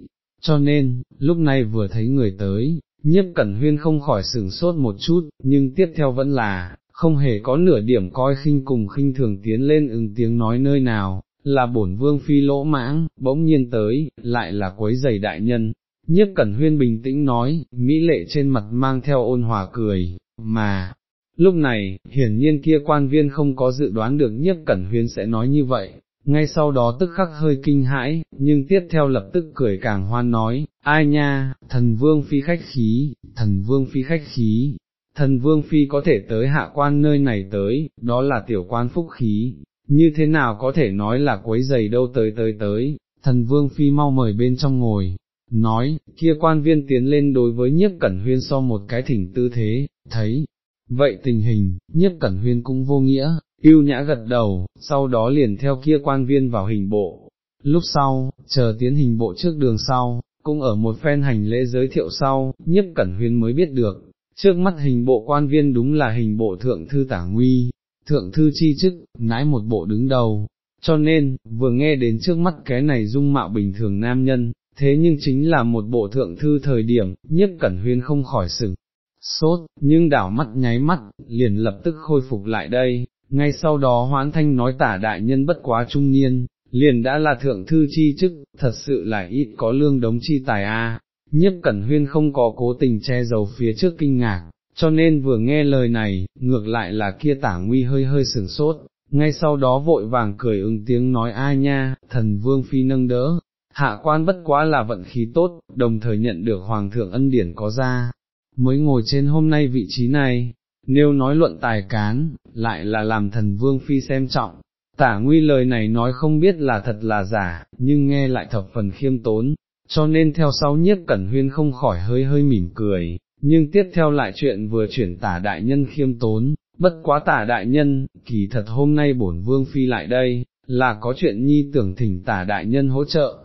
cho nên, lúc này vừa thấy người tới, nhiếp cẩn huyên không khỏi sửng sốt một chút, nhưng tiếp theo vẫn là, không hề có nửa điểm coi khinh cùng khinh thường tiến lên ứng tiếng nói nơi nào, là bổn vương phi lỗ mãng, bỗng nhiên tới, lại là quấy giày đại nhân. Nhiếp Cẩn Huyên bình tĩnh nói, Mỹ lệ trên mặt mang theo ôn hòa cười, mà, lúc này, hiển nhiên kia quan viên không có dự đoán được Nhiếp Cẩn Huyên sẽ nói như vậy, ngay sau đó tức khắc hơi kinh hãi, nhưng tiếp theo lập tức cười càng hoan nói, ai nha, thần vương phi khách khí, thần vương phi khách khí, thần vương phi có thể tới hạ quan nơi này tới, đó là tiểu quan phúc khí, như thế nào có thể nói là quấy giày đâu tới tới tới, thần vương phi mau mời bên trong ngồi, nói, kia quan viên tiến lên đối với nhiếp cẩn huyên so một cái thỉnh tư thế, thấy, vậy tình hình, nhiếp cẩn huyên cũng vô nghĩa, yêu nhã gật đầu, sau đó liền theo kia quan viên vào hình bộ, lúc sau, chờ tiến hình bộ trước đường sau, cũng ở một phen hành lễ giới thiệu sau, nhiếp cẩn huyên mới biết được, trước mắt hình bộ quan viên đúng là hình bộ thượng thư tả nguy, thượng thư chi chức, nãi một bộ đứng đầu, cho nên, vừa nghe đến trước mắt cái này dung mạo bình thường nam nhân, thế nhưng chính là một bộ thượng thư thời điểm, nhiếp cẩn huyên không khỏi sừng, sốt, nhưng đảo mắt nháy mắt, liền lập tức khôi phục lại đây, ngay sau đó Hoán thanh nói tả đại nhân bất quá trung niên, liền đã là thượng thư chi chức, thật sự là ít có lương đống chi tài a. Nhiếp Cẩn Huyên không có cố tình che giấu phía trước kinh ngạc, cho nên vừa nghe lời này, ngược lại là kia tả nguy hơi hơi sừng sốt, ngay sau đó vội vàng cười ứng tiếng nói ai nha, thần vương phi nâng đỡ, hạ quan bất quá là vận khí tốt, đồng thời nhận được hoàng thượng ân điển có ra, mới ngồi trên hôm nay vị trí này, nếu nói luận tài cán, lại là làm thần vương phi xem trọng. Tả nguy lời này nói không biết là thật là giả, nhưng nghe lại thập phần khiêm tốn, cho nên theo sau nhiếp cẩn huyên không khỏi hơi hơi mỉm cười, nhưng tiếp theo lại chuyện vừa chuyển tả đại nhân khiêm tốn, bất quá tả đại nhân, kỳ thật hôm nay bổn vương phi lại đây, là có chuyện nhi tưởng thỉnh tả đại nhân hỗ trợ.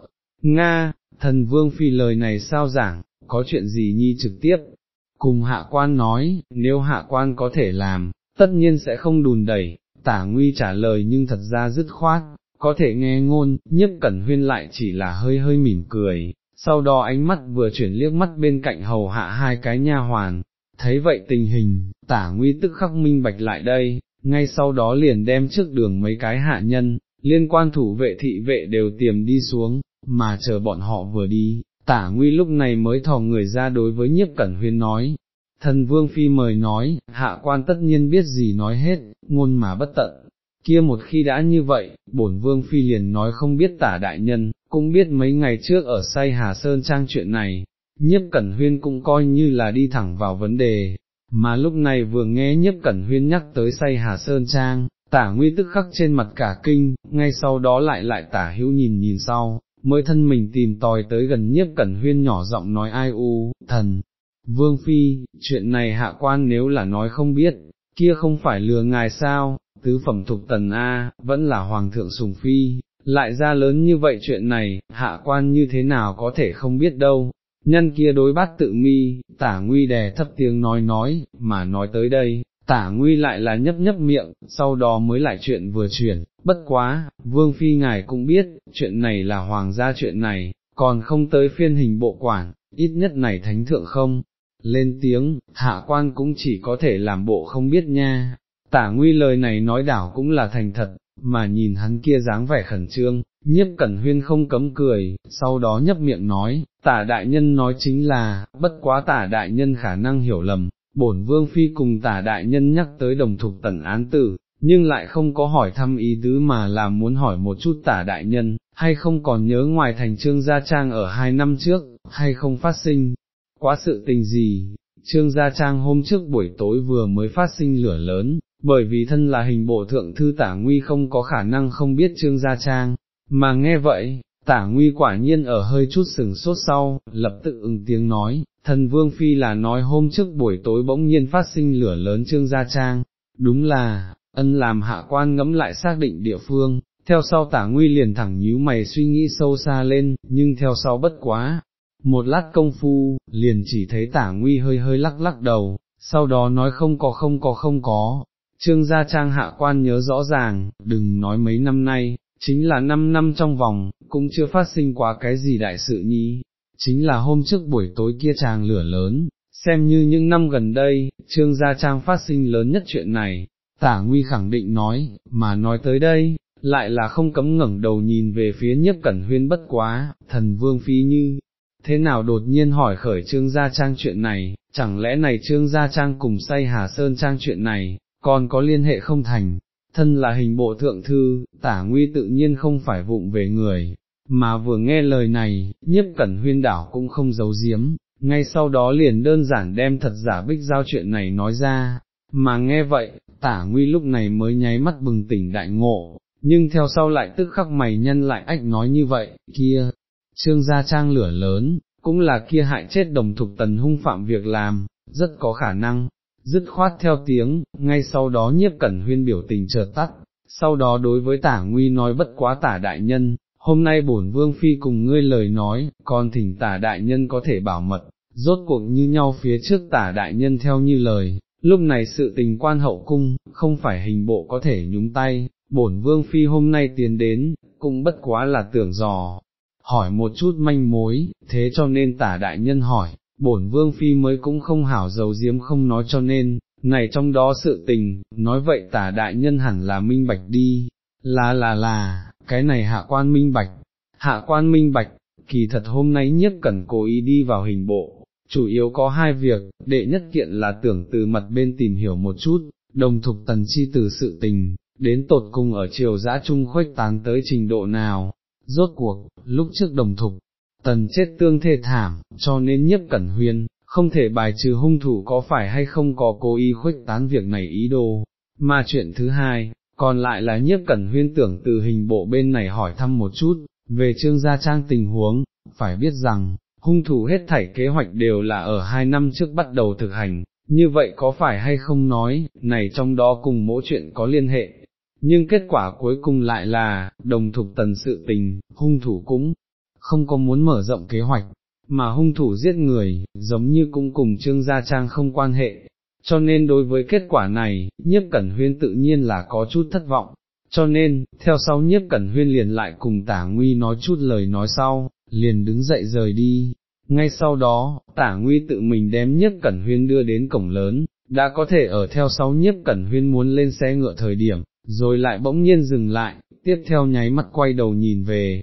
Nga, thần vương phi lời này sao giảng, có chuyện gì nhi trực tiếp, cùng hạ quan nói, nếu hạ quan có thể làm, tất nhiên sẽ không đùn đẩy, tả nguy trả lời nhưng thật ra dứt khoát, có thể nghe ngôn, nhất cẩn huyên lại chỉ là hơi hơi mỉm cười, sau đó ánh mắt vừa chuyển liếc mắt bên cạnh hầu hạ hai cái nha hoàn, thấy vậy tình hình, tả nguy tức khắc minh bạch lại đây, ngay sau đó liền đem trước đường mấy cái hạ nhân, liên quan thủ vệ thị vệ đều tiềm đi xuống, mà chờ bọn họ vừa đi, tả nguy lúc này mới thò người ra đối với nhiếp cẩn huyên nói, thần vương phi mời nói, hạ quan tất nhiên biết gì nói hết, ngôn mà bất tận, kia một khi đã như vậy, bổn vương phi liền nói không biết tả đại nhân, cũng biết mấy ngày trước ở say Hà Sơn Trang chuyện này, nhiếp cẩn huyên cũng coi như là đi thẳng vào vấn đề, mà lúc này vừa nghe nhiếp cẩn huyên nhắc tới say Hà Sơn Trang, tả nguy tức khắc trên mặt cả kinh, ngay sau đó lại lại tả hữu nhìn nhìn sau, mới thân mình tìm tòi tới gần nhiếp cẩn huyên nhỏ giọng nói ai u, thần, vương phi, chuyện này hạ quan nếu là nói không biết, kia không phải lừa ngài sao, tứ phẩm thục tần A, vẫn là hoàng thượng sùng phi, lại ra lớn như vậy chuyện này, hạ quan như thế nào có thể không biết đâu. Nhân kia đối bát tự mi, tả nguy đè thấp tiếng nói nói, mà nói tới đây, tả nguy lại là nhấp nhấp miệng, sau đó mới lại chuyện vừa chuyển, bất quá, vương phi ngài cũng biết, chuyện này là hoàng gia chuyện này, còn không tới phiên hình bộ quản, ít nhất này thánh thượng không, lên tiếng, hạ quan cũng chỉ có thể làm bộ không biết nha, tả nguy lời này nói đảo cũng là thành thật, mà nhìn hắn kia dáng vẻ khẩn trương, nhiếp cẩn huyên không cấm cười, sau đó nhấp miệng nói, tả đại nhân nói chính là, bất quá tả đại nhân khả năng hiểu lầm, bổn vương phi cùng tả đại nhân nhắc tới đồng thục tần án tử, nhưng lại không có hỏi thăm ý tứ mà là muốn hỏi một chút tả đại nhân, hay không còn nhớ ngoài thành trương gia trang ở hai năm trước, hay không phát sinh, quá sự tình gì, trương gia trang hôm trước buổi tối vừa mới phát sinh lửa lớn, bởi vì thân là hình bộ thượng thư tả nguy không có khả năng không biết trương gia trang, mà nghe vậy, tả nguy quả nhiên ở hơi chút sừng sốt sau, lập tự ứng tiếng nói, thần vương phi là nói hôm trước buổi tối bỗng nhiên phát sinh lửa lớn trương gia trang, đúng là, ân làm hạ quan ngẫm lại xác định địa phương, theo sau tả nguy liền thẳng nhíu mày suy nghĩ sâu xa lên, nhưng theo sau bất quá. Một lát công phu, liền chỉ thấy tả nguy hơi hơi lắc lắc đầu, sau đó nói không có không có không có, Trương gia trang hạ quan nhớ rõ ràng, đừng nói mấy năm nay, chính là năm năm trong vòng, cũng chưa phát sinh quá cái gì đại sự nhi, chính là hôm trước buổi tối kia chàng lửa lớn, xem như những năm gần đây, trương gia trang phát sinh lớn nhất chuyện này, tả nguy khẳng định nói, mà nói tới đây, lại là không cấm ngẩng đầu nhìn về phía nhất cẩn huyên bất quá, thần vương phi như, thế nào đột nhiên hỏi khởi trương gia trang chuyện này, chẳng lẽ này trương gia trang cùng say hà sơn trang chuyện này, còn có liên hệ không thành, thân là hình bộ thượng thư, tả nguy tự nhiên không phải vụng về người, mà vừa nghe lời này, nhiếp cẩn huyên đảo cũng không giấu giếm, ngay sau đó liền đơn giản đem thật giả bích giao chuyện này nói ra, mà nghe vậy, tả nguy lúc này mới nháy mắt bừng tỉnh đại ngộ, nhưng theo sau lại tức khắc mày nhân lại ách nói như vậy, kia, trương gia trang lửa lớn, cũng là kia hại chết đồng thục tần hung phạm việc làm, rất có khả năng, dứt khoát theo tiếng, ngay sau đó nhiếp cẩn huyên biểu tình chợt tắt, sau đó đối với tả nguy nói bất quá tả đại nhân, hôm nay bổn vương phi cùng ngươi lời nói, còn thỉnh tả đại nhân có thể bảo mật, rốt cuộc như nhau phía trước tả đại nhân theo như lời, lúc này sự tình quan hậu cung, không phải hình bộ có thể nhúng tay, bổn vương phi hôm nay tiến đến, cũng bất quá là tưởng dò, hỏi một chút manh mối, thế cho nên tả đại nhân hỏi, bổn vương phi mới cũng không hảo giấu diếm không nói cho nên, này trong đó sự tình, nói vậy tả đại nhân hẳn là minh bạch đi, là là là, cái này hạ quan minh bạch, hạ quan minh bạch, kỳ thật hôm nay nhất cần cố ý đi vào hình bộ, chủ yếu có hai việc, đệ nhất kiện là tưởng từ mặt bên tìm hiểu một chút, đồng thục tần chi từ sự tình, đến tột cùng ở triều giã trung khuếch tán tới trình độ nào, rốt cuộc, lúc trước đồng thục, tần chết tương thê thảm, cho nên nhiếp cẩn huyên, không thể bài trừ hung thủ có phải hay không có cố ý khuếch tán việc này ý đồ, mà chuyện thứ hai, còn lại là nhiếp cẩn huyên tưởng từ hình bộ bên này hỏi thăm một chút, về trương gia trang tình huống, phải biết rằng, hung thủ hết thảy kế hoạch đều là ở hai năm trước bắt đầu thực hành, như vậy có phải hay không nói, này trong đó cùng mỗi chuyện có liên hệ, nhưng kết quả cuối cùng lại là, đồng thục tần sự tình, hung thủ cũng không có muốn mở rộng kế hoạch, mà hung thủ giết người, giống như cũng cùng trương gia trang không quan hệ, cho nên đối với kết quả này, nhiếp cẩn huyên tự nhiên là có chút thất vọng, cho nên, theo sau nhiếp cẩn huyên liền lại cùng tả nguy nói chút lời nói sau, liền đứng dậy rời đi. Ngay sau đó, tả nguy tự mình đem nhiếp cẩn huyên đưa đến cổng lớn, đã có thể ở theo sau nhiếp cẩn huyên muốn lên xe ngựa thời điểm, rồi lại bỗng nhiên dừng lại, tiếp theo nháy mắt quay đầu nhìn về.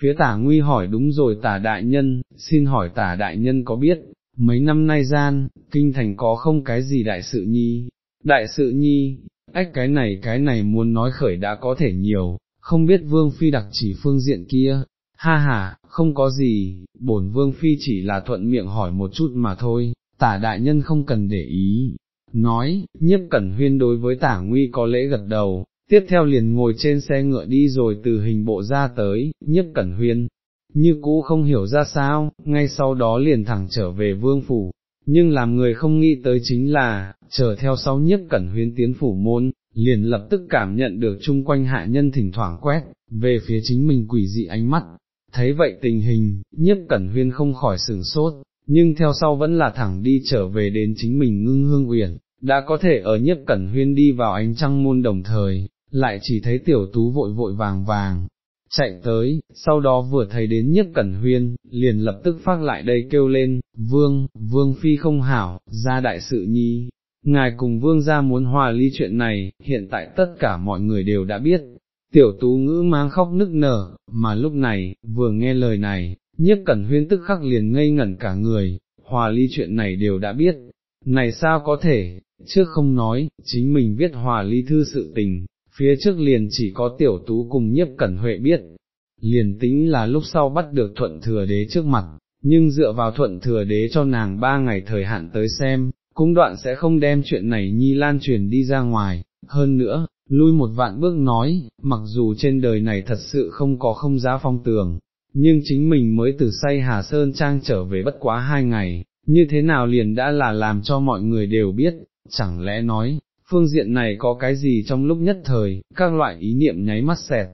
Phía tả nguy hỏi đúng rồi tả đại nhân, xin hỏi tả đại nhân có biết, mấy năm nay gian, kinh thành có không cái gì đại sự nhi, đại sự nhi, ách cái này cái này muốn nói khởi đã có thể nhiều, không biết vương phi đặc chỉ phương diện kia, ha ha, không có gì, bổn vương phi chỉ là thuận miệng hỏi một chút mà thôi, tả đại nhân không cần để ý. Nói, nhiếp cẩn huyên đối với tả nguy có lễ gật đầu, tiếp theo liền ngồi trên xe ngựa đi rồi từ hình bộ ra tới, nhất cẩn huyên, như cũ không hiểu ra sao, ngay sau đó liền thẳng trở về vương phủ, nhưng làm người không nghĩ tới chính là, chờ theo sau nhất cẩn huyên tiến phủ môn, liền lập tức cảm nhận được chung quanh hạ nhân thỉnh thoảng quét, về phía chính mình quỷ dị ánh mắt, thấy vậy tình hình, nhất cẩn huyên không khỏi sửng sốt, nhưng theo sau vẫn là thẳng đi trở về đến chính mình ngưng hương uyển, đã có thể ở nhất cẩn huyên đi vào ánh trăng môn đồng thời, lại chỉ thấy tiểu tú vội vội vàng vàng, chạy tới, sau đó vừa thấy đến nhất cẩn huyên, liền lập tức phát lại đây kêu lên, vương, vương phi không hảo, ra đại sự nhi, ngài cùng vương ra muốn hòa ly chuyện này, hiện tại tất cả mọi người đều đã biết, tiểu tú ngữ mang khóc nức nở, mà lúc này, vừa nghe lời này, nhất cẩn huyên tức khắc liền ngây ngẩn cả người, hòa ly chuyện này đều đã biết, này sao có thể, trước không nói, chính mình viết hòa ly thư sự tình, phía trước liền chỉ có tiểu tú cùng nhiếp cẩn huệ biết, liền tính là lúc sau bắt được thuận thừa đế trước mặt, nhưng dựa vào thuận thừa đế cho nàng ba ngày thời hạn tới xem, cũng đoạn sẽ không đem chuyện này nhi lan truyền đi ra ngoài, hơn nữa, lui một vạn bước nói, mặc dù trên đời này thật sự không có không giá phong tường, nhưng chính mình mới từ say Hà Sơn Trang trở về bất quá hai ngày, như thế nào liền đã là làm cho mọi người đều biết, chẳng lẽ nói, phương diện này có cái gì trong lúc nhất thời, các loại ý niệm nháy mắt xẹt,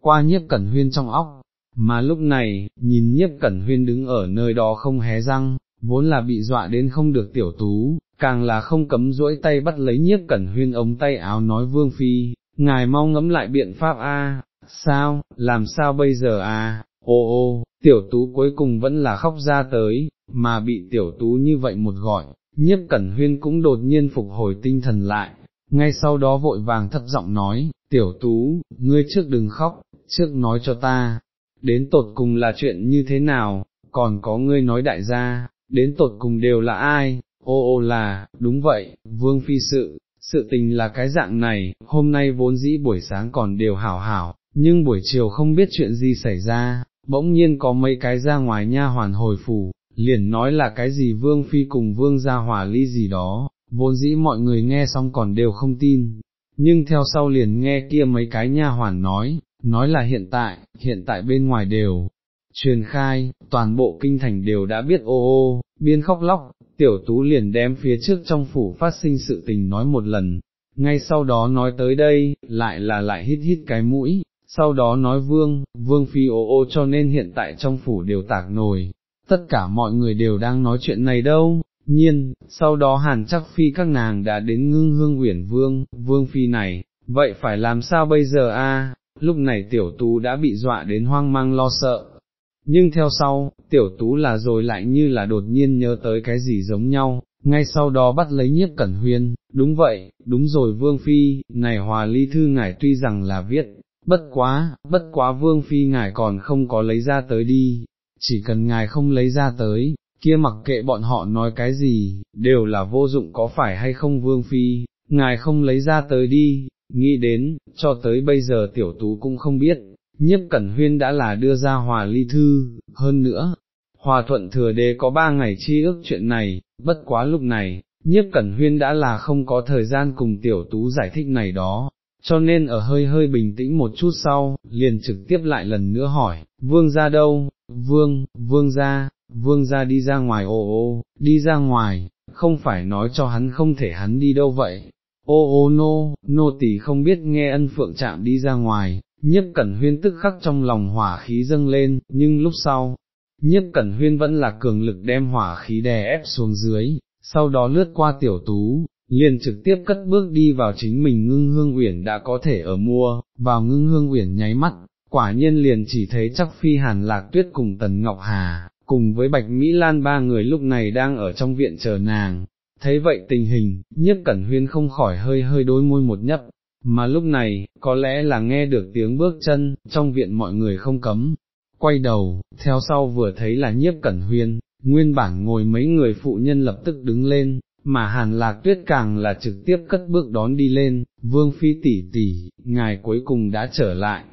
qua nhiếp cẩn huyên trong óc, mà lúc này, nhìn nhiếp cẩn huyên đứng ở nơi đó không hé răng, vốn là bị dọa đến không được tiểu tú, càng là không cấm duỗi tay bắt lấy nhiếp cẩn huyên ống tay áo nói vương phi, ngài mau ngẫm lại biện pháp a, sao, làm sao bây giờ a, ô ô, tiểu tú cuối cùng vẫn là khóc ra tới, mà bị tiểu tú như vậy một gọi, nhiếp cẩn huyên cũng đột nhiên phục hồi tinh thần lại, ngay sau đó vội vàng thấp giọng nói, tiểu tú, ngươi trước đừng khóc, trước nói cho ta, đến tột cùng là chuyện như thế nào, còn có ngươi nói đại gia, đến tột cùng đều là ai, ô ô là, đúng vậy, vương phi sự, sự tình là cái dạng này, hôm nay vốn dĩ buổi sáng còn đều hảo hảo, nhưng buổi chiều không biết chuyện gì xảy ra, bỗng nhiên có mấy cái ra ngoài nha hoàn hồi phủ, liền nói là cái gì vương phi cùng vương gia hòa ly gì đó, vốn dĩ mọi người nghe xong còn đều không tin, nhưng theo sau liền nghe kia mấy cái nha hoàn nói, nói là hiện tại, hiện tại bên ngoài đều, truyền khai, toàn bộ kinh thành đều đã biết ô ô, biên khóc lóc, tiểu tú liền đem phía trước trong phủ phát sinh sự tình nói một lần, ngay sau đó nói tới đây, lại là lại hít hít cái mũi, sau đó nói vương, vương phi ô ô cho nên hiện tại trong phủ đều tạc nồi, tất cả mọi người đều đang nói chuyện này đâu, nhiên, sau đó hàn chắc phi các nàng đã đến ngưng hương uyển vương, vương phi này, vậy phải làm sao bây giờ a? lúc này tiểu tú đã bị dọa đến hoang mang lo sợ. Nhưng theo sau, tiểu tú là rồi lại như là đột nhiên nhớ tới cái gì giống nhau, ngay sau đó bắt lấy nhiếp cẩn huyên, đúng vậy, đúng rồi vương phi, này hòa ly thư ngài tuy rằng là viết, bất quá, bất quá vương phi ngài còn không có lấy ra tới đi, chỉ cần ngài không lấy ra tới, kia mặc kệ bọn họ nói cái gì, đều là vô dụng có phải hay không vương phi, ngài không lấy ra tới đi, nghĩ đến, cho tới bây giờ tiểu tú cũng không biết, nhiếp cẩn huyên đã là đưa ra hòa ly thư, hơn nữa, hòa thuận thừa đế có ba ngày chi ước chuyện này, bất quá lúc này, nhiếp cẩn huyên đã là không có thời gian cùng tiểu tú giải thích này đó, cho nên ở hơi hơi bình tĩnh một chút sau, liền trực tiếp lại lần nữa hỏi, vương ra đâu, vương, vương ra, vương ra đi ra ngoài ô ô, đi ra ngoài, không phải nói cho hắn không thể hắn đi đâu vậy, ô ô nô, nô tỳ không biết nghe ân phượng chạm đi ra ngoài, nhiếp cẩn huyên tức khắc trong lòng hỏa khí dâng lên, nhưng lúc sau, nhiếp cẩn huyên vẫn là cường lực đem hỏa khí đè ép xuống dưới, sau đó lướt qua tiểu tú, liền trực tiếp cất bước đi vào chính mình ngưng hương uyển đã có thể ở mua, vào ngưng hương uyển nháy mắt, quả nhiên liền chỉ thấy chắc phi hàn lạc tuyết cùng tần ngọc hà, cùng với bạch Mỹ Lan ba người lúc này đang ở trong viện chờ nàng. Thấy vậy tình hình, nhất cẩn huyên không khỏi hơi hơi đôi môi một nhấp, mà lúc này, có lẽ là nghe được tiếng bước chân, trong viện mọi người không cấm, quay đầu, theo sau vừa thấy là nhiếp cẩn huyên, nguyên bản ngồi mấy người phụ nhân lập tức đứng lên, mà hàn lạc tuyết càng là trực tiếp cất bước đón đi lên, vương phi tỷ tỷ, ngài cuối cùng đã trở lại.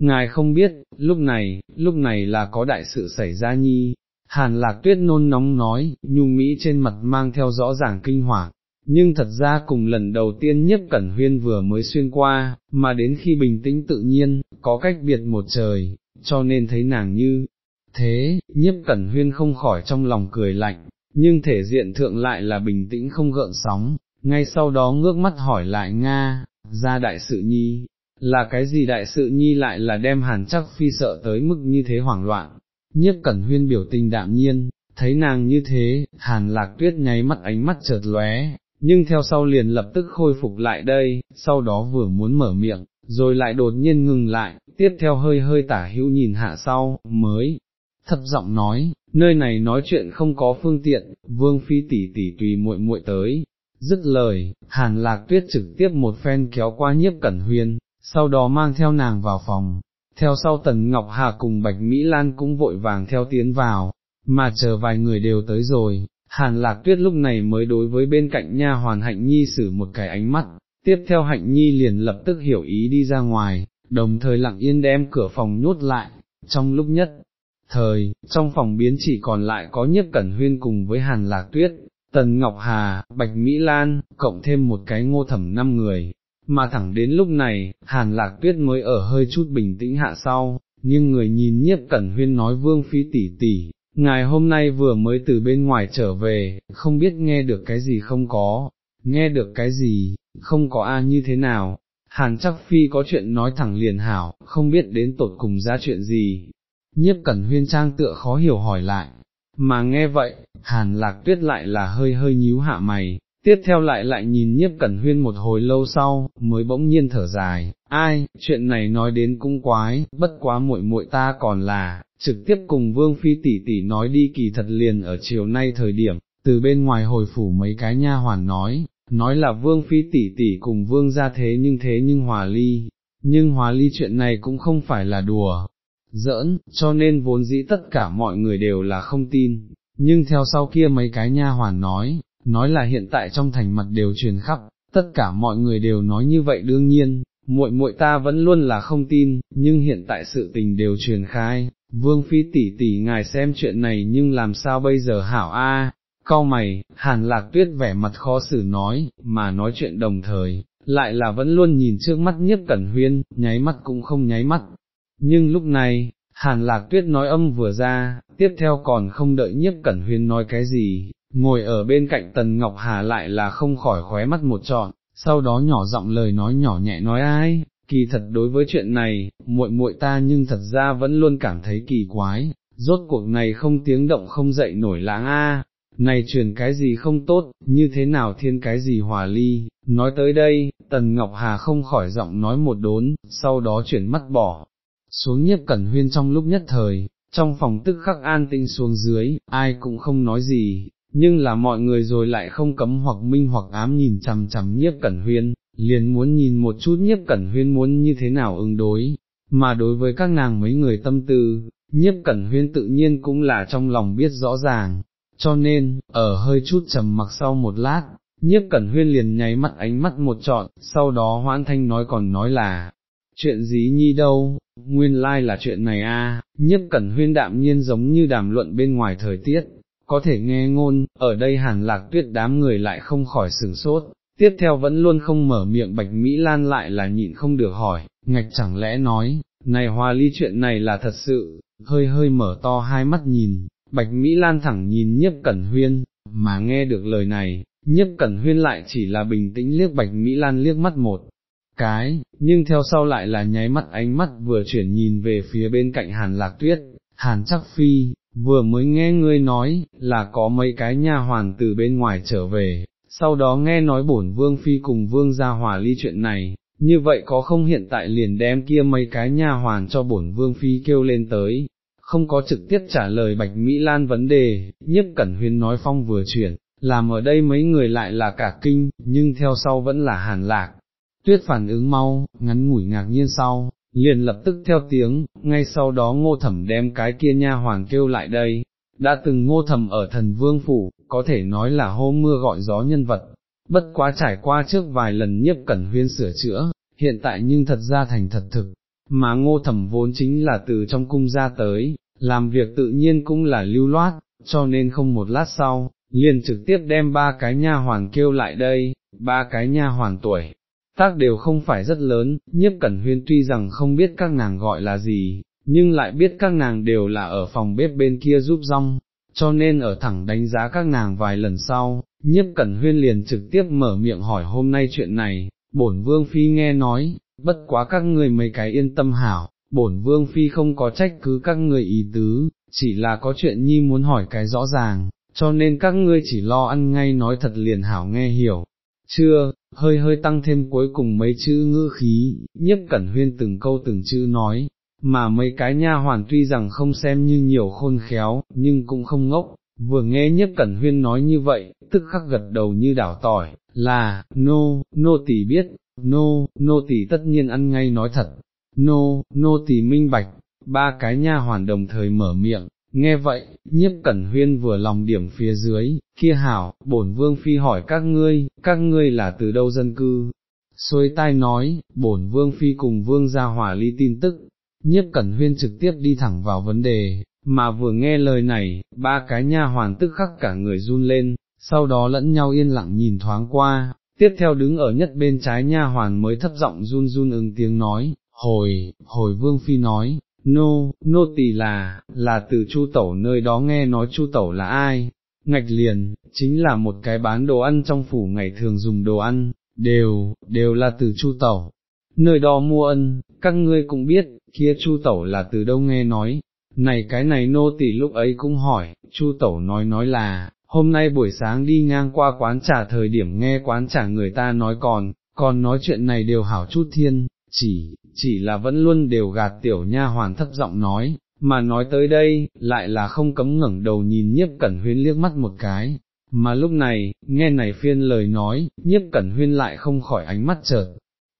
Ngài không biết, lúc này, lúc này là có đại sự xảy ra nhi, hàn lạc tuyết nôn nóng nói, nhu mỹ trên mặt mang theo rõ ràng kinh hoàng, nhưng thật ra cùng lần đầu tiên nhất cẩn huyên vừa mới xuyên qua, mà đến khi bình tĩnh tự nhiên, có cách biệt một trời, cho nên thấy nàng như thế, nhiếp cẩn huyên không khỏi trong lòng cười lạnh, nhưng thể diện thượng lại là bình tĩnh không gợn sóng, ngay sau đó ngước mắt hỏi lại Nga, ra đại sự nhi, là cái gì đại sự nhi lại là đem hàn chắc phi sợ tới mức như thế hoảng loạn, Nhất cẩn huyên biểu tình đạm nhiên, thấy nàng như thế, hàn lạc tuyết nháy mắt ánh mắt chợt lóe, nhưng theo sau liền lập tức khôi phục lại đây, sau đó vừa muốn mở miệng, rồi lại đột nhiên ngừng lại, tiếp theo hơi hơi tả hữu nhìn hạ sau, mới, thật giọng nói, nơi này nói chuyện không có phương tiện, vương phi tỷ tỷ tùy muội muội tới, dứt lời, hàn lạc tuyết trực tiếp một phen kéo qua nhiếp cẩn huyên, sau đó mang theo nàng vào phòng, theo sau tần Ngọc Hà cùng Bạch Mỹ Lan cũng vội vàng theo tiến vào, mà chờ vài người đều tới rồi, hàn lạc tuyết lúc này mới đối với bên cạnh nha hoàn hạnh nhi xử một cái ánh mắt, tiếp theo hạnh nhi liền lập tức hiểu ý đi ra ngoài, đồng thời lặng yên đem cửa phòng nhốt lại, trong lúc nhất, thời, trong phòng biến chỉ còn lại có nhiếp cẩn huyên cùng với hàn lạc tuyết, tần ngọc hà, bạch Mỹ Lan, cộng thêm một cái ngô thẩm năm người, mà thẳng đến lúc này, hàn lạc tuyết mới ở hơi chút bình tĩnh hạ sau, nhưng người nhìn nhiếp cẩn huyên nói vương phi tỷ tỷ, ngài hôm nay vừa mới từ bên ngoài trở về, không biết nghe được cái gì không có, nghe được cái gì, không có a như thế nào, hàn chắc phi có chuyện nói thẳng liền hảo, không biết đến tột cùng ra chuyện gì, nhiếp cẩn huyên trang tựa khó hiểu hỏi lại, mà nghe vậy, hàn lạc tuyết lại là hơi hơi nhíu hạ mày, tiếp theo lại lại nhìn nhiếp cẩn huyên một hồi lâu sau, mới bỗng nhiên thở dài, ai, chuyện này nói đến cũng quái, bất quá muội muội ta còn là, trực tiếp cùng vương phi tỷ tỷ nói đi kỳ thật liền ở chiều nay thời điểm, từ bên ngoài hồi phủ mấy cái nha hoàn nói, nói là vương phi tỷ tỷ cùng vương ra thế nhưng thế nhưng hòa ly, nhưng hòa ly chuyện này cũng không phải là đùa, giỡn, cho nên vốn dĩ tất cả mọi người đều là không tin, nhưng theo sau kia mấy cái nha hoàn nói, nói là hiện tại trong thành mặt đều truyền khắp, tất cả mọi người đều nói như vậy đương nhiên, muội muội ta vẫn luôn là không tin, nhưng hiện tại sự tình đều truyền khai, vương phi tỷ tỷ ngài xem chuyện này nhưng làm sao bây giờ hảo a? À? Cao mày, hàn lạc tuyết vẻ mặt khó xử nói, mà nói chuyện đồng thời, lại là vẫn luôn nhìn trước mắt nhiếp cẩn huyên, nháy mắt cũng không nháy mắt. Nhưng lúc này, hàn lạc tuyết nói âm vừa ra, tiếp theo còn không đợi nhiếp cẩn huyên nói cái gì, ngồi ở bên cạnh tần ngọc hà lại là không khỏi khóe mắt một trọn, sau đó nhỏ giọng lời nói nhỏ nhẹ nói ai, kỳ thật đối với chuyện này, muội muội ta nhưng thật ra vẫn luôn cảm thấy kỳ quái, rốt cuộc này không tiếng động không dậy nổi lãng a. Này truyền cái gì không tốt, như thế nào thiên cái gì hòa ly, nói tới đây, Tần Ngọc Hà không khỏi giọng nói một đốn, sau đó chuyển mắt bỏ, xuống nhiếp cẩn huyên trong lúc nhất thời, trong phòng tức khắc an tinh xuống dưới, ai cũng không nói gì, nhưng là mọi người rồi lại không cấm hoặc minh hoặc ám nhìn chằm chằm nhiếp cẩn huyên, liền muốn nhìn một chút nhiếp cẩn huyên muốn như thế nào ứng đối, mà đối với các nàng mấy người tâm tư, nhiếp cẩn huyên tự nhiên cũng là trong lòng biết rõ ràng, cho nên, ở hơi chút trầm mặc sau một lát, nhiếp cẩn huyên liền nháy mắt ánh mắt một trọn, sau đó hoãn thanh nói còn nói là, chuyện gì nhi đâu, nguyên lai like là chuyện này a. À, nhiếp cẩn huyên đạm nhiên giống như đàm luận bên ngoài thời tiết, có thể nghe ngôn, ở đây hàn lạc tuyết đám người lại không khỏi sừng sốt, tiếp theo vẫn luôn không mở miệng bạch Mỹ Lan lại là nhịn không được hỏi, ngạch chẳng lẽ nói, này hòa ly chuyện này là thật sự, hơi hơi mở to hai mắt nhìn, bạch Mỹ Lan thẳng nhìn nhiếp cẩn huyên, mà nghe được lời này, nhiếp cẩn huyên lại chỉ là bình tĩnh liếc bạch Mỹ Lan liếc mắt một cái, nhưng theo sau lại là nháy mắt ánh mắt vừa chuyển nhìn về phía bên cạnh hàn lạc tuyết, hàn chắc phi, vừa mới nghe ngươi nói, là có mấy cái nha hoàn từ bên ngoài trở về, sau đó nghe nói bổn vương phi cùng vương gia hòa ly chuyện này, như vậy có không hiện tại liền đem kia mấy cái nha hoàn cho bổn vương phi kêu lên tới, không có trực tiếp trả lời bạch Mỹ Lan vấn đề, nhiếp cẩn huyên nói phong vừa chuyển, làm ở đây mấy người lại là cả kinh, nhưng theo sau vẫn là hàn lạc. Tuyết phản ứng mau, ngắn ngủi ngạc nhiên sau, liền lập tức theo tiếng, ngay sau đó ngô thẩm đem cái kia nha hoàng kêu lại đây, đã từng ngô thẩm ở thần vương phủ, có thể nói là hô mưa gọi gió nhân vật, bất quá trải qua trước vài lần nhiếp cẩn huyên sửa chữa, hiện tại nhưng thật ra thành thật thực, mà ngô thẩm vốn chính là từ trong cung ra tới, làm việc tự nhiên cũng là lưu loát, cho nên không một lát sau, liền trực tiếp đem ba cái nha hoàn kêu lại đây, ba cái nha hoàn tuổi, tác đều không phải rất lớn, nhiếp cẩn huyên tuy rằng không biết các nàng gọi là gì, nhưng lại biết các nàng đều là ở phòng bếp bên kia giúp rong, cho nên ở thẳng đánh giá các nàng vài lần sau, nhiếp cẩn huyên liền trực tiếp mở miệng hỏi hôm nay chuyện này, bổn vương phi nghe nói, bất quá các người mấy cái yên tâm hảo, bổn vương phi không có trách cứ các người ý tứ, chỉ là có chuyện nhi muốn hỏi cái rõ ràng, cho nên các ngươi chỉ lo ăn ngay nói thật liền hảo nghe hiểu, chưa, hơi hơi tăng thêm cuối cùng mấy chữ ngữ khí, nhất cẩn huyên từng câu từng chữ nói, mà mấy cái nha hoàn tuy rằng không xem như nhiều khôn khéo, nhưng cũng không ngốc, vừa nghe nhất cẩn huyên nói như vậy, tức khắc gật đầu như đảo tỏi, là, nô, nô tỷ biết, nô, nô tỷ tất nhiên ăn ngay nói thật, nô, nô tỷ minh bạch, ba cái nha hoàn đồng thời mở miệng, Nghe vậy, nhiếp cẩn huyên vừa lòng điểm phía dưới, kia hảo, bổn vương phi hỏi các ngươi, các ngươi là từ đâu dân cư? Xuôi tai nói, bổn vương phi cùng vương gia hỏa ly tin tức, nhiếp cẩn huyên trực tiếp đi thẳng vào vấn đề, mà vừa nghe lời này, ba cái nha hoàn tức khắc cả người run lên, sau đó lẫn nhau yên lặng nhìn thoáng qua, tiếp theo đứng ở nhất bên trái nha hoàn mới thấp giọng run run ứng tiếng nói, hồi, hồi vương phi nói, nô, nô tỳ là, là từ chu tẩu nơi đó nghe nói chu tẩu là ai, ngạch liền, chính là một cái bán đồ ăn trong phủ ngày thường dùng đồ ăn, đều, đều là từ chu tẩu. Nơi đó mua ân, các ngươi cũng biết, kia chu tẩu là từ đâu nghe nói, này cái này nô tỳ lúc ấy cũng hỏi, chu tẩu nói nói là, hôm nay buổi sáng đi ngang qua quán trà thời điểm nghe quán trà người ta nói còn, còn nói chuyện này đều hảo chút thiên, chỉ, chỉ là vẫn luôn đều gạt tiểu nha hoàn thấp giọng nói, mà nói tới đây, lại là không cấm ngẩng đầu nhìn nhiếp cẩn huyên liếc mắt một cái, mà lúc này, nghe này phiên lời nói, nhiếp cẩn huyên lại không khỏi ánh mắt chợt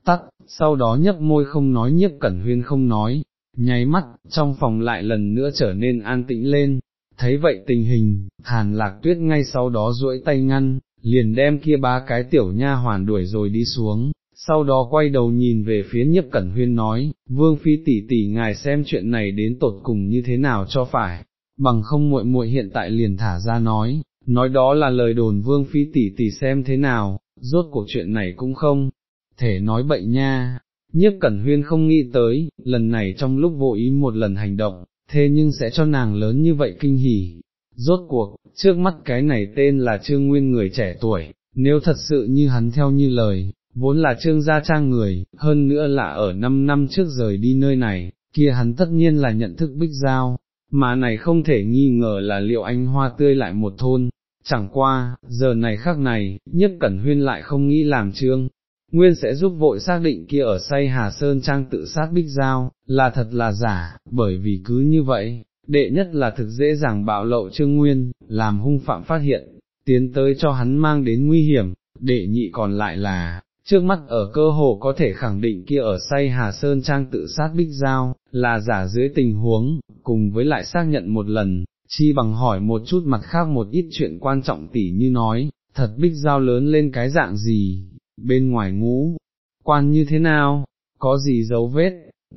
tắt, sau đó nhấp môi không nói nhiếp cẩn huyên không nói, nháy mắt, trong phòng lại lần nữa trở nên an tĩnh lên, thấy vậy tình hình, hàn lạc tuyết ngay sau đó duỗi tay ngăn, liền đem kia ba cái tiểu nha hoàn đuổi rồi đi xuống, sau đó quay đầu nhìn về phía nhiếp cẩn huyên nói, vương phi tỷ tỷ ngài xem chuyện này đến tột cùng như thế nào cho phải, bằng không muội muội hiện tại liền thả ra nói, nói đó là lời đồn vương phi tỷ tỷ xem thế nào, rốt cuộc chuyện này cũng không, thể nói bệnh nha, nhiếp cẩn huyên không nghĩ tới, lần này trong lúc vô ý một lần hành động, thế nhưng sẽ cho nàng lớn như vậy kinh hỉ. Rốt cuộc, trước mắt cái này tên là Trương Nguyên người trẻ tuổi, nếu thật sự như hắn theo như lời, vốn là Trương gia trang người, hơn nữa là ở 5 năm trước rời đi nơi này, kia hắn tất nhiên là nhận thức bích giao, mà này không thể nghi ngờ là liệu anh hoa tươi lại một thôn, chẳng qua, giờ này khác này, nhất cẩn huyên lại không nghĩ làm Trương. Nguyên sẽ giúp vội xác định kia ở say Hà Sơn Trang tự sát bích giao, là thật là giả, bởi vì cứ như vậy, đệ nhất là thực dễ dàng bạo lộ Trương Nguyên, làm hung phạm phát hiện, tiến tới cho hắn mang đến nguy hiểm, đệ nhị còn lại là, trước mắt ở cơ hồ có thể khẳng định kia ở say Hà Sơn Trang tự sát bích giao, là giả dưới tình huống, cùng với lại xác nhận một lần, chi bằng hỏi một chút mặt khác một ít chuyện quan trọng tỉ như nói, thật bích giao lớn lên cái dạng gì, bên ngoài ngũ, quan như thế nào, có gì dấu vết,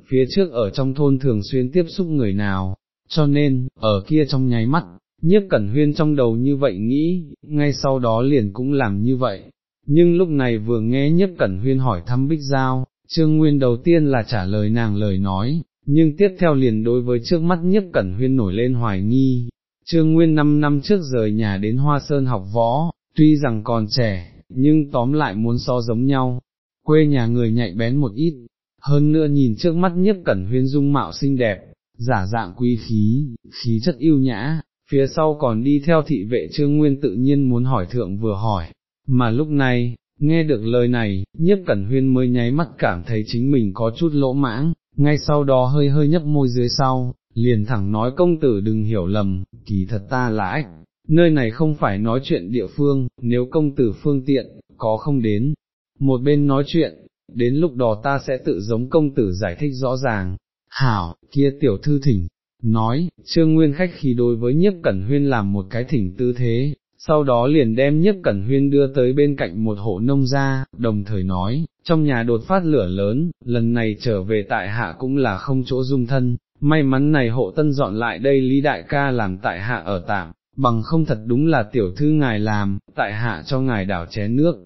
phía trước ở trong thôn thường xuyên tiếp xúc người nào, cho nên, ở kia trong nháy mắt, nhiếp cẩn huyên trong đầu như vậy nghĩ, ngay sau đó liền cũng làm như vậy. Nhưng lúc này vừa nghe nhất cẩn huyên hỏi thăm Bích Giao, Trương Nguyên đầu tiên là trả lời nàng lời nói, nhưng tiếp theo liền đối với trước mắt nhất cẩn huyên nổi lên hoài nghi. Trương Nguyên năm năm trước rời nhà đến Hoa Sơn học võ, tuy rằng còn trẻ, nhưng tóm lại muốn so giống nhau, quê nhà người nhạy bén một ít, hơn nữa nhìn trước mắt nhất cẩn huyên dung mạo xinh đẹp, giả dạng quý khí, khí chất yêu nhã, phía sau còn đi theo thị vệ trương nguyên tự nhiên muốn hỏi thượng vừa hỏi, mà lúc này, nghe được lời này, nhiếp cẩn huyên mới nháy mắt cảm thấy chính mình có chút lỗ mãng, ngay sau đó hơi hơi nhấp môi dưới sau, liền thẳng nói công tử đừng hiểu lầm, kỳ thật ta là ách, nơi này không phải nói chuyện địa phương, nếu công tử phương tiện, có không đến, một bên nói chuyện, đến lúc đó ta sẽ tự giống công tử giải thích rõ ràng, hảo, kia tiểu thư thỉnh, nói, trương nguyên khách khi đối với nhiếp cẩn huyên làm một cái thỉnh tư thế, sau đó liền đem nhiếp cẩn huyên đưa tới bên cạnh một hộ nông gia, đồng thời nói, trong nhà đột phát lửa lớn, lần này trở về tại hạ cũng là không chỗ dung thân, may mắn này hộ tân dọn lại đây Lý Đại ca làm tại hạ ở tạm, bằng không thật đúng là tiểu thư ngài làm, tại hạ cho ngài đảo chén nước.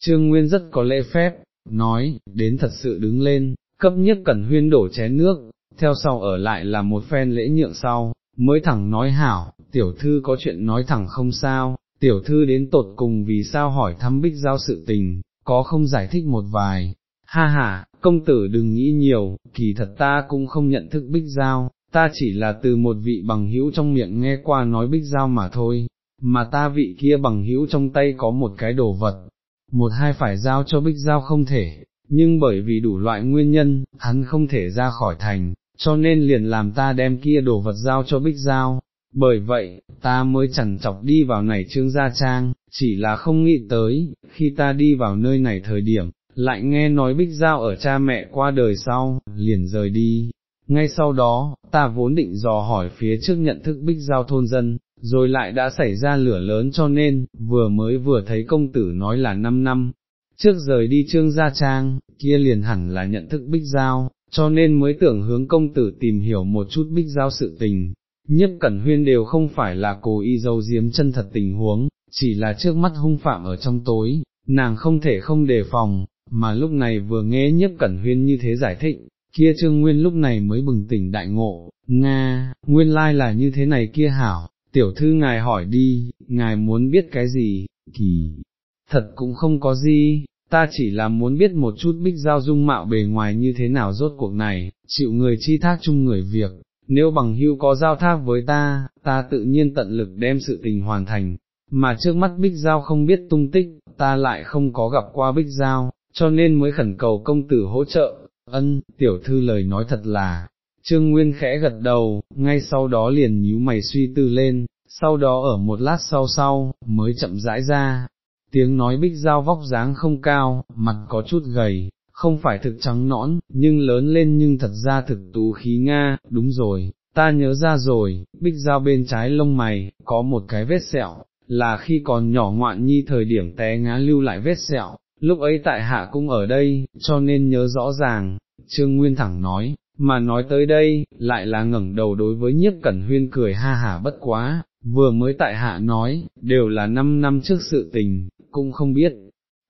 Trương Nguyên rất có lễ phép, nói, đến thật sự đứng lên, cấp nhất cẩn huyên đổ chén nước, theo sau ở lại là một phen lễ nhượng sau, mới thẳng nói hảo, tiểu thư có chuyện nói thẳng không sao, tiểu thư đến tột cùng vì sao hỏi thăm bích giao sự tình, có không giải thích một vài, ha ha, công tử đừng nghĩ nhiều, kỳ thật ta cũng không nhận thức bích giao, ta chỉ là từ một vị bằng hữu trong miệng nghe qua nói bích giao mà thôi, mà ta vị kia bằng hữu trong tay có một cái đồ vật, một hai phải giao cho bích giao không thể, nhưng bởi vì đủ loại nguyên nhân, hắn không thể ra khỏi thành, cho nên liền làm ta đem kia đồ vật giao cho bích giao, bởi vậy, ta mới chẳng chọc đi vào này trương gia trang, chỉ là không nghĩ tới, khi ta đi vào nơi này thời điểm, lại nghe nói bích giao ở cha mẹ qua đời sau, liền rời đi. Ngay sau đó, ta vốn định dò hỏi phía trước nhận thức bích giao thôn dân, rồi lại đã xảy ra lửa lớn cho nên, vừa mới vừa thấy công tử nói là 5 năm, trước rời đi trương gia trang, kia liền hẳn là nhận thức bích giao, cho nên mới tưởng hướng công tử tìm hiểu một chút bích giao sự tình. Nhất Cẩn Huyên đều không phải là cố ý dâu diếm chân thật tình huống, chỉ là trước mắt hung phạm ở trong tối, nàng không thể không đề phòng, mà lúc này vừa nghe Nhất Cẩn Huyên như thế giải thích, kia Trương Nguyên lúc này mới bừng tỉnh đại ngộ, Nga, nguyên lai là như thế này kia hảo, tiểu thư ngài hỏi đi, ngài muốn biết cái gì, kỳ, thật cũng không có gì, ta chỉ là muốn biết một chút bích giao dung mạo bề ngoài như thế nào rốt cuộc này, chịu người chi thác chung người việc, nếu bằng hưu có giao thác với ta, ta tự nhiên tận lực đem sự tình hoàn thành, mà trước mắt bích giao không biết tung tích, ta lại không có gặp qua bích giao, cho nên mới khẩn cầu công tử hỗ trợ, ân, tiểu thư lời nói thật là, Trương Nguyên khẽ gật đầu, ngay sau đó liền nhíu mày suy tư lên, sau đó ở một lát sau sau, mới chậm rãi ra, tiếng nói bích giao vóc dáng không cao, mặt có chút gầy, không phải thực trắng nõn, nhưng lớn lên nhưng thật ra thực tú khí Nga, đúng rồi, ta nhớ ra rồi, bích giao bên trái lông mày, có một cái vết sẹo, là khi còn nhỏ ngoạn nhi thời điểm té ngã lưu lại vết sẹo, lúc ấy tại hạ cũng ở đây, cho nên nhớ rõ ràng, Trương Nguyên thẳng nói, mà nói tới đây, lại là ngẩng đầu đối với nhiếp cẩn huyên cười ha hả bất quá, vừa mới tại hạ nói, đều là năm năm trước sự tình, cũng không biết,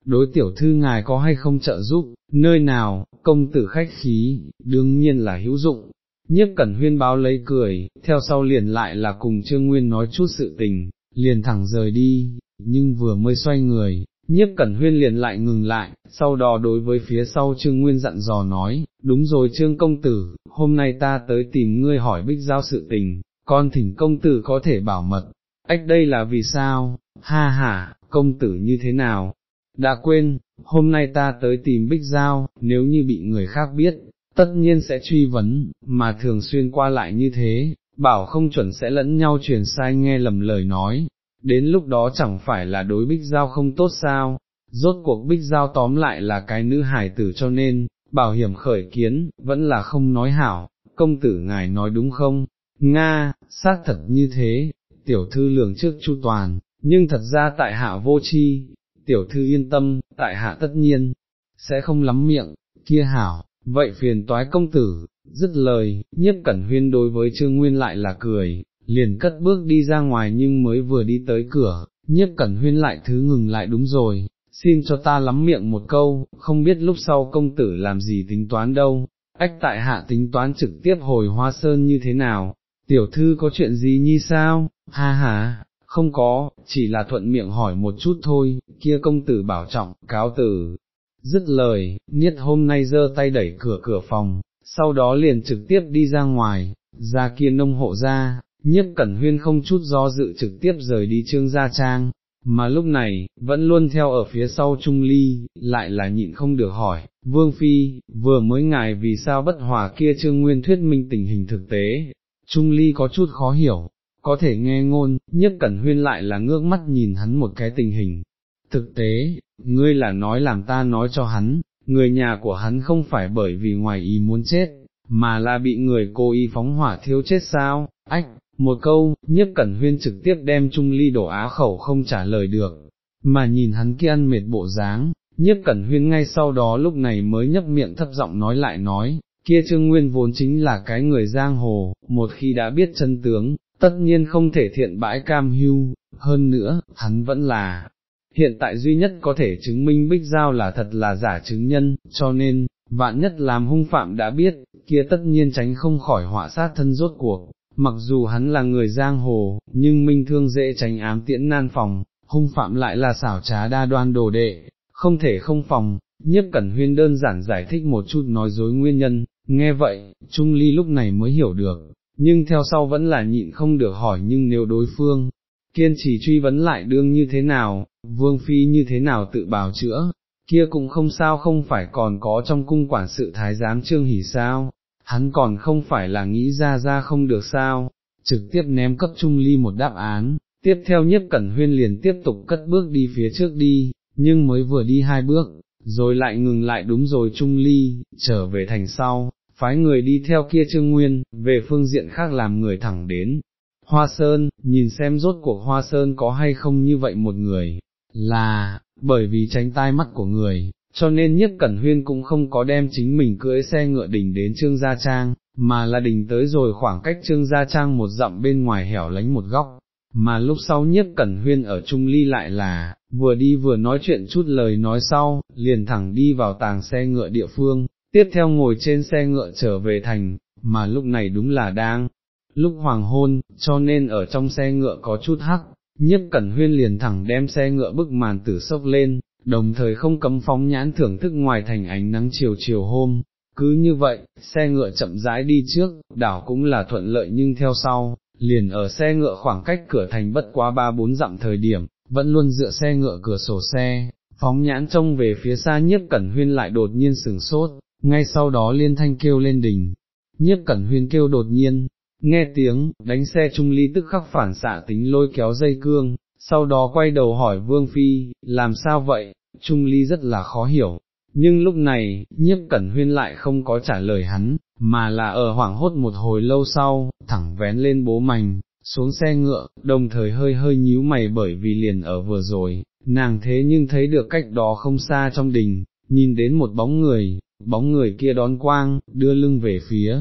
đối tiểu thư ngài có hay không trợ giúp, nơi nào, công tử khách khí, đương nhiên là hữu dụng. nhất cẩn huyên báo lấy cười, theo sau liền lại là cùng Trương Nguyên nói chút sự tình, liền thẳng rời đi, nhưng vừa mới xoay người, nhiếp cẩn huyên liền lại ngừng lại, sau đó đối với phía sau Trương Nguyên dặn dò nói, đúng rồi Trương Công Tử, hôm nay ta tới tìm ngươi hỏi bích giao sự tình, con thỉnh Công Tử có thể bảo mật, ách đây là vì sao, ha ha, Công Tử như thế nào, đã quên, hôm nay ta tới tìm bích giao, nếu như bị người khác biết, tất nhiên sẽ truy vấn, mà thường xuyên qua lại như thế, bảo không chuẩn sẽ lẫn nhau truyền sai nghe lầm lời nói, đến lúc đó chẳng phải là đối bích giao không tốt sao, rốt cuộc bích giao tóm lại là cái nữ hài tử cho nên, bảo hiểm khởi kiến, vẫn là không nói hảo, công tử ngài nói đúng không, Nga, xác thật như thế, tiểu thư lường trước chu toàn, nhưng thật ra tại hạ vô chi, tiểu thư yên tâm, tại hạ tất nhiên, sẽ không lắm miệng, kia hảo, vậy phiền toái công tử, dứt lời, nhiếp cẩn huyên đối với Trương Nguyên lại là cười, liền cất bước đi ra ngoài nhưng mới vừa đi tới cửa, nhiếp cẩn huyên lại thứ ngừng lại đúng rồi, xin cho ta lắm miệng một câu, không biết lúc sau công tử làm gì tính toán đâu, ách tại hạ tính toán trực tiếp hồi hoa sơn như thế nào, tiểu thư có chuyện gì như sao, ha ha, không có, chỉ là thuận miệng hỏi một chút thôi, kia công tử bảo trọng, cáo tử. Dứt lời, niết hôm nay giơ tay đẩy cửa cửa phòng, sau đó liền trực tiếp đi ra ngoài, ra kia nông hộ ra, nhiếp cẩn huyên không chút do dự trực tiếp rời đi trương gia trang, mà lúc này, vẫn luôn theo ở phía sau Trung Ly, lại là nhịn không được hỏi, Vương Phi, vừa mới ngài vì sao bất hòa kia trương nguyên thuyết minh tình hình thực tế, Trung Ly có chút khó hiểu, có thể nghe ngôn, nhất cẩn huyên lại là ngước mắt nhìn hắn một cái tình hình. Thực tế, ngươi là nói làm ta nói cho hắn, người nhà của hắn không phải bởi vì ngoài ý muốn chết, mà là bị người cố ý phóng hỏa thiêu chết sao, ách, một câu, nhất cẩn huyên trực tiếp đem Trung Ly đổ á khẩu không trả lời được, mà nhìn hắn kia ăn mệt bộ dáng, nhất cẩn huyên ngay sau đó lúc này mới nhấp miệng thấp giọng nói lại nói, kia Trương Nguyên vốn chính là cái người giang hồ, một khi đã biết chân tướng, tất nhiên không thể thiện bãi cam hưu, hơn nữa, hắn vẫn là, hiện tại duy nhất có thể chứng minh Bích Giao là thật là giả chứng nhân, cho nên, vạn nhất làm hung phạm đã biết, kia tất nhiên tránh không khỏi họa sát thân rốt cuộc, mặc dù hắn là người giang hồ, nhưng minh thương dễ tránh ám tiễn nan phòng, hung phạm lại là xảo trá đa đoan đồ đệ, không thể không phòng, nhiếp cẩn huyên đơn giản giải thích một chút nói dối nguyên nhân, nghe vậy, Trung Ly lúc này mới hiểu được, nhưng theo sau vẫn là nhịn không được hỏi nhưng nếu đối phương, kiên trì truy vấn lại đương như thế nào, vương phi như thế nào tự bào chữa, kia cũng không sao không phải còn có trong cung quản sự thái giám trương hỉ sao, hắn còn không phải là nghĩ ra ra không được sao, trực tiếp ném cấp trung ly một đáp án, tiếp theo nhất cẩn huyên liền tiếp tục cất bước đi phía trước đi, nhưng mới vừa đi hai bước, rồi lại ngừng lại đúng rồi trung ly, trở về thành sau, phái người đi theo kia trương nguyên, về phương diện khác làm người thẳng đến. Hoa Sơn, nhìn xem rốt cuộc Hoa Sơn có hay không như vậy một người, là, bởi vì tránh tai mắt của người, cho nên nhất cẩn huyên cũng không có đem chính mình cưỡi xe ngựa đỉnh đến Trương Gia Trang, mà là đỉnh tới rồi khoảng cách Trương Gia Trang một dặm bên ngoài hẻo lánh một góc, mà lúc sau nhất cẩn huyên ở Trung Ly lại là, vừa đi vừa nói chuyện chút lời nói sau, liền thẳng đi vào tàng xe ngựa địa phương, tiếp theo ngồi trên xe ngựa trở về thành, mà lúc này đúng là đang, lúc hoàng hôn, cho nên ở trong xe ngựa có chút hắc, nhiếp cẩn huyên liền thẳng đem xe ngựa bức màn tử sốc lên, đồng thời không cấm phóng nhãn thưởng thức ngoài thành ánh nắng chiều chiều hôm. Cứ như vậy, xe ngựa chậm rãi đi trước, đảo cũng là thuận lợi nhưng theo sau, liền ở xe ngựa khoảng cách cửa thành bất quá ba bốn dặm thời điểm, vẫn luôn dựa xe ngựa cửa sổ xe, phóng nhãn trông về phía xa nhiếp cẩn huyên lại đột nhiên sừng sốt, ngay sau đó liên thanh kêu lên đỉnh, nhiếp cẩn huyên kêu đột nhiên, nghe tiếng, đánh xe trung ly tức khắc phản xạ tính lôi kéo dây cương, sau đó quay đầu hỏi Vương Phi, làm sao vậy, Trung Ly rất là khó hiểu, nhưng lúc này, nhiếp cẩn huyên lại không có trả lời hắn, mà là ở hoảng hốt một hồi lâu sau, thẳng vén lên bố mành, xuống xe ngựa, đồng thời hơi hơi nhíu mày bởi vì liền ở vừa rồi, nàng thế nhưng thấy được cách đó không xa trong đình, nhìn đến một bóng người, bóng người kia đón quang, đưa lưng về phía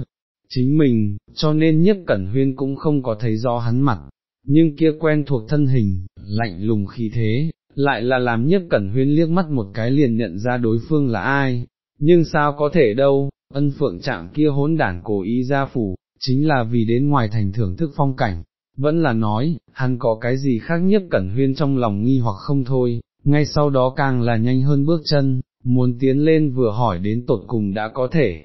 chính mình, cho nên nhất cẩn huyên cũng không có thấy rõ hắn mặt, nhưng kia quen thuộc thân hình, lạnh lùng khí thế, lại là làm nhất cẩn huyên liếc mắt một cái liền nhận ra đối phương là ai, nhưng sao có thể đâu, ân phượng trạng kia hỗn đản cố ý ra phủ, chính là vì đến ngoài thành thưởng thức phong cảnh, vẫn là nói, hắn có cái gì khác nhất cẩn huyên trong lòng nghi hoặc không thôi, ngay sau đó càng là nhanh hơn bước chân, muốn tiến lên vừa hỏi đến tột cùng đã có thể.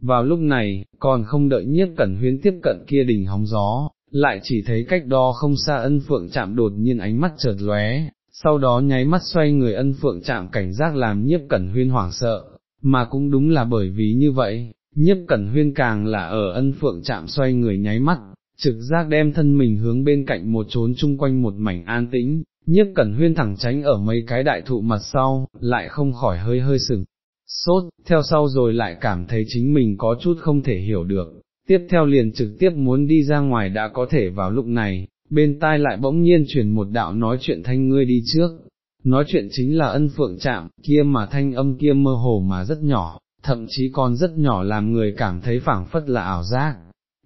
Vào lúc này, còn không đợi nhiếp cẩn huyên tiếp cận kia đỉnh hóng gió, lại chỉ thấy cách đó không xa ân phượng chạm đột nhiên ánh mắt chợt lóe, sau đó nháy mắt xoay người ân phượng chạm cảnh giác làm nhiếp cẩn huyên hoảng sợ, mà cũng đúng là bởi vì như vậy, nhiếp cẩn huyên càng là ở ân phượng chạm xoay người nháy mắt, trực giác đem thân mình hướng bên cạnh một trốn chung quanh một mảnh an tĩnh, nhiếp cẩn huyên thẳng tránh ở mấy cái đại thụ mặt sau, lại không khỏi hơi hơi sừng, sốt, theo sau rồi lại cảm thấy chính mình có chút không thể hiểu được, tiếp theo liền trực tiếp muốn đi ra ngoài đã có thể vào lúc này, bên tai lại bỗng nhiên truyền một đạo nói chuyện thanh ngươi đi trước, nói chuyện chính là ân phượng chạm, kia mà thanh âm kia mơ hồ mà rất nhỏ, thậm chí còn rất nhỏ làm người cảm thấy phảng phất là ảo giác.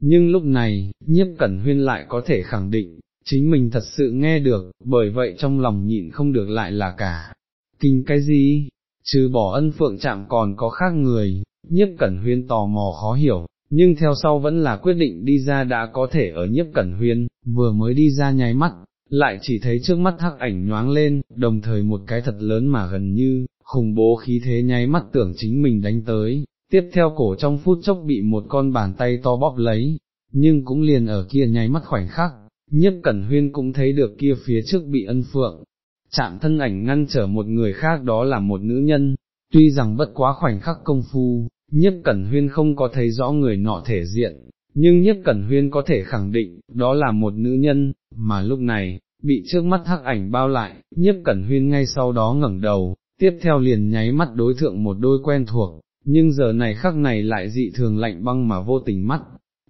Nhưng lúc này, nhiếp cẩn huyên lại có thể khẳng định, chính mình thật sự nghe được, bởi vậy trong lòng nhịn không được lại là cả. Kinh cái gì? Trừ bỏ ân phượng chạm còn có khác người, nhiếp cẩn huyên tò mò khó hiểu, nhưng theo sau vẫn là quyết định đi ra đã có thể ở nhiếp cẩn huyên, vừa mới đi ra nháy mắt, lại chỉ thấy trước mắt hắc ảnh nhoáng lên, đồng thời một cái thật lớn mà gần như, khủng bố khí thế nháy mắt tưởng chính mình đánh tới, tiếp theo cổ trong phút chốc bị một con bàn tay to bóp lấy, nhưng cũng liền ở kia nháy mắt khoảnh khắc, Nhất cẩn huyên cũng thấy được kia phía trước bị ân phượng, chạm thân ảnh ngăn trở một người khác đó là một nữ nhân, tuy rằng bất quá khoảnh khắc công phu, Nhất cẩn huyên không có thấy rõ người nọ thể diện, nhưng Nhất cẩn huyên có thể khẳng định, đó là một nữ nhân, mà lúc này, bị trước mắt hắc ảnh bao lại, Nhất cẩn huyên ngay sau đó ngẩng đầu, tiếp theo liền nháy mắt đối thượng một đôi quen thuộc, nhưng giờ này khắc này lại dị thường lạnh băng mà vô tình mắt,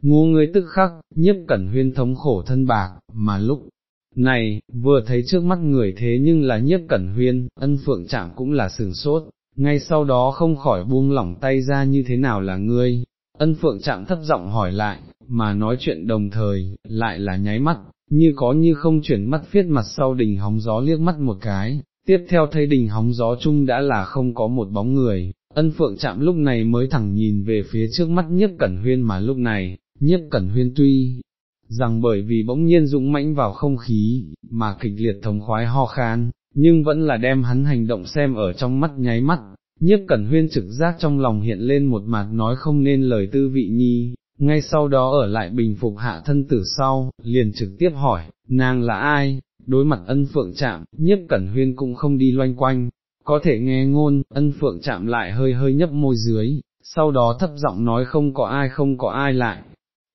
ngu người tức khắc, nhiếp cẩn huyên thống khổ thân bạc, mà lúc này, vừa thấy trước mắt người thế nhưng là nhiếp cẩn huyên, ân phượng chạm cũng là sừng sốt, ngay sau đó không khỏi buông lỏng tay ra như thế nào là ngươi, ân phượng chạm thấp giọng hỏi lại, mà nói chuyện đồng thời, lại là nháy mắt, như có như không chuyển mắt viết mặt sau đình hóng gió liếc mắt một cái, tiếp theo thấy đình hóng gió chung đã là không có một bóng người, ân phượng chạm lúc này mới thẳng nhìn về phía trước mắt nhiếp cẩn huyên mà lúc này, nhiếp cẩn huyên tuy rằng bởi vì bỗng nhiên dũng mãnh vào không khí, mà kịch liệt thống khoái ho khan, nhưng vẫn là đem hắn hành động xem ở trong mắt nháy mắt, nhiếp cẩn huyên trực giác trong lòng hiện lên một mặt nói không nên lời tư vị nhi, ngay sau đó ở lại bình phục hạ thân tử sau, liền trực tiếp hỏi, nàng là ai, đối mặt ân phượng chạm, nhiếp cẩn huyên cũng không đi loanh quanh, có thể nghe ngôn, ân phượng chạm lại hơi hơi nhấp môi dưới, sau đó thấp giọng nói không có ai không có ai lại,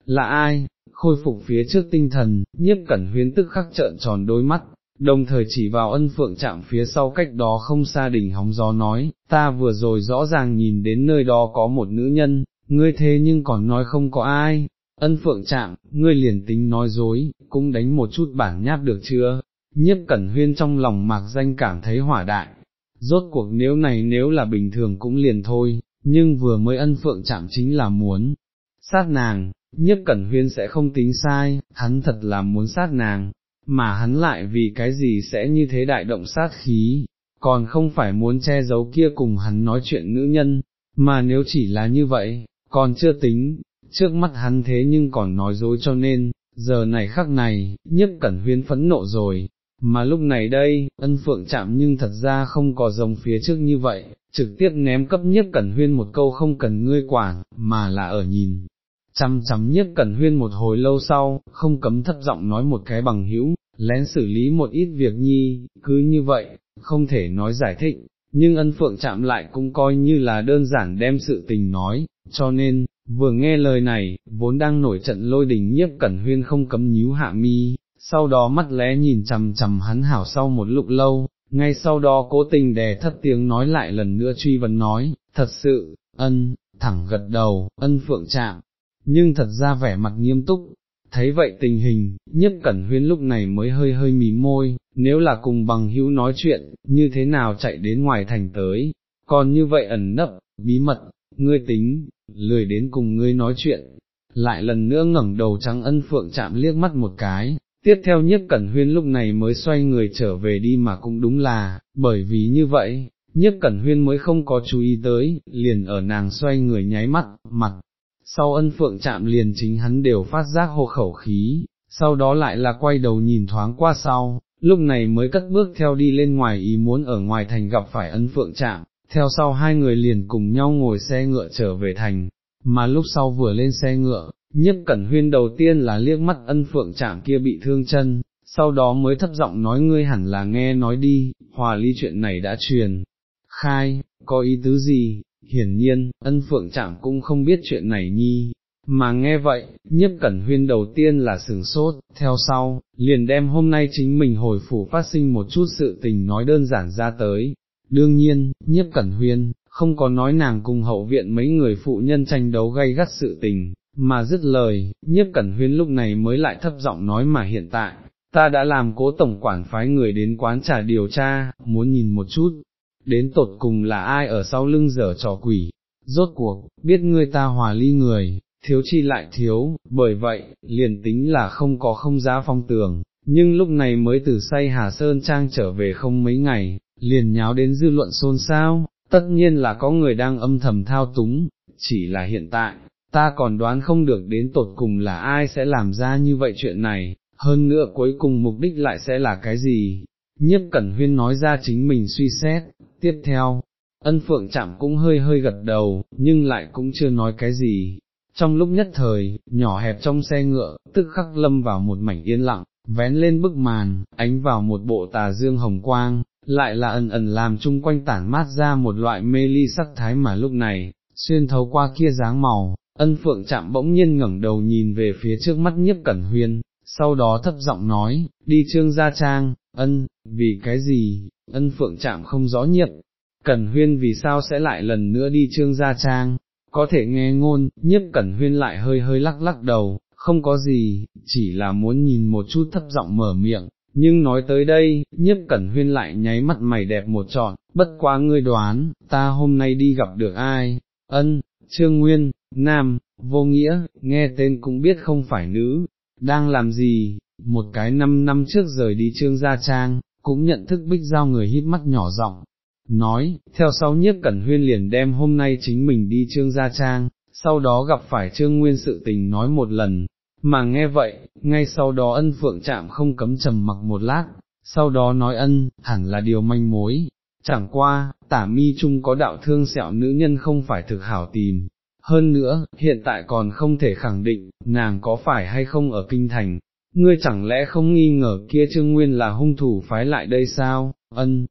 là ai, khôi phục phía trước tinh thần, nhiếp cẩn huyên tức khắc trợn tròn đôi mắt, đồng thời chỉ vào ân phượng chạm phía sau cách đó không xa đỉnh hóng gió nói, ta vừa rồi rõ ràng nhìn đến nơi đó có một nữ nhân, ngươi thế nhưng còn nói không có ai, ân phượng chạm, ngươi liền tính nói dối, cũng đánh một chút bản nháp được chưa, nhiếp cẩn huyên trong lòng mạc danh cảm thấy hỏa đại, rốt cuộc nếu này nếu là bình thường cũng liền thôi, nhưng vừa mới ân phượng chạm chính là muốn, sát nàng, Nhất cẩn huyên sẽ không tính sai, hắn thật là muốn sát nàng, mà hắn lại vì cái gì sẽ như thế đại động sát khí, còn không phải muốn che giấu kia cùng hắn nói chuyện nữ nhân, mà nếu chỉ là như vậy, còn chưa tính, trước mắt hắn thế nhưng còn nói dối cho nên, giờ này khắc này, Nhất cẩn huyên phẫn nộ rồi, mà lúc này đây, ân phượng chạm nhưng thật ra không có rồng phía trước như vậy, trực tiếp ném cấp Nhất cẩn huyên một câu không cần ngươi quản, mà là ở nhìn. Chăm chăm nhất cẩn huyên một hồi lâu sau, không cấm thất giọng nói một cái bằng hữu, lén xử lý một ít việc nhi, cứ như vậy, không thể nói giải thích, nhưng ân phượng chạm lại cũng coi như là đơn giản đem sự tình nói, cho nên, vừa nghe lời này, vốn đang nổi trận lôi đình nhiếp cẩn huyên không cấm nhíu hạ mi, sau đó mắt lé nhìn chằm chằm hắn hảo sau một lúc lâu, ngay sau đó cố tình đè thất tiếng nói lại lần nữa truy vấn nói, thật sự, ân, thẳng gật đầu, ân phượng chạm, nhưng thật ra vẻ mặt nghiêm túc, thấy vậy tình hình, nhất cẩn huyên lúc này mới hơi hơi mí môi, nếu là cùng bằng hữu nói chuyện, như thế nào chạy đến ngoài thành tới, còn như vậy ẩn nấp, bí mật, ngươi tính, lười đến cùng ngươi nói chuyện, lại lần nữa ngẩng đầu trắng ân phượng chạm liếc mắt một cái, tiếp theo nhiếp cẩn huyên lúc này mới xoay người trở về đi mà cũng đúng là, bởi vì như vậy, nhiếp cẩn huyên mới không có chú ý tới, liền ở nàng xoay người nháy mắt, mặt, sau ân phượng chạm liền chính hắn đều phát giác hô khẩu khí, sau đó lại là quay đầu nhìn thoáng qua sau, lúc này mới cất bước theo đi lên ngoài ý muốn ở ngoài thành gặp phải ân phượng chạm, theo sau hai người liền cùng nhau ngồi xe ngựa trở về thành, mà lúc sau vừa lên xe ngựa, nhất cẩn huyên đầu tiên là liếc mắt ân phượng chạm kia bị thương chân, sau đó mới thấp giọng nói ngươi hẳn là nghe nói đi, hòa ly chuyện này đã truyền, khai, có ý tứ gì, hiển nhiên, ân phượng chạm cũng không biết chuyện này nhi, mà nghe vậy, nhiếp cẩn huyên đầu tiên là sừng sốt, theo sau, liền đem hôm nay chính mình hồi phủ phát sinh một chút sự tình nói đơn giản ra tới. Đương nhiên, nhiếp cẩn huyên, không có nói nàng cùng hậu viện mấy người phụ nhân tranh đấu gay gắt sự tình, mà dứt lời, nhiếp cẩn huyên lúc này mới lại thấp giọng nói mà hiện tại, ta đã làm cố tổng quản phái người đến quán trà điều tra, muốn nhìn một chút, đến tột cùng là ai ở sau lưng dở trò quỷ, rốt cuộc, biết ngươi ta hòa ly người, thiếu chi lại thiếu, bởi vậy, liền tính là không có không giá phong tường, nhưng lúc này mới từ say Hà Sơn Trang trở về không mấy ngày, liền nháo đến dư luận xôn xao, tất nhiên là có người đang âm thầm thao túng, chỉ là hiện tại, ta còn đoán không được đến tột cùng là ai sẽ làm ra như vậy chuyện này, hơn nữa cuối cùng mục đích lại sẽ là cái gì. Nhiếp Cẩn Huyên nói ra chính mình suy xét, tiếp theo, ân phượng chạm cũng hơi hơi gật đầu, nhưng lại cũng chưa nói cái gì. Trong lúc nhất thời, nhỏ hẹp trong xe ngựa, tức khắc lâm vào một mảnh yên lặng, vén lên bức màn, ánh vào một bộ tà dương hồng quang, lại là ẩn ẩn làm chung quanh tản mát ra một loại mê ly sắc thái mà lúc này, xuyên thấu qua kia dáng màu, ân phượng chạm bỗng nhiên ngẩng đầu nhìn về phía trước mắt nhiếp cẩn huyên, sau đó thấp giọng nói, đi trương gia trang, ân, vì cái gì, ân phượng chạm không rõ nhiệt, cẩn huyên vì sao sẽ lại lần nữa đi trương gia trang, có thể nghe ngôn, nhiếp cẩn huyên lại hơi hơi lắc lắc đầu, không có gì, chỉ là muốn nhìn một chút thấp giọng mở miệng, nhưng nói tới đây, nhiếp cẩn huyên lại nháy mắt mày đẹp một trọn, bất quá ngươi đoán, ta hôm nay đi gặp được ai, ân, trương nguyên, nam, vô nghĩa, nghe tên cũng biết không phải nữ, đang làm gì, một cái năm năm trước rời đi trương gia trang, cũng nhận thức bích giao người hít mắt nhỏ giọng nói, theo sau nhiếp cẩn huyên liền đem hôm nay chính mình đi trương gia trang, sau đó gặp phải trương nguyên sự tình nói một lần, mà nghe vậy, ngay sau đó ân phượng chạm không cấm trầm mặc một lát, sau đó nói ân, hẳn là điều manh mối, chẳng qua, tả mi chung có đạo thương sẹo nữ nhân không phải thực hảo tìm. Hơn nữa, hiện tại còn không thể khẳng định, nàng có phải hay không ở kinh thành, ngươi chẳng lẽ không nghi ngờ kia Trương Nguyên là hung thủ phái lại đây sao, ân,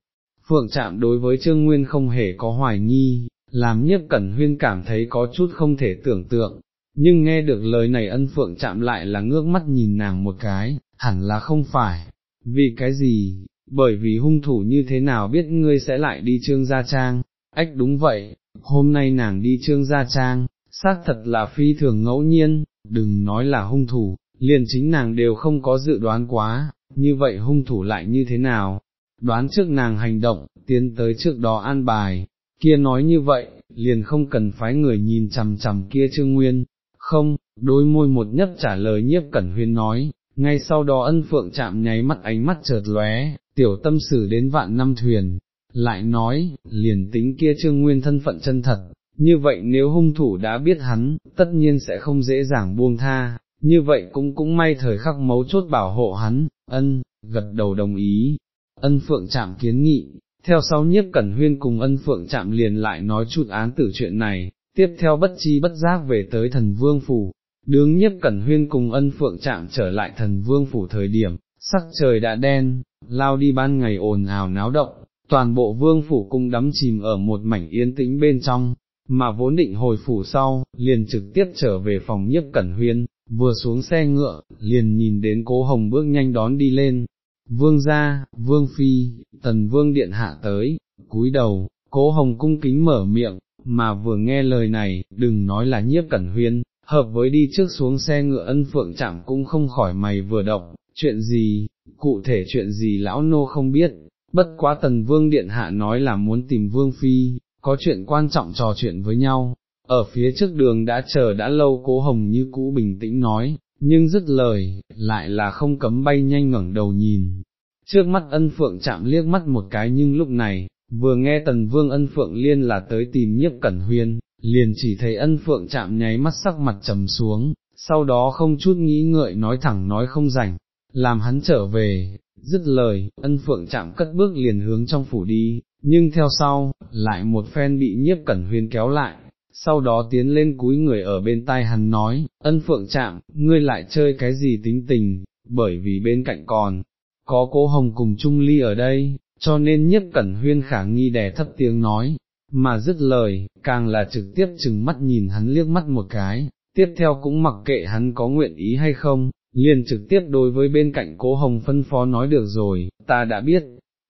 phượng Trạm đối với Trương Nguyên không hề có hoài nghi, làm nhiếp cẩn huyên cảm thấy có chút không thể tưởng tượng, nhưng nghe được lời này ân phượng Trạm lại là ngước mắt nhìn nàng một cái, hẳn là không phải, vì cái gì, bởi vì hung thủ như thế nào biết ngươi sẽ lại đi trương gia trang, ách đúng vậy, hôm nay nàng đi trương gia trang, xác thật là phi thường ngẫu nhiên, đừng nói là hung thủ, liền chính nàng đều không có dự đoán quá, như vậy hung thủ lại như thế nào, đoán trước nàng hành động, tiến tới trước đó an bài, kia nói như vậy, liền không cần phái người nhìn chằm chằm kia trương nguyên, không, đôi môi một nhất trả lời nhiếp cẩn huyên nói, ngay sau đó ân phượng chạm nháy mắt ánh mắt chợt lóe, tiểu tâm sử đến vạn năm thuyền, lại nói, liền tính kia trương nguyên thân phận chân thật, như vậy nếu hung thủ đã biết hắn, tất nhiên sẽ không dễ dàng buông tha, như vậy cũng cũng may thời khắc mấu chốt bảo hộ hắn, ân, gật đầu đồng ý, ân phượng chạm kiến nghị, theo sau nhiếp cẩn huyên cùng ân phượng chạm liền lại nói chút án tử chuyện này, tiếp theo bất chi bất giác về tới thần vương phủ, đứng nhiếp cẩn huyên cùng ân phượng chạm trở lại thần vương phủ thời điểm, sắc trời đã đen, lao đi ban ngày ồn ào náo động, toàn bộ vương phủ cung đắm chìm ở một mảnh yên tĩnh bên trong, mà vốn định hồi phủ sau, liền trực tiếp trở về phòng nhiếp cẩn huyên, vừa xuống xe ngựa, liền nhìn đến cố hồng bước nhanh đón đi lên, vương gia, vương phi, tần vương điện hạ tới, cúi đầu, cố hồng cung kính mở miệng, mà vừa nghe lời này, đừng nói là nhiếp cẩn huyên, hợp với đi trước xuống xe ngựa ân phượng chạm cũng không khỏi mày vừa động, chuyện gì, cụ thể chuyện gì lão nô không biết, bất quá tần vương điện hạ nói là muốn tìm vương phi, có chuyện quan trọng trò chuyện với nhau, ở phía trước đường đã chờ đã lâu cố hồng như cũ bình tĩnh nói, nhưng dứt lời, lại là không cấm bay nhanh ngẩng đầu nhìn. Trước mắt ân phượng chạm liếc mắt một cái nhưng lúc này, vừa nghe tần vương ân phượng liên là tới tìm nhiếp cẩn huyên, liền chỉ thấy ân phượng chạm nháy mắt sắc mặt trầm xuống, sau đó không chút nghĩ ngợi nói thẳng nói không rảnh, làm hắn trở về, dứt lời, ân phượng chạm cất bước liền hướng trong phủ đi, nhưng theo sau, lại một phen bị nhiếp cẩn huyên kéo lại, sau đó tiến lên cúi người ở bên tai hắn nói, ân phượng chạm, ngươi lại chơi cái gì tính tình, bởi vì bên cạnh còn, có cố hồng cùng Trung Ly ở đây, cho nên nhất cẩn huyên khả nghi đè thấp tiếng nói, mà dứt lời, càng là trực tiếp chừng mắt nhìn hắn liếc mắt một cái, tiếp theo cũng mặc kệ hắn có nguyện ý hay không, liền trực tiếp đối với bên cạnh cố hồng phân phó nói được rồi, ta đã biết,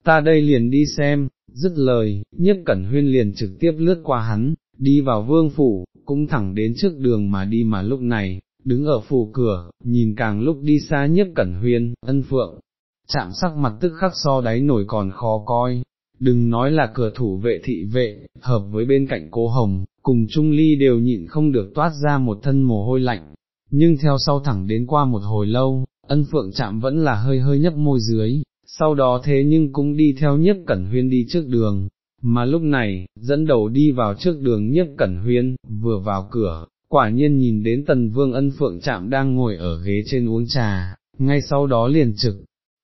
ta đây liền đi xem, dứt lời, nhiếp cẩn huyên liền trực tiếp lướt qua hắn, đi vào vương phủ, cũng thẳng đến trước đường mà đi mà lúc này, đứng ở phủ cửa, nhìn càng lúc đi xa nhất cẩn huyên, ân phượng, chạm sắc mặt tức khắc so đáy nổi còn khó coi, đừng nói là cửa thủ vệ thị vệ, hợp với bên cạnh cố hồng, cùng Trung Ly đều nhịn không được toát ra một thân mồ hôi lạnh, nhưng theo sau thẳng đến qua một hồi lâu, ân phượng chạm vẫn là hơi hơi nhấp môi dưới, sau đó thế nhưng cũng đi theo nhất cẩn huyên đi trước đường, mà lúc này, dẫn đầu đi vào trước đường nhiếp cẩn huyên, vừa vào cửa, quả nhiên nhìn đến tần vương ân phượng chạm đang ngồi ở ghế trên uống trà, ngay sau đó liền trực,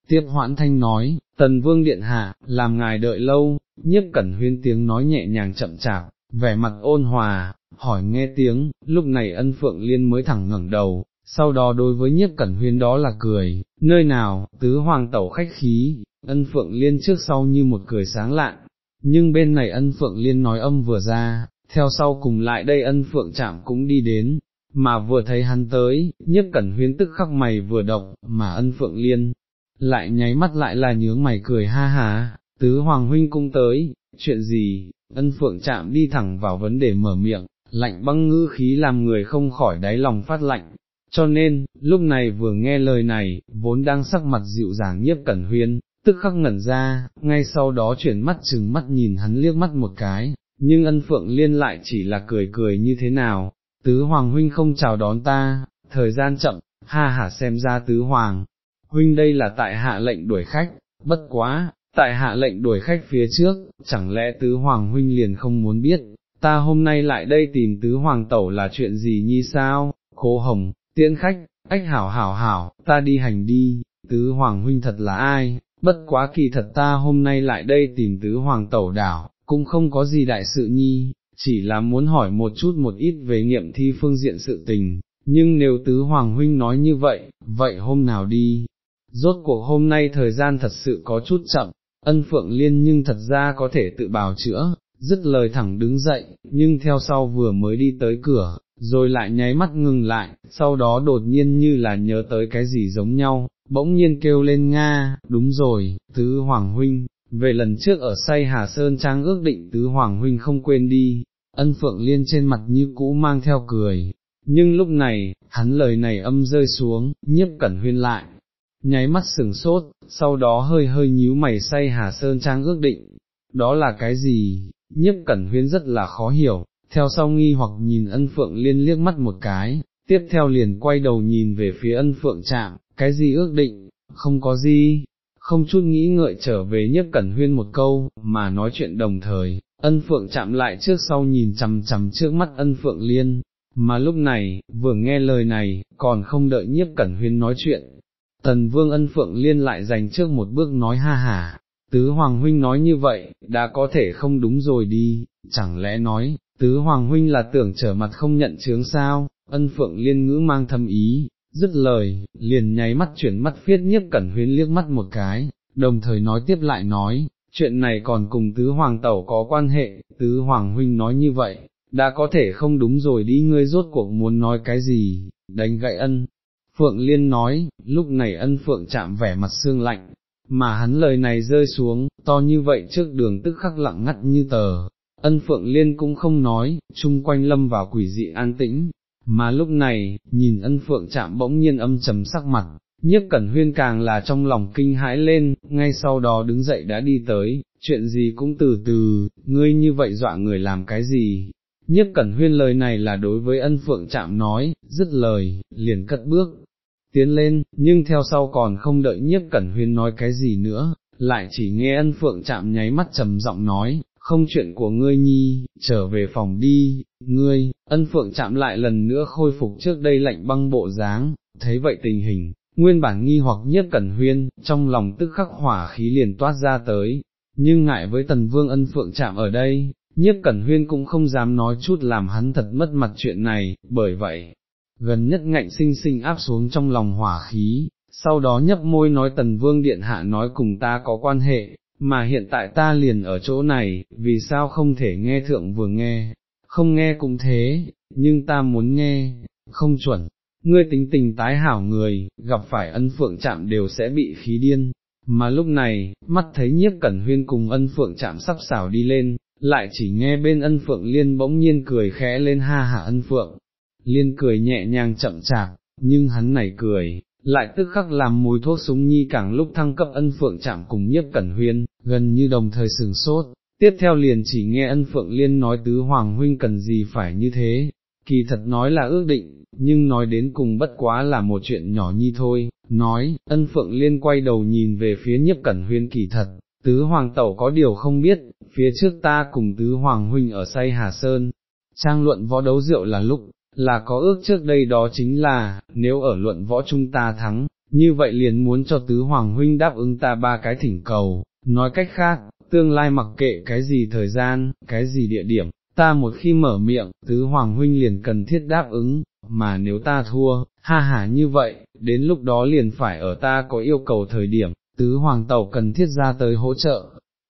tiếp hoãn thanh nói, tần vương điện hạ, làm ngài đợi lâu, nhiếp cẩn huyên tiếng nói nhẹ nhàng chậm chạp, vẻ mặt ôn hòa, hỏi nghe tiếng, lúc này ân phượng liên mới thẳng ngẩng đầu, sau đó đối với nhiếp cẩn huyên đó là cười, nơi nào, tứ hoàng tẩu khách khí, ân phượng liên trước sau như một cười sáng lạn nhưng bên này ân phượng liên nói âm vừa ra, theo sau cùng lại đây ân phượng chạm cũng đi đến, mà vừa thấy hắn tới, nhiếp cẩn huyên tức khắc mày vừa động, mà ân phượng liên, lại nháy mắt lại là nhướng mày cười ha ha, tứ hoàng huynh cung tới, chuyện gì, ân phượng chạm đi thẳng vào vấn đề mở miệng, lạnh băng ngữ khí làm người không khỏi đáy lòng phát lạnh. Cho nên, lúc này vừa nghe lời này, vốn đang sắc mặt dịu dàng nhiếp cẩn huyên, tức khắc ngẩn ra, ngay sau đó chuyển mắt chừng mắt nhìn hắn liếc mắt một cái, nhưng ân phượng liên lại chỉ là cười cười như thế nào, tứ hoàng huynh không chào đón ta, thời gian chậm, ha hả xem ra tứ hoàng, huynh đây là tại hạ lệnh đuổi khách, bất quá, tại hạ lệnh đuổi khách phía trước, chẳng lẽ tứ hoàng huynh liền không muốn biết, ta hôm nay lại đây tìm tứ hoàng tẩu là chuyện gì như sao, cố hồng, tiễn khách, ách hảo hảo hảo, ta đi hành đi, tứ hoàng huynh thật là ai, bất quá kỳ thật ta hôm nay lại đây tìm tứ hoàng tẩu đảo, cũng không có gì đại sự nhi, chỉ là muốn hỏi một chút một ít về nghiệm thi phương diện sự tình, nhưng nếu tứ hoàng huynh nói như vậy, vậy hôm nào đi, rốt cuộc hôm nay thời gian thật sự có chút chậm, ân phượng liên nhưng thật ra có thể tự bào chữa, dứt lời thẳng đứng dậy, nhưng theo sau vừa mới đi tới cửa, rồi lại nháy mắt ngừng lại, sau đó đột nhiên như là nhớ tới cái gì giống nhau, bỗng nhiên kêu lên Nga, đúng rồi, tứ hoàng huynh, về lần trước ở say Hà Sơn Trang ước định tứ hoàng huynh không quên đi, ân phượng liên trên mặt như cũ mang theo cười, nhưng lúc này, hắn lời này âm rơi xuống, nhiếp cẩn huyên lại, nháy mắt sừng sốt, sau đó hơi hơi nhíu mày say Hà Sơn Trang ước định, đó là cái gì, nhiếp cẩn huyên rất là khó hiểu, theo sau nghi hoặc nhìn ân phượng liên liếc mắt một cái, tiếp theo liền quay đầu nhìn về phía ân phượng chạm, cái gì ước định, không có gì, không chút nghĩ ngợi trở về nhiếp cẩn huyên một câu, mà nói chuyện đồng thời, ân phượng chạm lại trước sau nhìn chằm chằm trước mắt ân phượng liên, mà lúc này, vừa nghe lời này, còn không đợi nhiếp cẩn huyên nói chuyện. Tần vương ân phượng liên lại dành trước một bước nói ha hả, tứ hoàng huynh nói như vậy, đã có thể không đúng rồi đi, chẳng lẽ nói, tứ hoàng huynh là tưởng trở mặt không nhận chướng sao, ân phượng liên ngữ mang thâm ý, dứt lời, liền nháy mắt chuyển mắt phiết nhiếp cẩn huyến liếc mắt một cái, đồng thời nói tiếp lại nói, chuyện này còn cùng tứ hoàng tẩu có quan hệ, tứ hoàng huynh nói như vậy, đã có thể không đúng rồi đi ngươi rốt cuộc muốn nói cái gì, đánh gậy ân. Phượng Liên nói, lúc này ân Phượng chạm vẻ mặt xương lạnh, mà hắn lời này rơi xuống, to như vậy trước đường tức khắc lặng ngắt như tờ, ân Phượng Liên cũng không nói, chung quanh lâm vào quỷ dị an tĩnh, mà lúc này, nhìn ân phượng chạm bỗng nhiên âm trầm sắc mặt, nhiếp cẩn huyên càng là trong lòng kinh hãi lên, ngay sau đó đứng dậy đã đi tới, chuyện gì cũng từ từ, ngươi như vậy dọa người làm cái gì. Nhiếp cẩn huyên lời này là đối với ân phượng chạm nói, dứt lời, liền cất bước, tiến lên, nhưng theo sau còn không đợi nhiếp cẩn huyên nói cái gì nữa, lại chỉ nghe ân phượng chạm nháy mắt trầm giọng nói, không chuyện của ngươi nhi, trở về phòng đi, ngươi, ân phượng chạm lại lần nữa khôi phục trước đây lạnh băng bộ dáng, thấy vậy tình hình, nguyên bản nghi hoặc nhất cẩn huyên, trong lòng tức khắc hỏa khí liền toát ra tới, nhưng ngại với tần vương ân phượng chạm ở đây, nhiếp cẩn huyên cũng không dám nói chút làm hắn thật mất mặt chuyện này, bởi vậy, gần nhất ngạnh sinh sinh áp xuống trong lòng hỏa khí, sau đó nhấp môi nói tần vương điện hạ nói cùng ta có quan hệ, mà hiện tại ta liền ở chỗ này, vì sao không thể nghe thượng vừa nghe, không nghe cũng thế, nhưng ta muốn nghe, không chuẩn, ngươi tính tình tái hảo người, gặp phải ân phượng chạm đều sẽ bị khí điên, mà lúc này, mắt thấy nhiếp cẩn huyên cùng ân phượng chạm sắp xảo đi lên, lại chỉ nghe bên ân phượng liên bỗng nhiên cười khẽ lên ha hả ân phượng, liên cười nhẹ nhàng chậm chạp, nhưng hắn này cười, lại tức khắc làm mùi thuốc súng nhi càng lúc thăng cấp ân phượng chạm cùng nhiếp cẩn huyên, gần như đồng thời sừng sốt, tiếp theo liền chỉ nghe ân phượng liên nói tứ hoàng huynh cần gì phải như thế, kỳ thật nói là ước định, nhưng nói đến cùng bất quá là một chuyện nhỏ nhi thôi, nói, ân phượng liên quay đầu nhìn về phía nhiếp cẩn huyên kỳ thật, tứ hoàng tẩu có điều không biết, phía trước ta cùng tứ hoàng huynh ở say Hà Sơn, trang luận võ đấu rượu là lúc, là có ước trước đây đó chính là, nếu ở luận võ chúng ta thắng, như vậy liền muốn cho tứ hoàng huynh đáp ứng ta ba cái thỉnh cầu, nói cách khác, tương lai mặc kệ cái gì thời gian, cái gì địa điểm, ta một khi mở miệng, tứ hoàng huynh liền cần thiết đáp ứng, mà nếu ta thua, ha ha như vậy, đến lúc đó liền phải ở ta có yêu cầu thời điểm, tứ hoàng tẩu cần thiết ra tới hỗ trợ.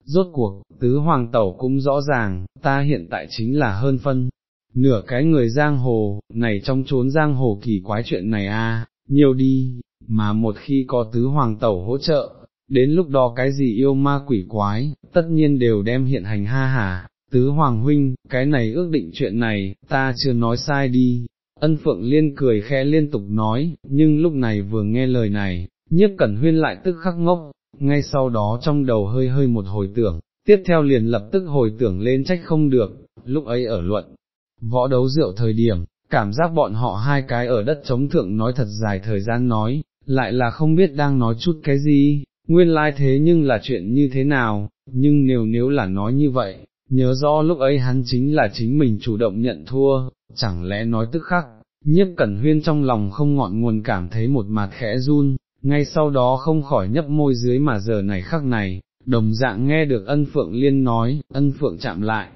Rốt cuộc, tứ hoàng tẩu cũng rõ ràng, ta hiện tại chính là hơn phân, nửa cái người giang hồ, này trong chốn giang hồ kỳ quái chuyện này a, nhiều đi, mà một khi có tứ hoàng tẩu hỗ trợ, đến lúc đó cái gì yêu ma quỷ quái, tất nhiên đều đem hiện hành ha hà, tứ hoàng huynh, cái này ước định chuyện này, ta chưa nói sai đi. Ân Phượng Liên cười khẽ liên tục nói, nhưng lúc này vừa nghe lời này, nhiếp cẩn huyên lại tức khắc ngốc, ngay sau đó trong đầu hơi hơi một hồi tưởng, tiếp theo liền lập tức hồi tưởng lên trách không được, lúc ấy ở luận, võ đấu rượu thời điểm, cảm giác bọn họ hai cái ở đất chống thượng nói thật dài thời gian nói, lại là không biết đang nói chút cái gì, nguyên lai thế nhưng là chuyện như thế nào, nhưng nếu nếu là nói như vậy, nhớ rõ lúc ấy hắn chính là chính mình chủ động nhận thua, chẳng lẽ nói tức khắc, nhiếp cẩn huyên trong lòng không ngọn nguồn cảm thấy một mặt khẽ run, ngay sau đó không khỏi nhấp môi dưới mà giờ này khắc này, đồng dạng nghe được ân phượng liên nói, ân phượng chạm lại,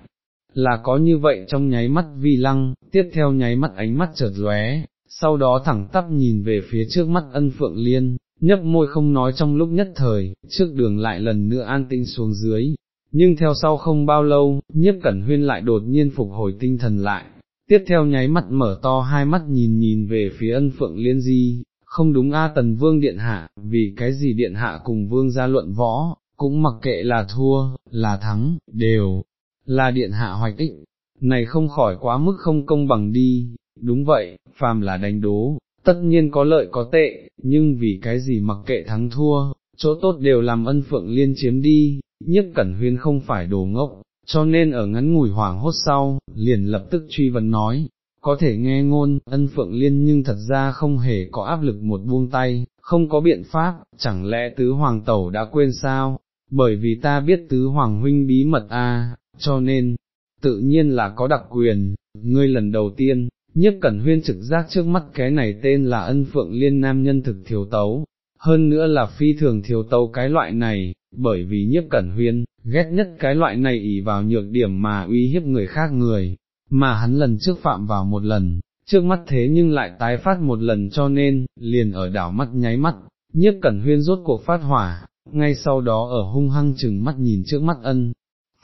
là có như vậy trong nháy mắt vi lăng, tiếp theo nháy mắt ánh mắt chợt lóe, sau đó thẳng tắp nhìn về phía trước mắt ân phượng liên, nhấp môi không nói trong lúc nhất thời, trước đường lại lần nữa an tinh xuống dưới, nhưng theo sau không bao lâu, nhiếp cẩn huyên lại đột nhiên phục hồi tinh thần lại, tiếp theo nháy mắt mở to hai mắt nhìn nhìn về phía ân phượng liên di, không đúng a tần vương điện hạ, vì cái gì điện hạ cùng vương gia luận võ, cũng mặc kệ là thua, là thắng, đều, là điện hạ hoạch định, này không khỏi quá mức không công bằng đi, đúng vậy, phàm là đánh đố, tất nhiên có lợi có tệ, nhưng vì cái gì mặc kệ thắng thua, chỗ tốt đều làm ân phượng liên chiếm đi, nhất cẩn huyên không phải đồ ngốc, cho nên ở ngắn ngủi hoảng hốt sau, liền lập tức truy vấn nói, có thể nghe ngôn, ân phượng liên nhưng thật ra không hề có áp lực một buông tay, không có biện pháp, chẳng lẽ tứ hoàng tẩu đã quên sao, bởi vì ta biết tứ hoàng huynh bí mật a, cho nên, tự nhiên là có đặc quyền, ngươi lần đầu tiên, nhất cẩn huyên trực giác trước mắt cái này tên là ân phượng liên nam nhân thực thiếu tấu, hơn nữa là phi thường thiếu tấu cái loại này, bởi vì nhiếp cẩn huyên, ghét nhất cái loại này ỉ vào nhược điểm mà uy hiếp người khác người, mà hắn lần trước phạm vào một lần, trước mắt thế nhưng lại tái phát một lần cho nên, liền ở đảo mắt nháy mắt, nhiếp cẩn huyên rốt cuộc phát hỏa, ngay sau đó ở hung hăng chừng mắt nhìn trước mắt ân.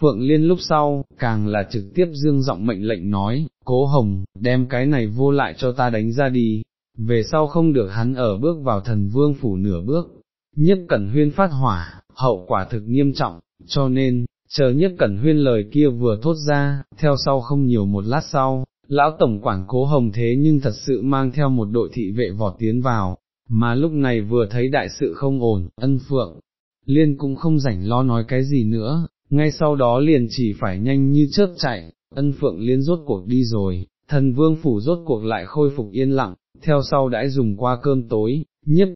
Phượng Liên lúc sau, càng là trực tiếp dương giọng mệnh lệnh nói, cố hồng, đem cái này vô lại cho ta đánh ra đi, về sau không được hắn ở bước vào thần vương phủ nửa bước, nhất cẩn huyên phát hỏa, hậu quả thực nghiêm trọng, cho nên, chờ nhất cẩn huyên lời kia vừa thốt ra, theo sau không nhiều một lát sau, lão tổng quản cố hồng thế nhưng thật sự mang theo một đội thị vệ vọt tiến vào, mà lúc này vừa thấy đại sự không ổn, ân phượng, liên cũng không rảnh lo nói cái gì nữa, ngay sau đó liền chỉ phải nhanh như chớp chạy, ân phượng liên rốt cuộc đi rồi, thần vương phủ rốt cuộc lại khôi phục yên lặng, theo sau đãi dùng qua cơm tối, nhất